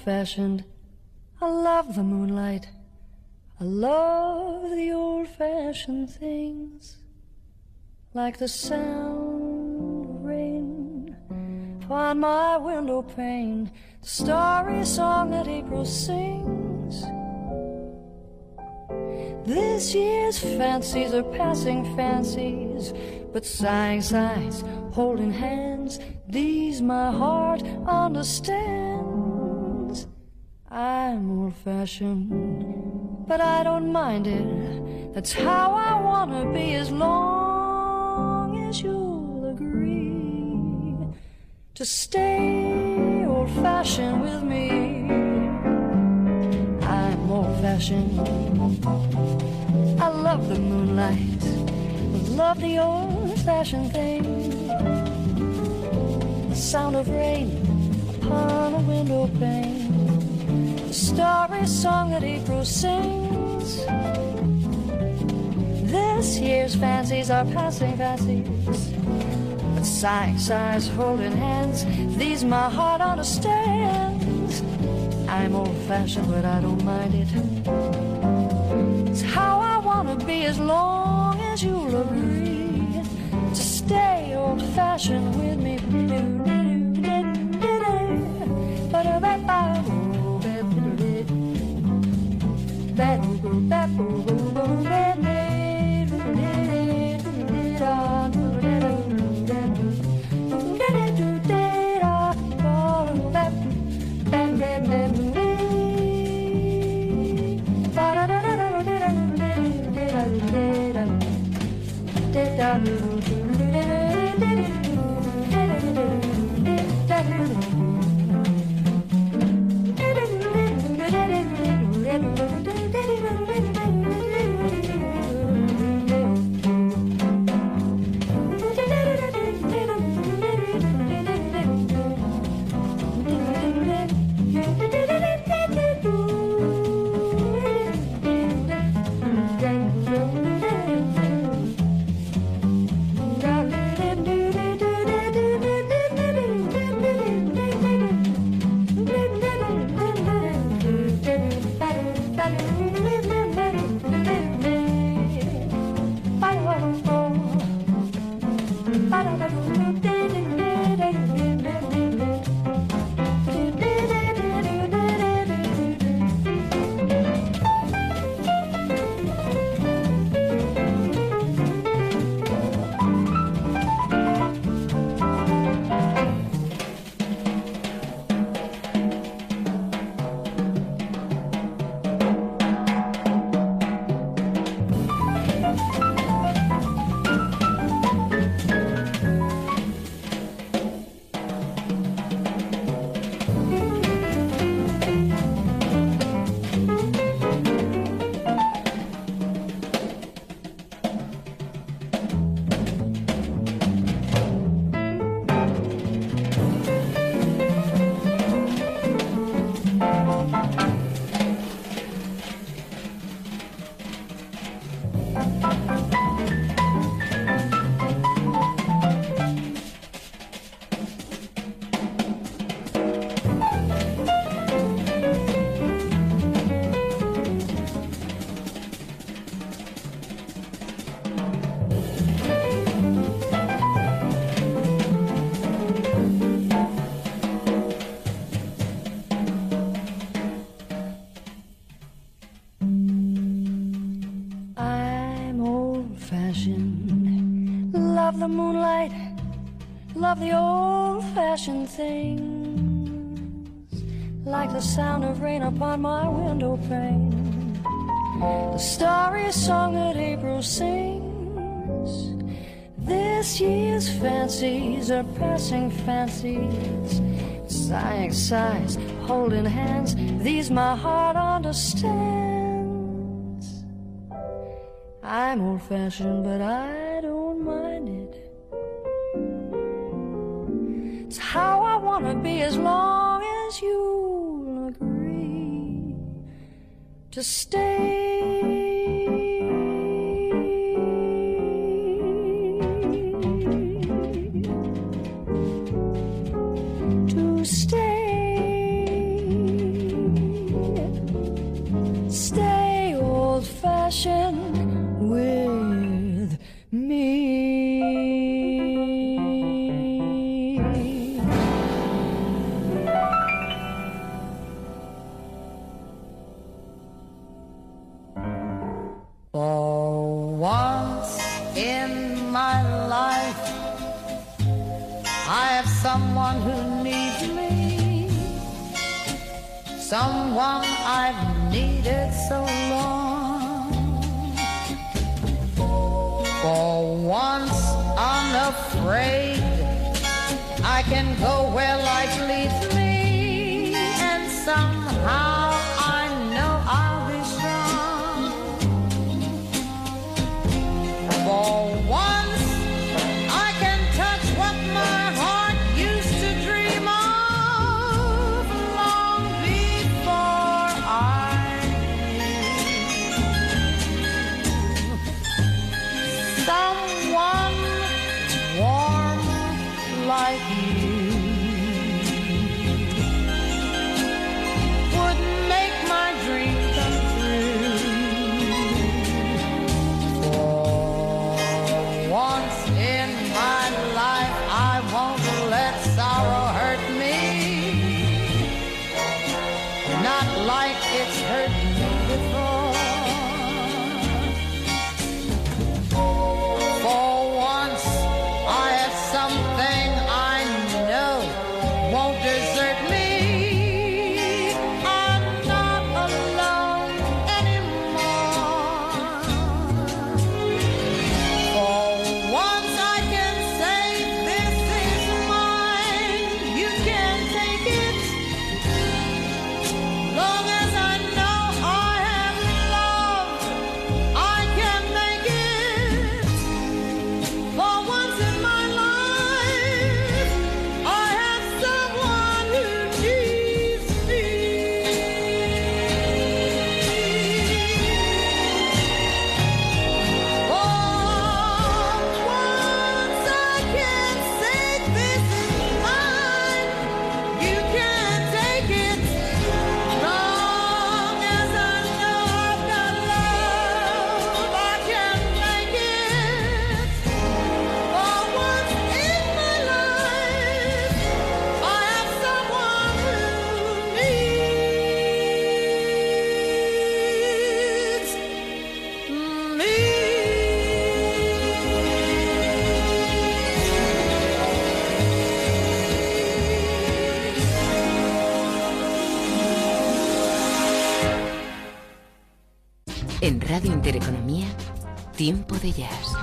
I'm old fashioned. I love the moonlight. I love the old fashioned things. Like the sound of rain upon my window pane. The starry song that April sings. This year's fancies are passing fancies, but sighing sighs, holding hands, these my heart understands. I'm old fashioned, but I don't mind it. That's how I wanna be as long as you'll agree to stay old fashioned with me. I'm old fashioned. I love the moonlight. Love the old fashioned thing. The sound of rain upon a window pane. The starry song that April sings. This year's fancies are passing fancies. But sighing sighs, holding hands, these my heart understands. I'm old fashioned, but I don't mind it. It's how I wanna be as long as you'll agree to stay old fashioned with me. I'm things. Like the sound of rain upon my window pane. The starry song that April sings. This year's fancies are passing fancies. Sighing sighs, holding hands. These my heart understands. I'm old fashioned, to stay. Radio Intereconomía, Tiempo de Jazz.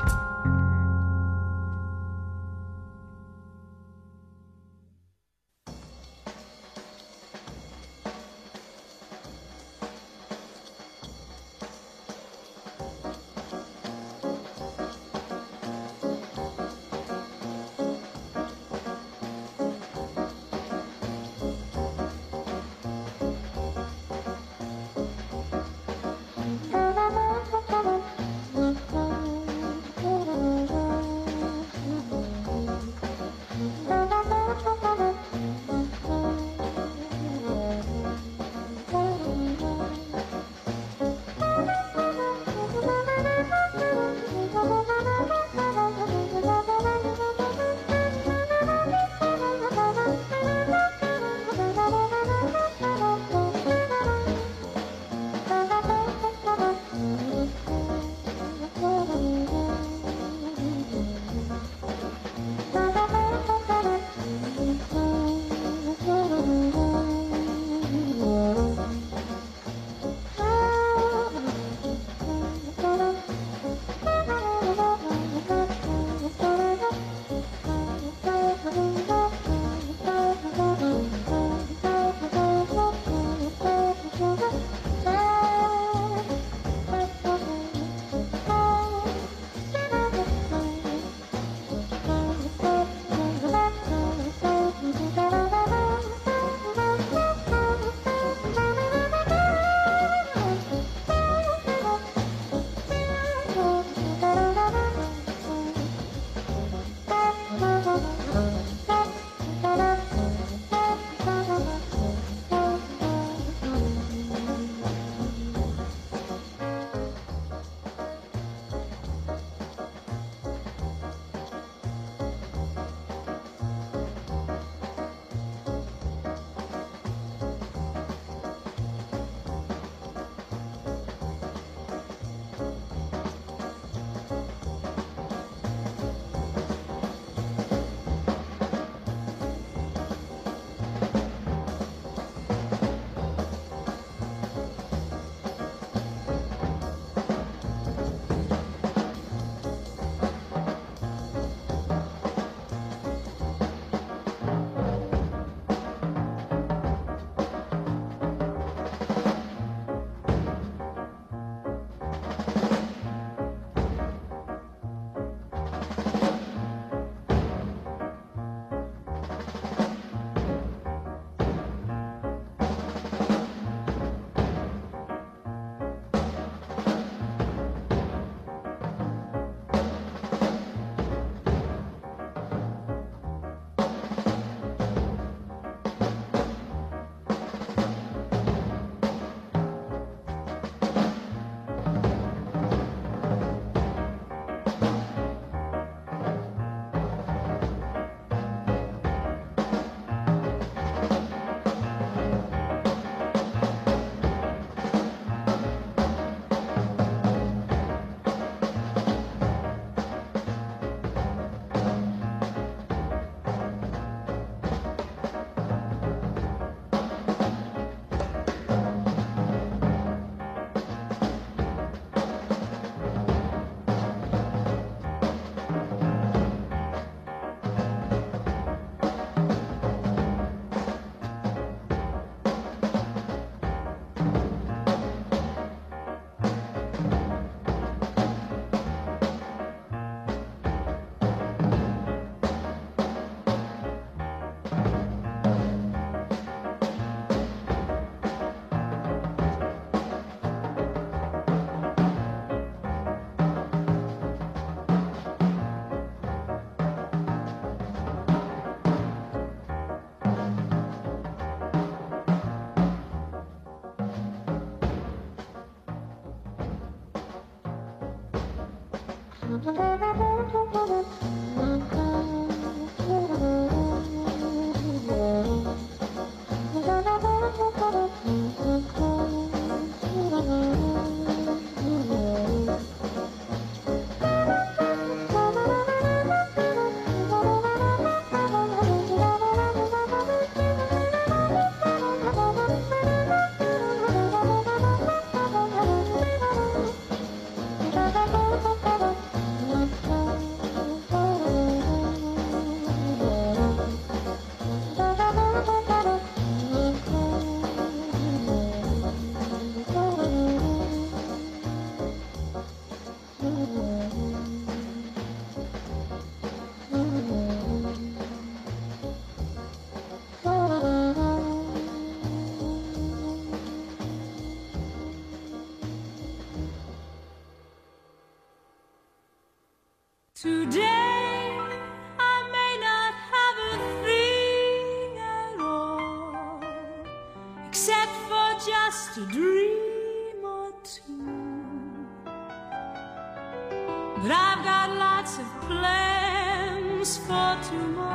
But I've got lots of plans for tomorrow.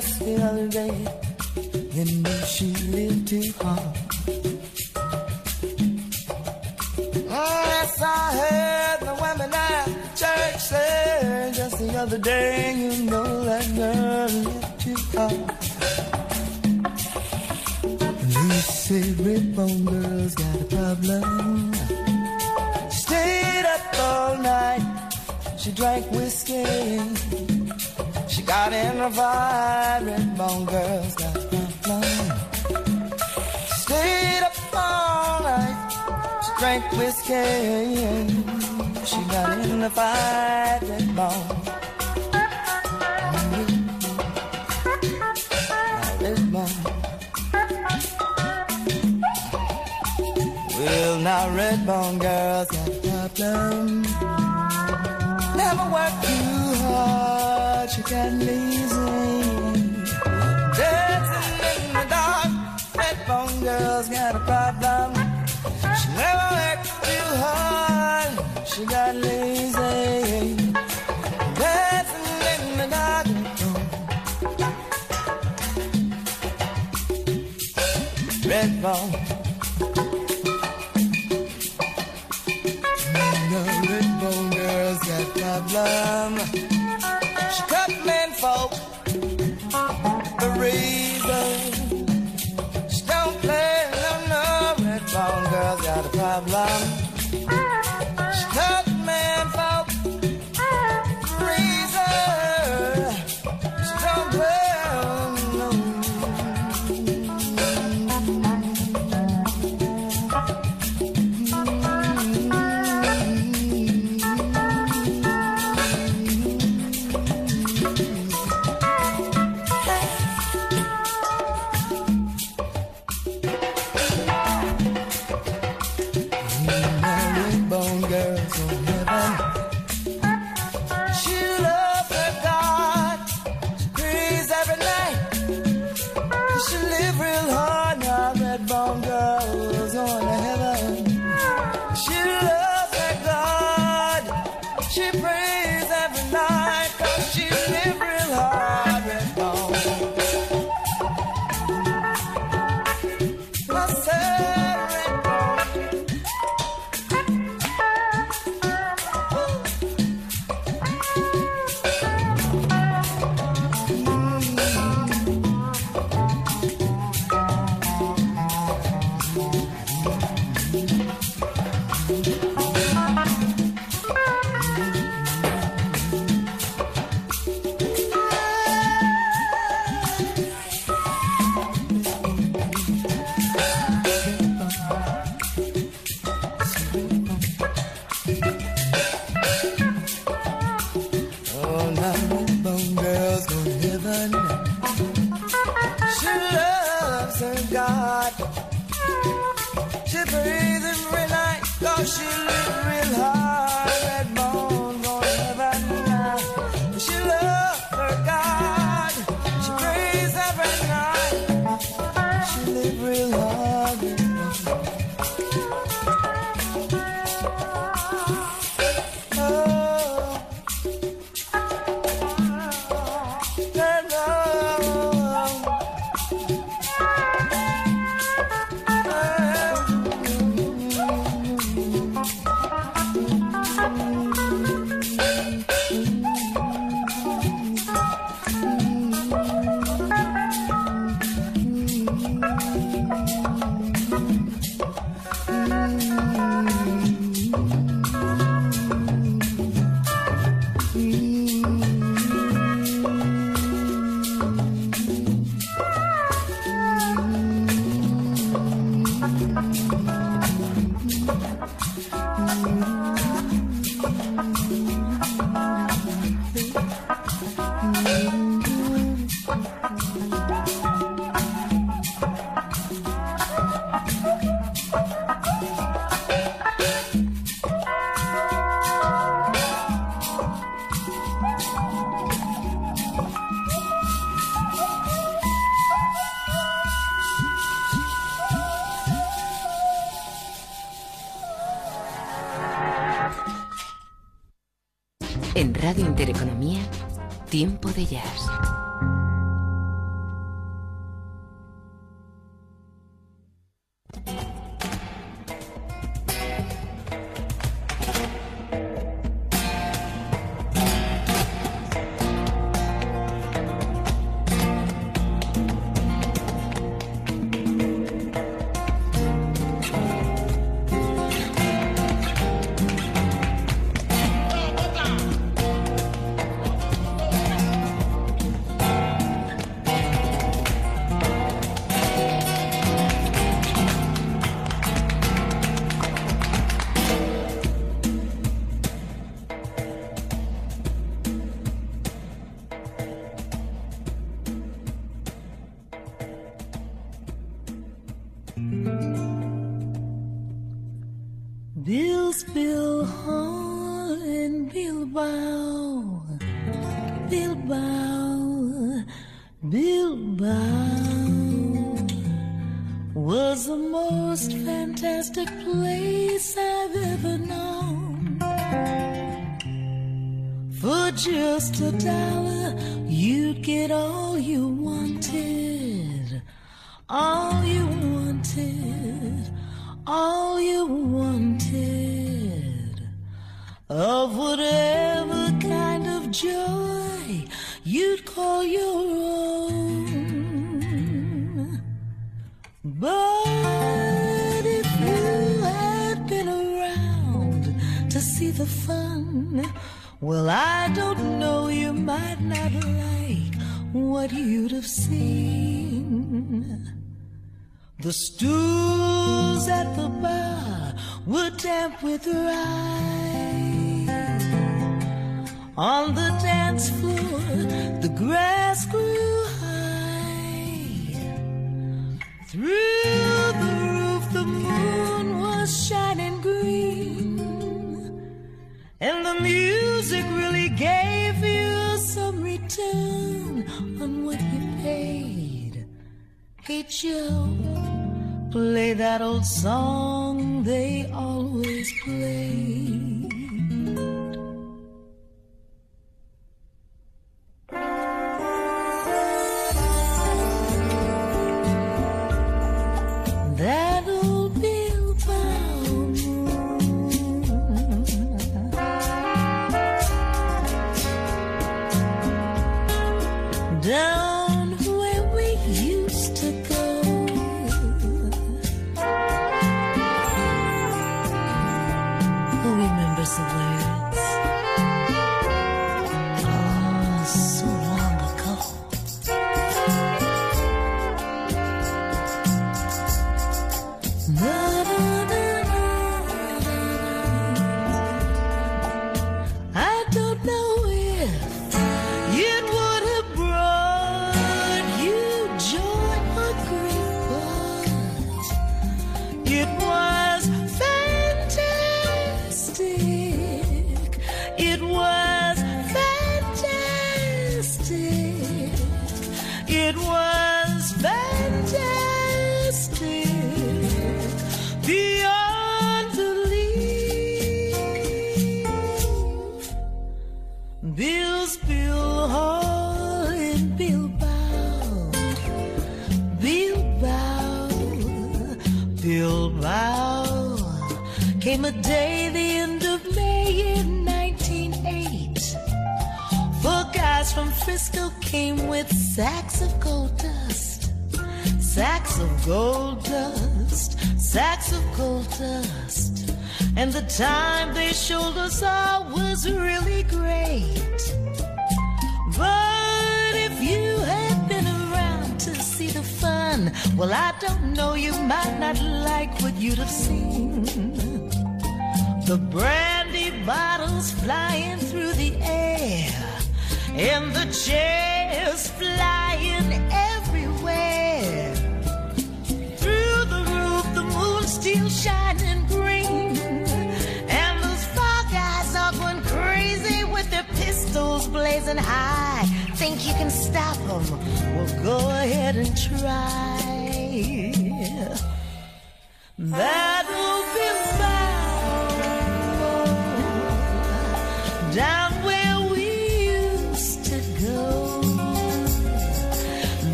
I feel, baby.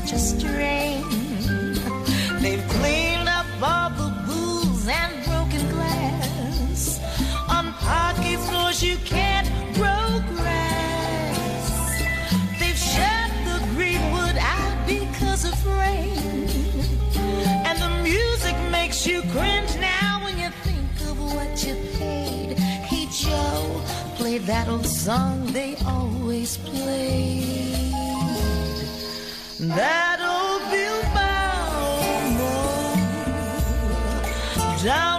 such a strain. They've cleaned up all the booze and broken glass on parking floors you can't grow grass. They've shut the greenwood out because of rain, and the music makes you cringe now when you think of what you paid. Hey Joe, play that old song they always play. Battlefield bound, down.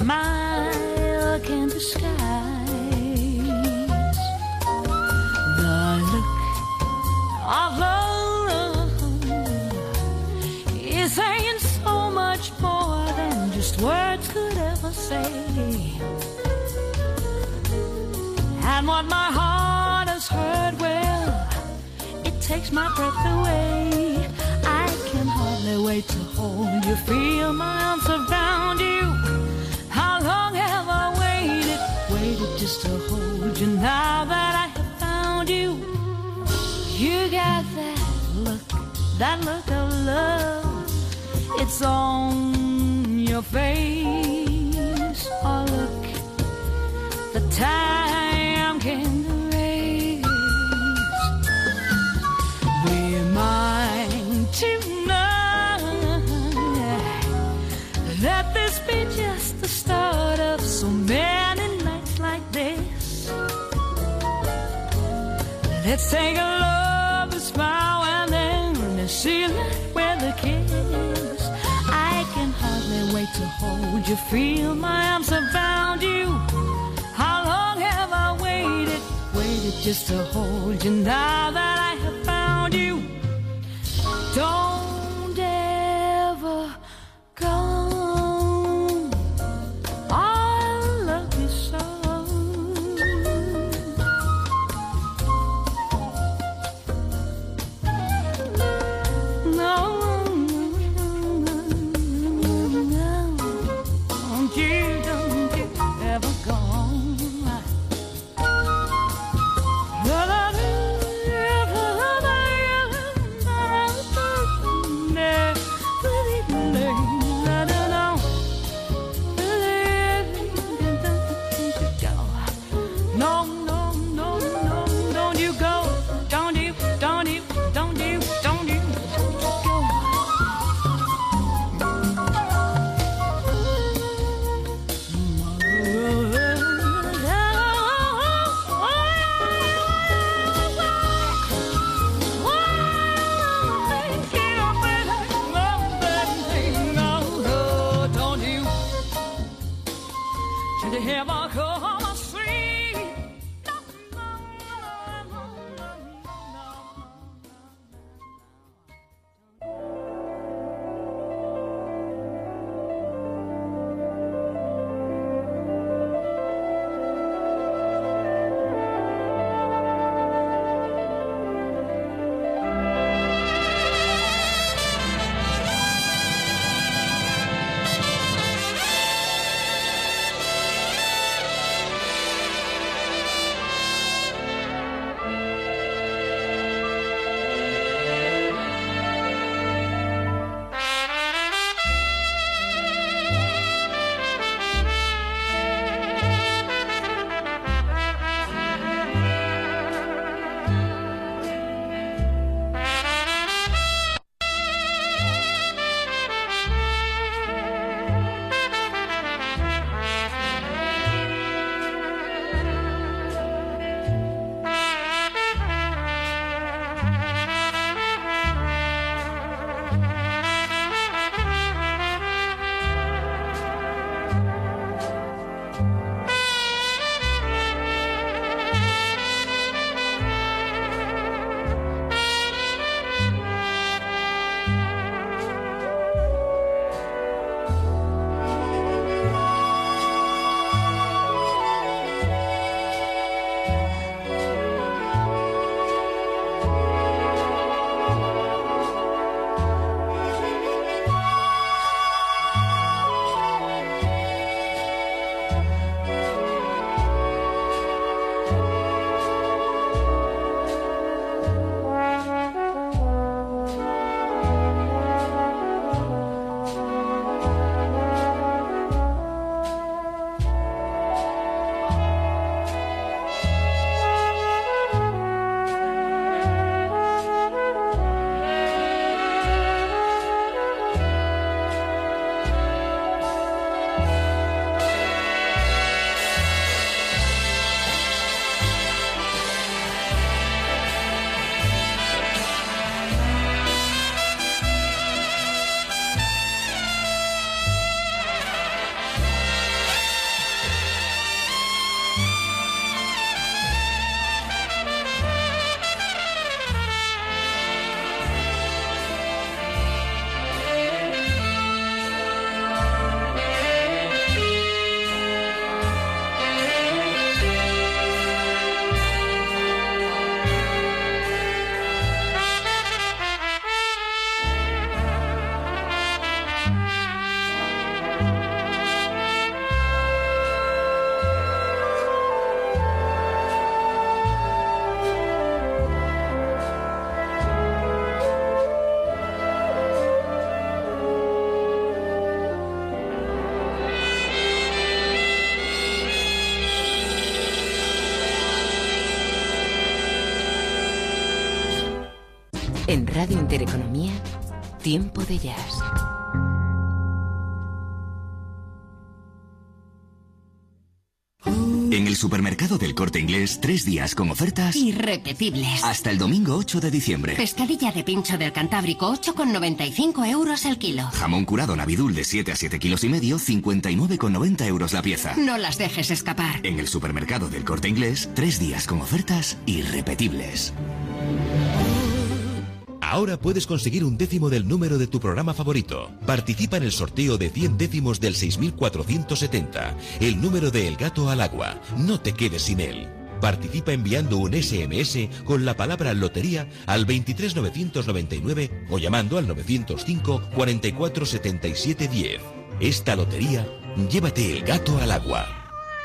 smile can disguise the look of love is saying so much more than just words could ever say. And what my heart has heard, well, it takes my breath away. I can hardly wait to hold you, feel my arms around you. That look of love. It's on your face. Oh, look, the time can erase. Be mine tonight. Let this be just the start of so many nights like this. Let's take a to hold you, feel my arms around you. How long have I waited, waited just to hold you now that I En Radio Intereconomía, Tiempo de Jazz. En el supermercado del corte inglés, tres días con ofertas Irrepetibles. hasta el domingo 8 de diciembre. Pescadilla de pincho del Cantábrico, 8,95 euros el kilo. Jamón curado Navidul de 7 a 7 kilos y medio, 59,90 euros la pieza. No las dejes escapar. En el supermercado del corte inglés, tres días con ofertas irrepetibles. Ahora puedes conseguir un décimo del número de tu programa favorito. Participa en el sorteo de 100 décimos del 6470, el número de El Gato al Agua. No te quedes sin él. Participa enviando un SMS con la palabra lotería al 23999 o llamando al 905 44 77 10. Esta lotería, llévate el gato al agua.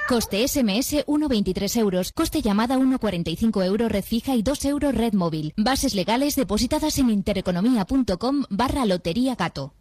Coste SMS 1,23 euros. Coste llamada 1,45 euros red fija y 2 euros red móvil. Bases legales depositadas en intereconomía.com barra lotería gato.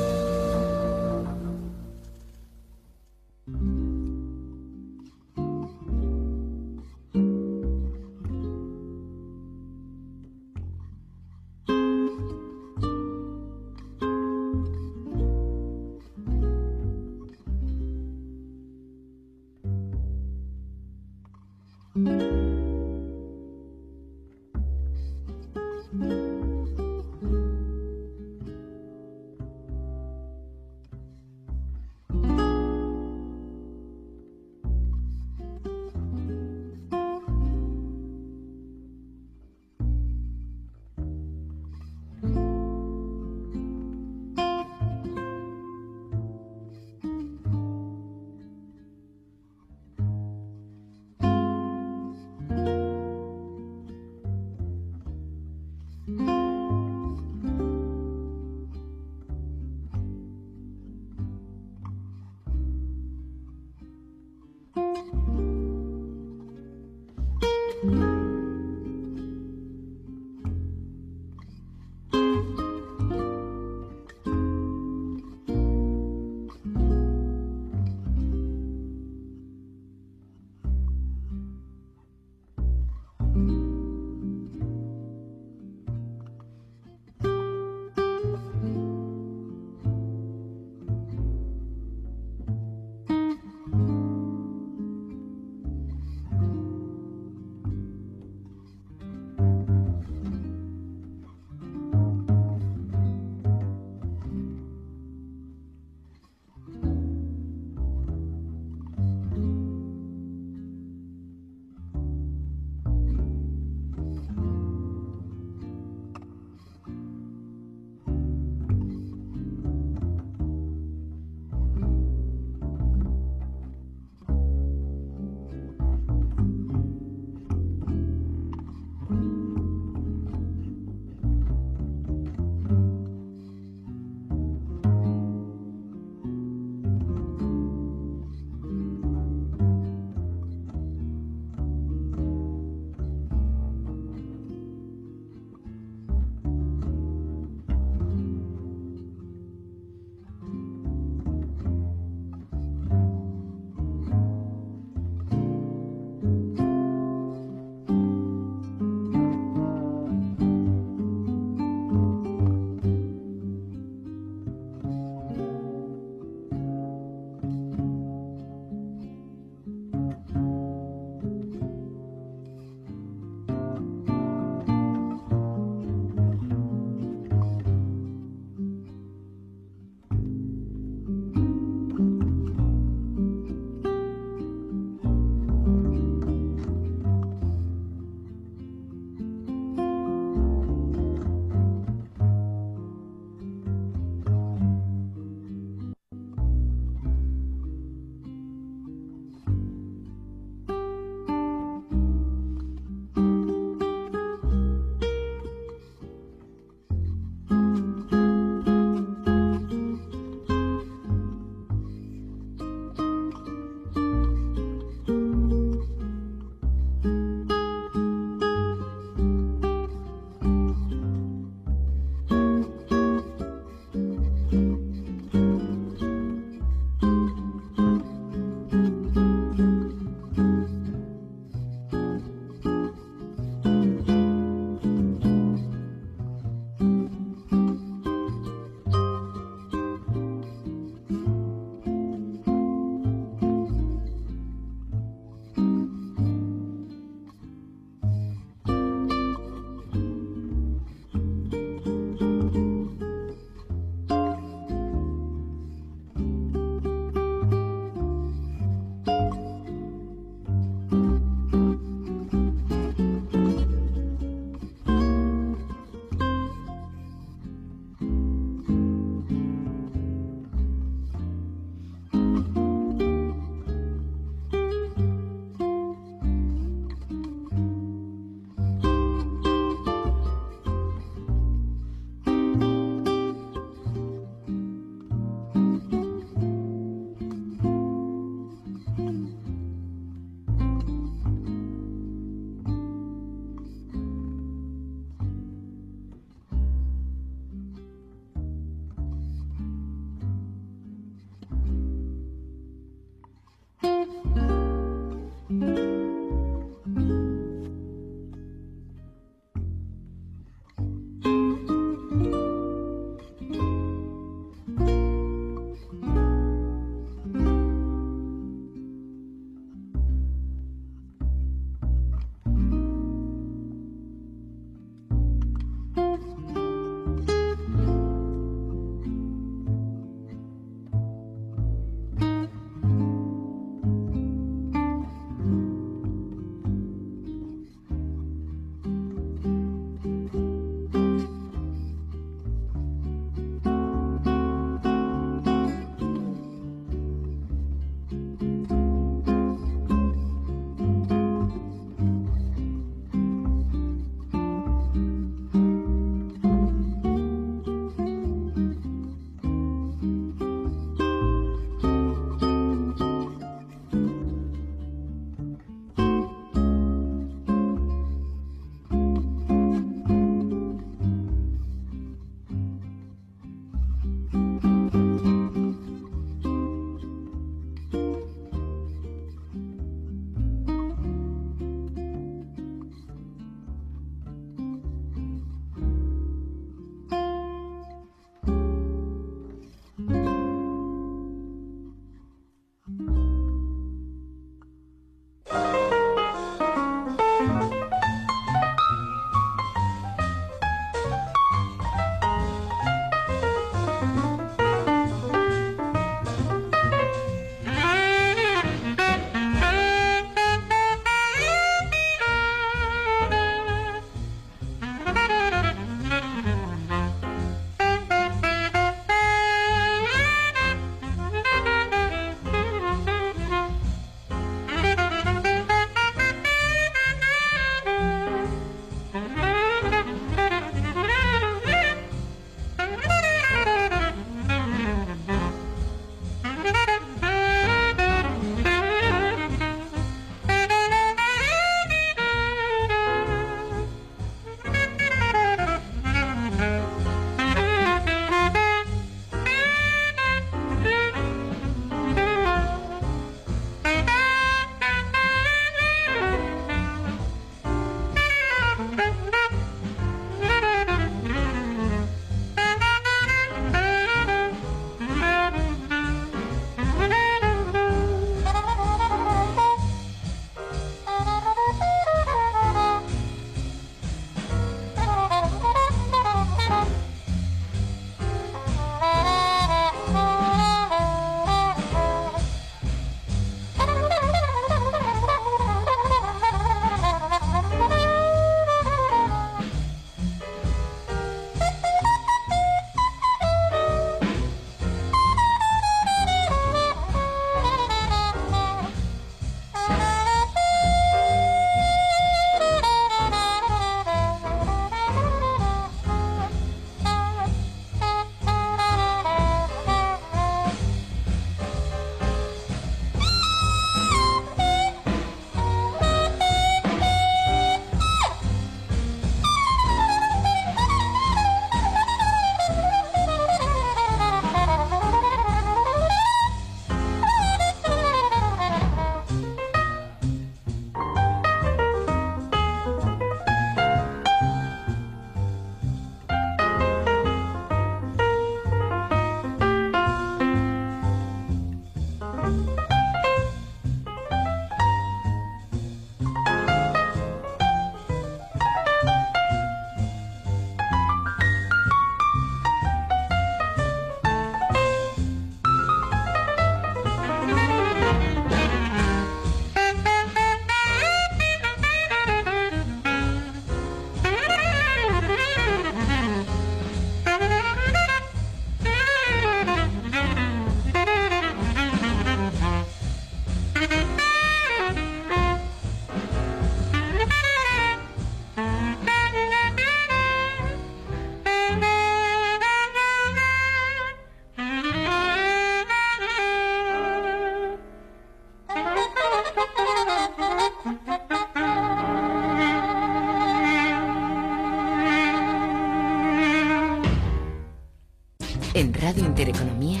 Radio Intereconomía,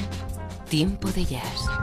Tiempo de Jazz.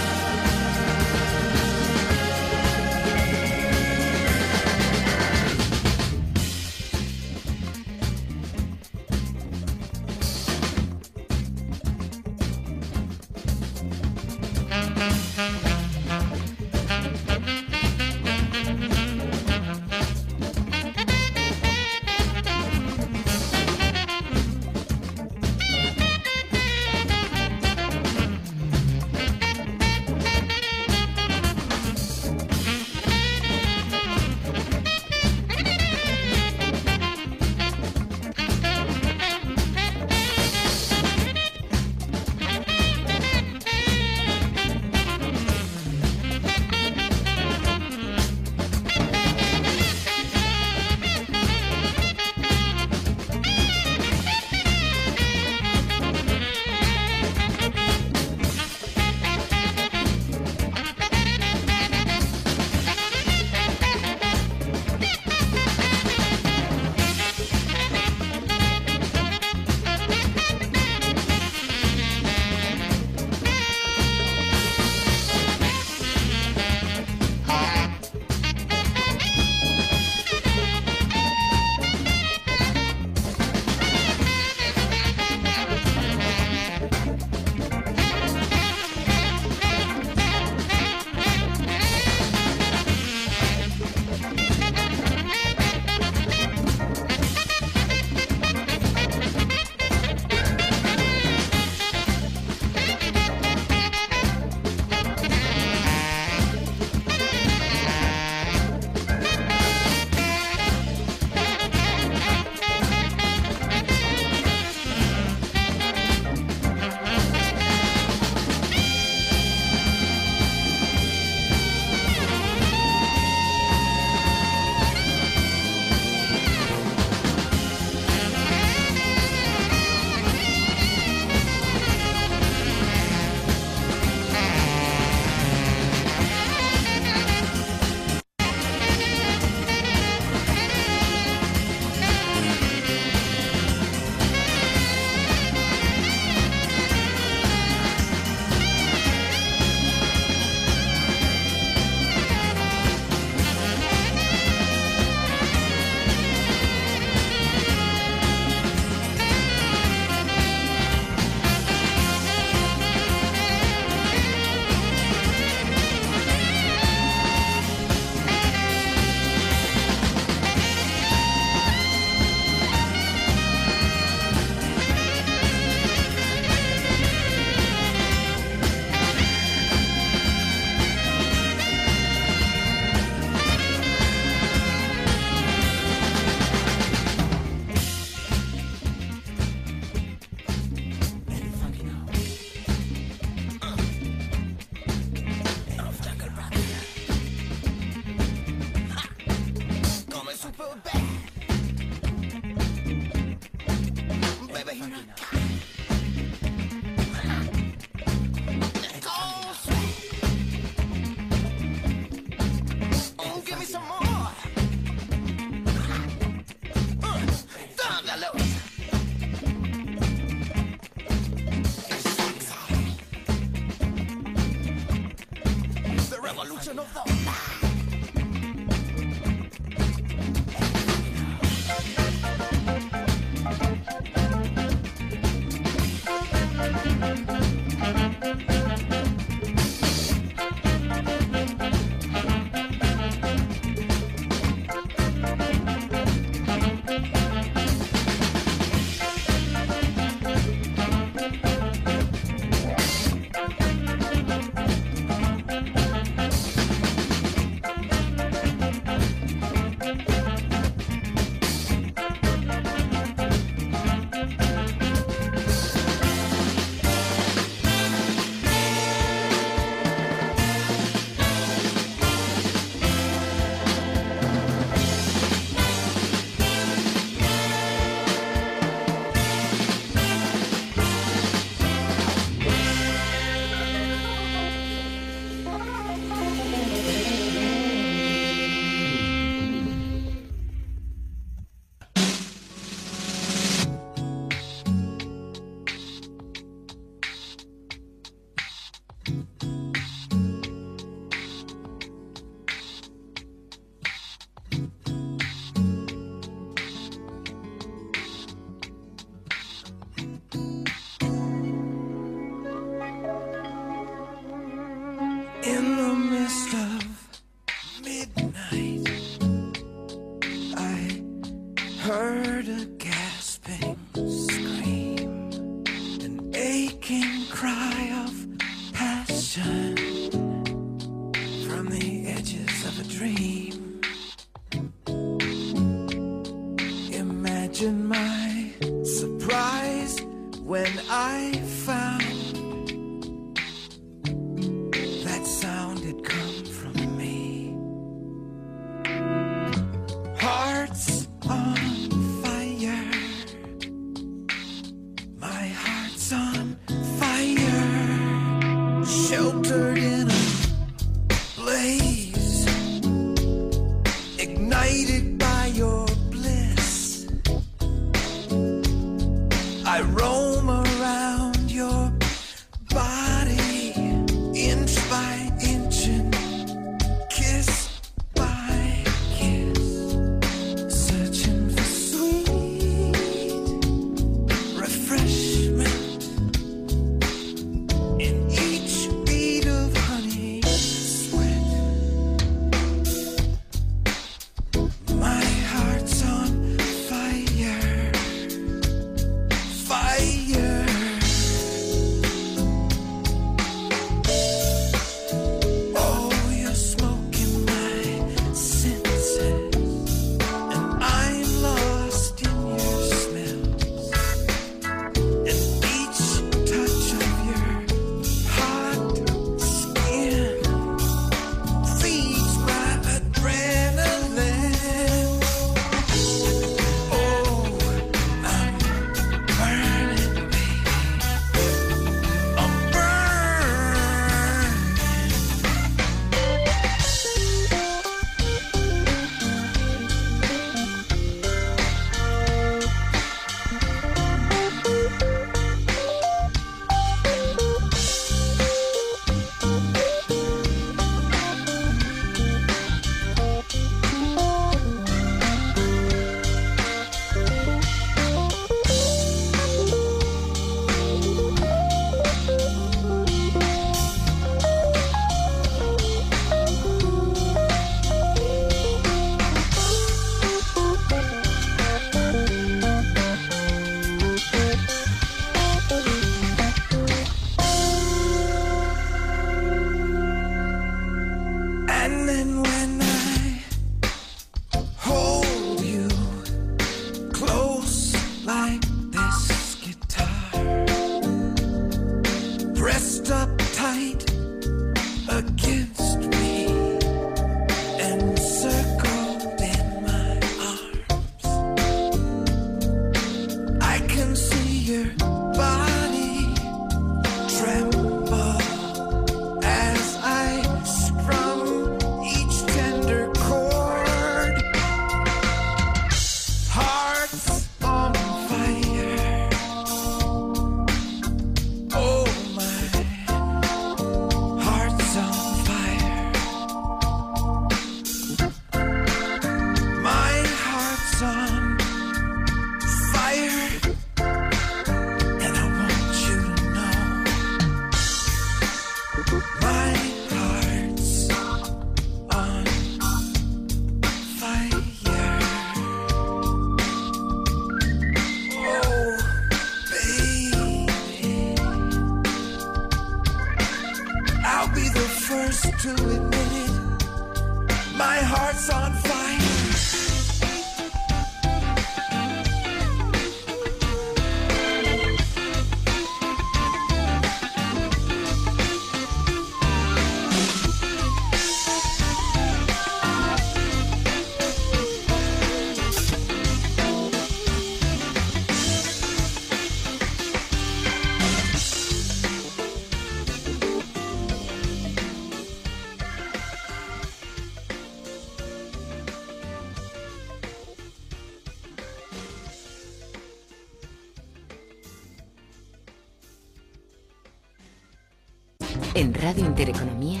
Intereconomía,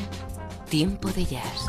Tiempo de Jazz.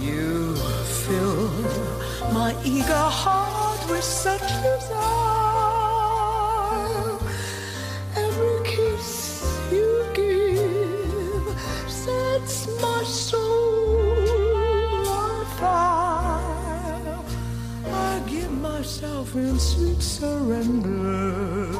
You fill my eager heart with such desire. Every kiss you give sets my soul on fire. I give myself in sweet surrender.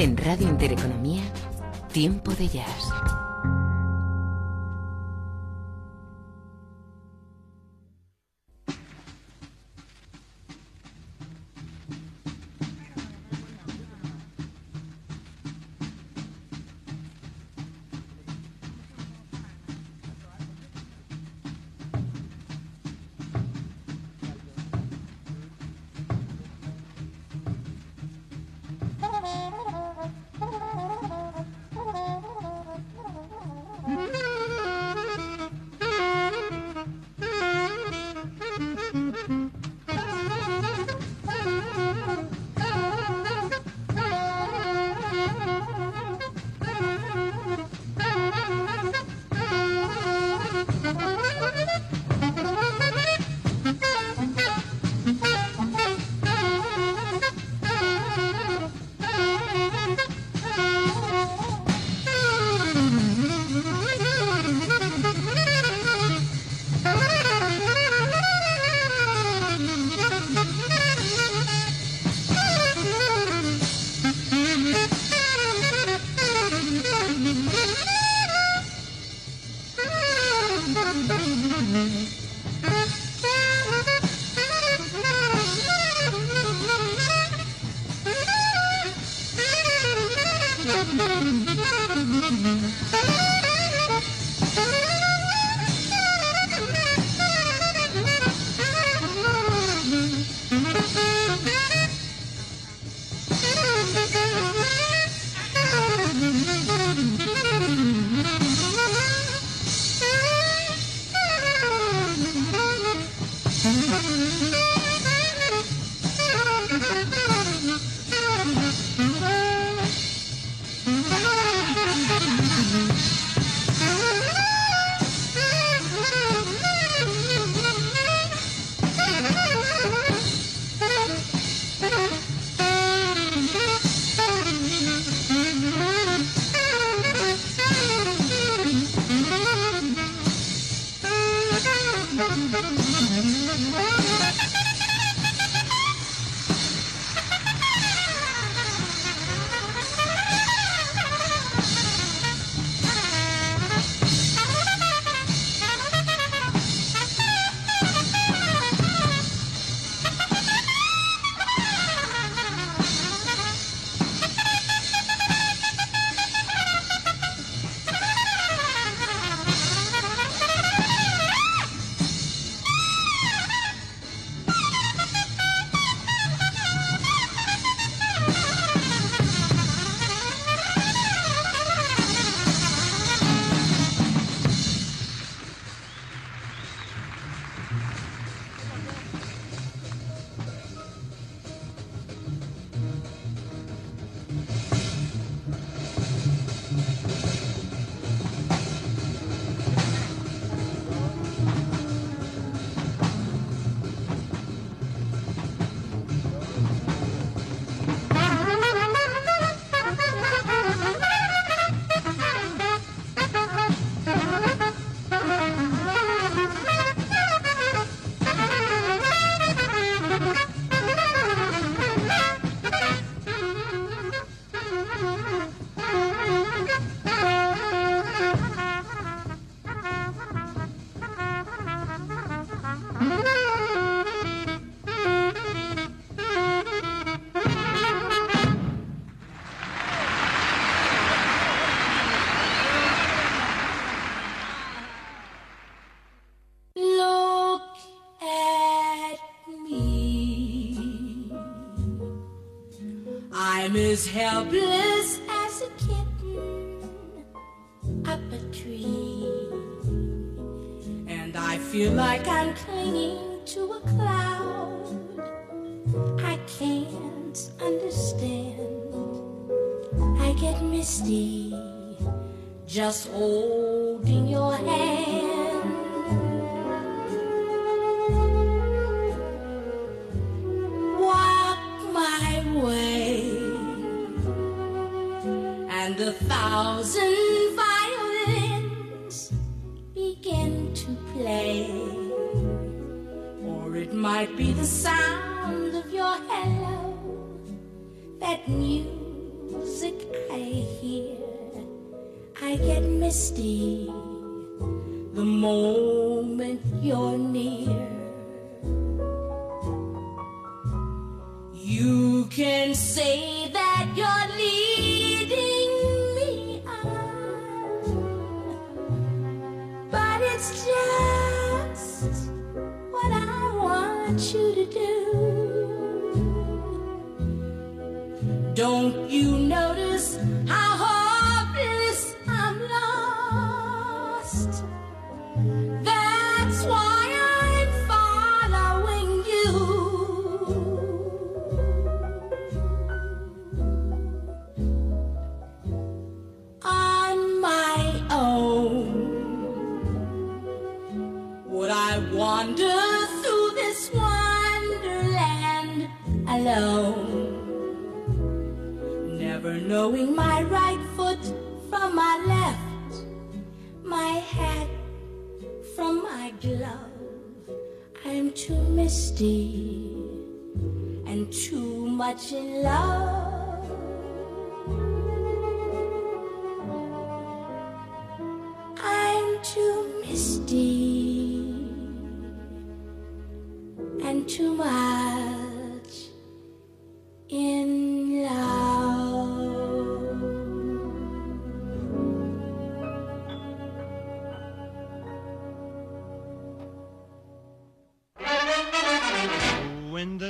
En Radio Intereconomía, Tiempo de Jazz. Look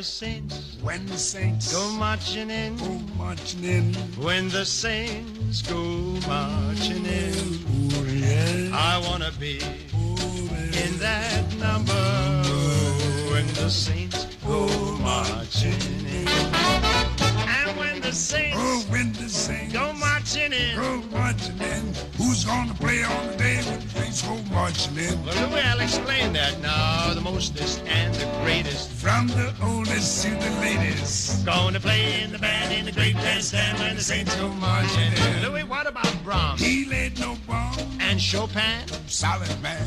the saints, when the saints go marching in, go marching in, when the saints go marching in, Ooh, yeah. I wanna be in that number. When the saints go marching in, and when the saints, Oh, when the saints go marching in, go marching in, gonna play on the day when the saints go marching in? well, Louis, I'll explain that now. The mostest and the greatest. From the oldest to the latest, Gonna play in the band in the great bandstand when the saints go marching in. Louis, what about Brahms he laid no bomb, and Chopin? solid man,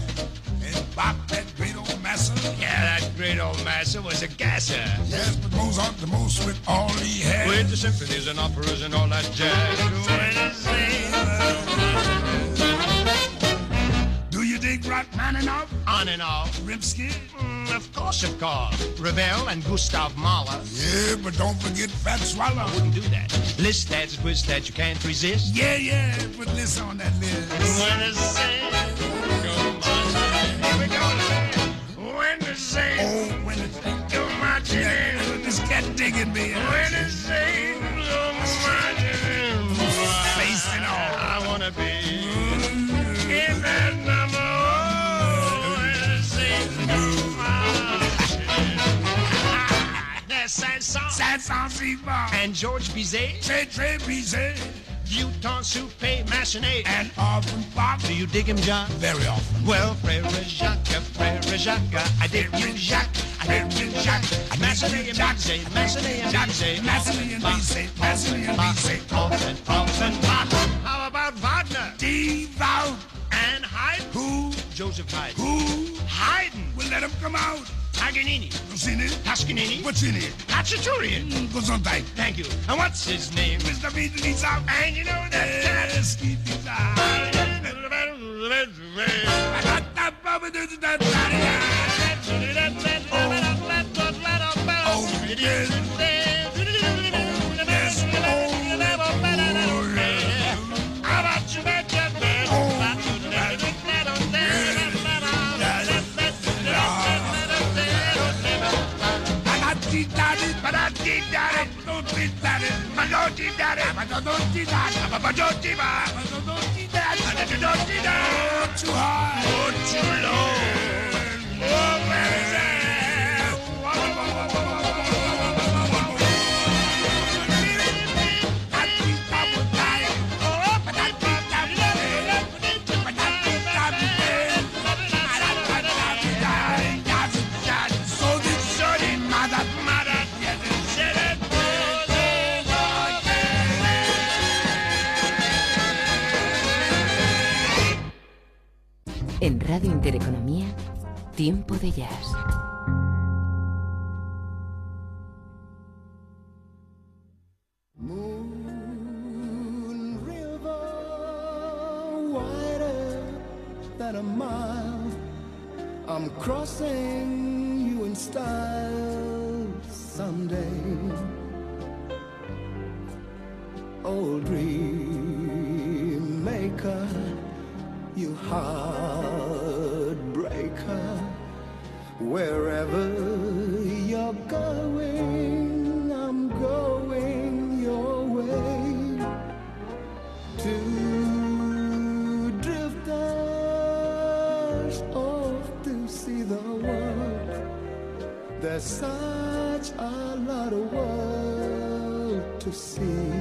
and Bach that great old massa. Yeah, that great old master was a gasser. Yes, but Mozart the most with all he had. With the symphonies and operas and all that jazz. When the Do you dig Rachmaninoff, On and off. Rimsky? Mm, of course, of course. Ravel and Gustav Mahler. Yeah, but don't forget Fats Waller. Wouldn't do that. Liszt that's a twist that you can't resist. Yeah, yeah, put this on that list. When the saints go marching in. Here we go. When the saints Oh, when the saints go marching in. This cat digging me. When the saints 500. 500 vivants. And George Bizet. Très, très Bizet. Utah soupe machinate and often pop. Do you dig him, John? Very often. Well, frere Jacques, frere Jacques, I dig you, Jacques. I did you, Jacques. Machinate Bizet, machinate Bizet, machinate Bizet, machinate and Bizet. How about Wagner? Devout. And Haydn? Who? Joseph Haydn. Who? Haydn. We'll let him come out. Paganini. What's in it? Toscanini. What's in it? Khachaturian. Mm, Goes on tight. Thank you. And what's his name? Mr. Beatley's out. And you know that Yes, keep it out. Oh, yes. Yes. Too high. Too low. Oh, man. Intereconomía, Tiempo de Jazz. I'm crossing you in style someday. Old dream maker. You heartbreaker. Wherever you're going, I'm going your way. Two drifters off to see the world. There's such a lot of world to see.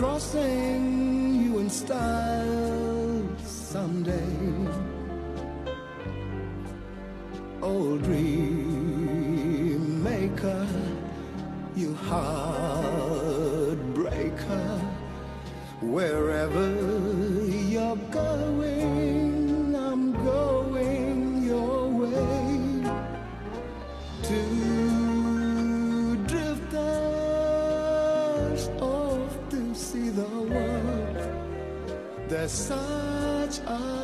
Crossing you in style someday. Old dream maker, you heartbreaker. Wherever such a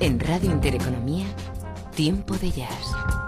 En Radio Intereconomía, Tiempo de Jazz.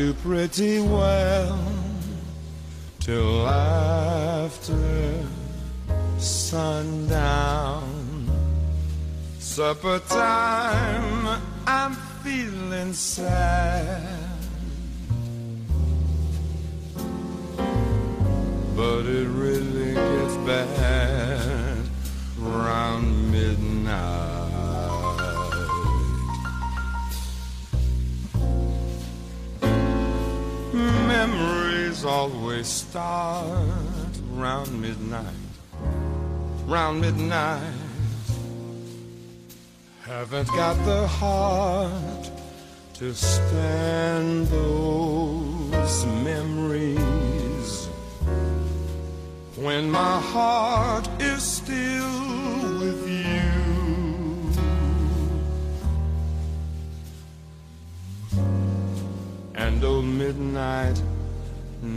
Do pretty well till after sundown. Supper time, I'm feeling sad. Memories always start round midnight, round midnight. Haven't got the heart to stand those memories when my heart is still with you. And old midnight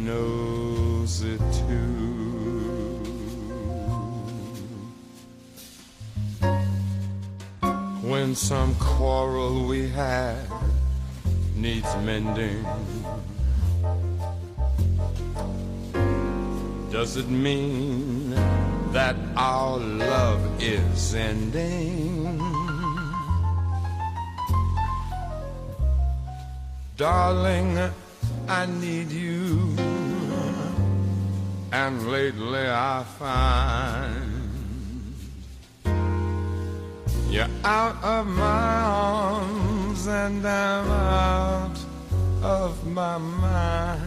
knows it too. When some quarrel we had needs mending. Does it mean that our love is ending? Darling, I need you. And lately I find you're out of my arms and I'm out of my mind.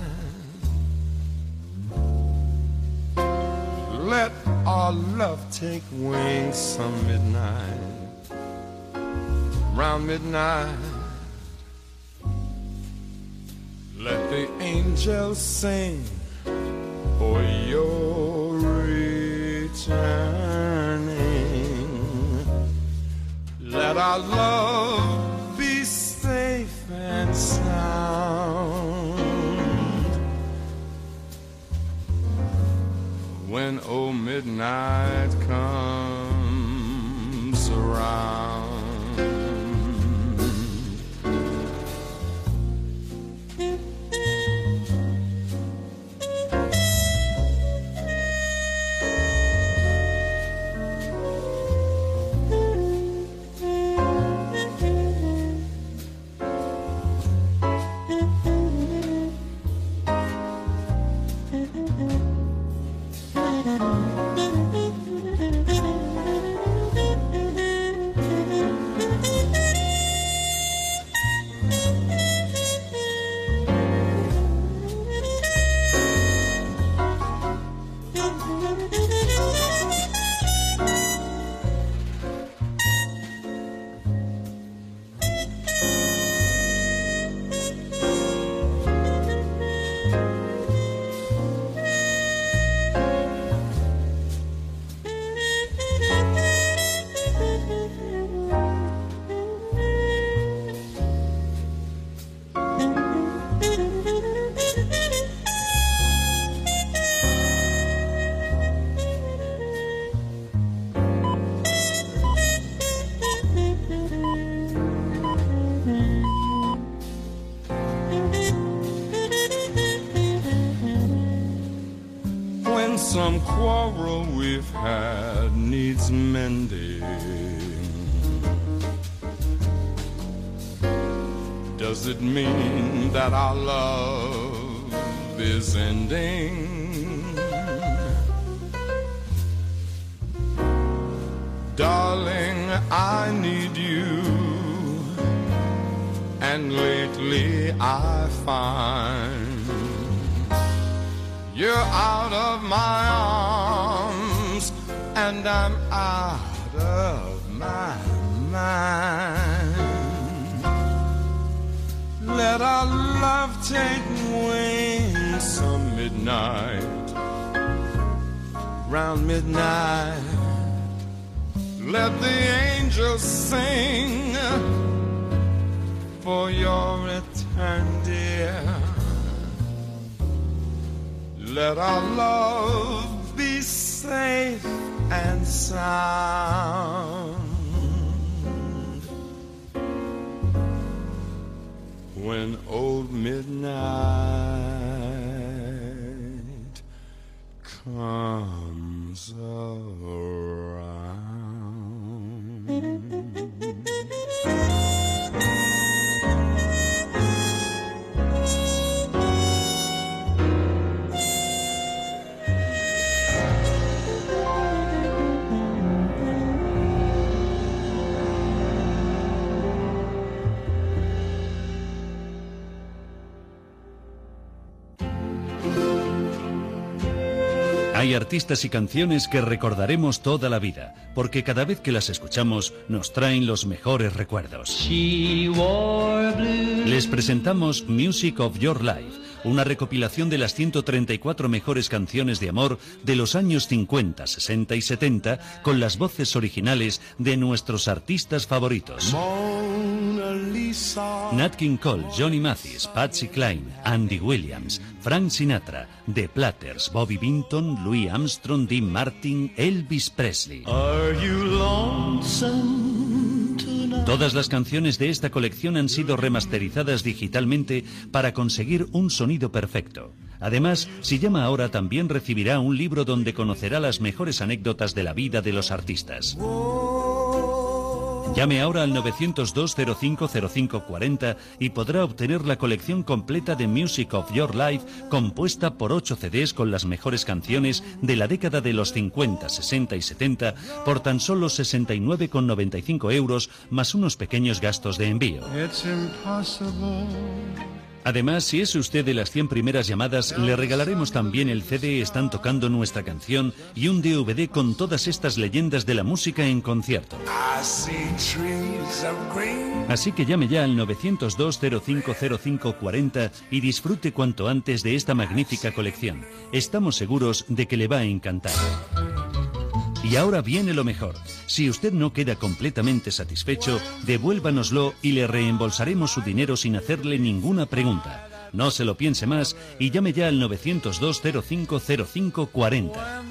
Let our love take wings some midnight, round midnight. Let the angels sing for your returning. Let our love be safe and sound. when oh midnight comes that our love is ending? Midnight. Let the angels sing for your return, dear. Let our love be safe and sound. When old midnight comes artistas y canciones que recordaremos toda la vida, porque cada vez que las escuchamos nos traen los mejores recuerdos. Les presentamos Music of Your Life, una recopilación de las 134 mejores canciones de amor de los años 50, 60 y 70 con las voces originales de nuestros artistas favoritos. Nat King Cole, Johnny Mathis, Patsy Cline, Andy Williams, Frank Sinatra, The Platters, Bobby Binton, Louis Armstrong, Dean Martin, Elvis Presley. Are you lonesome? Todas las canciones de esta colección han sido remasterizadas digitalmente para conseguir un sonido perfecto. Además, si llama ahora también recibirá un libro donde conocerá las mejores anécdotas de la vida de los artistas. Llame ahora al 902-050540 y podrá obtener la colección completa de Music of Your Life compuesta por 8 CDs con las mejores canciones de la década de los 50, 60 y 70 por tan solo 69,95 euros más unos pequeños gastos de envío. Además, si es usted de las 100 primeras llamadas, le regalaremos también el CD Están tocando nuestra canción y un DVD con todas estas leyendas de la música en concierto. Así que llame ya al 902-050540 y disfrute cuanto antes de esta magnífica colección. Estamos seguros de que le va a encantar. Y ahora viene lo mejor. Si usted no queda completamente satisfecho, devuélvanoslo y le reembolsaremos su dinero sin hacerle ninguna pregunta. No se lo piense más y llame ya al 902 05 40.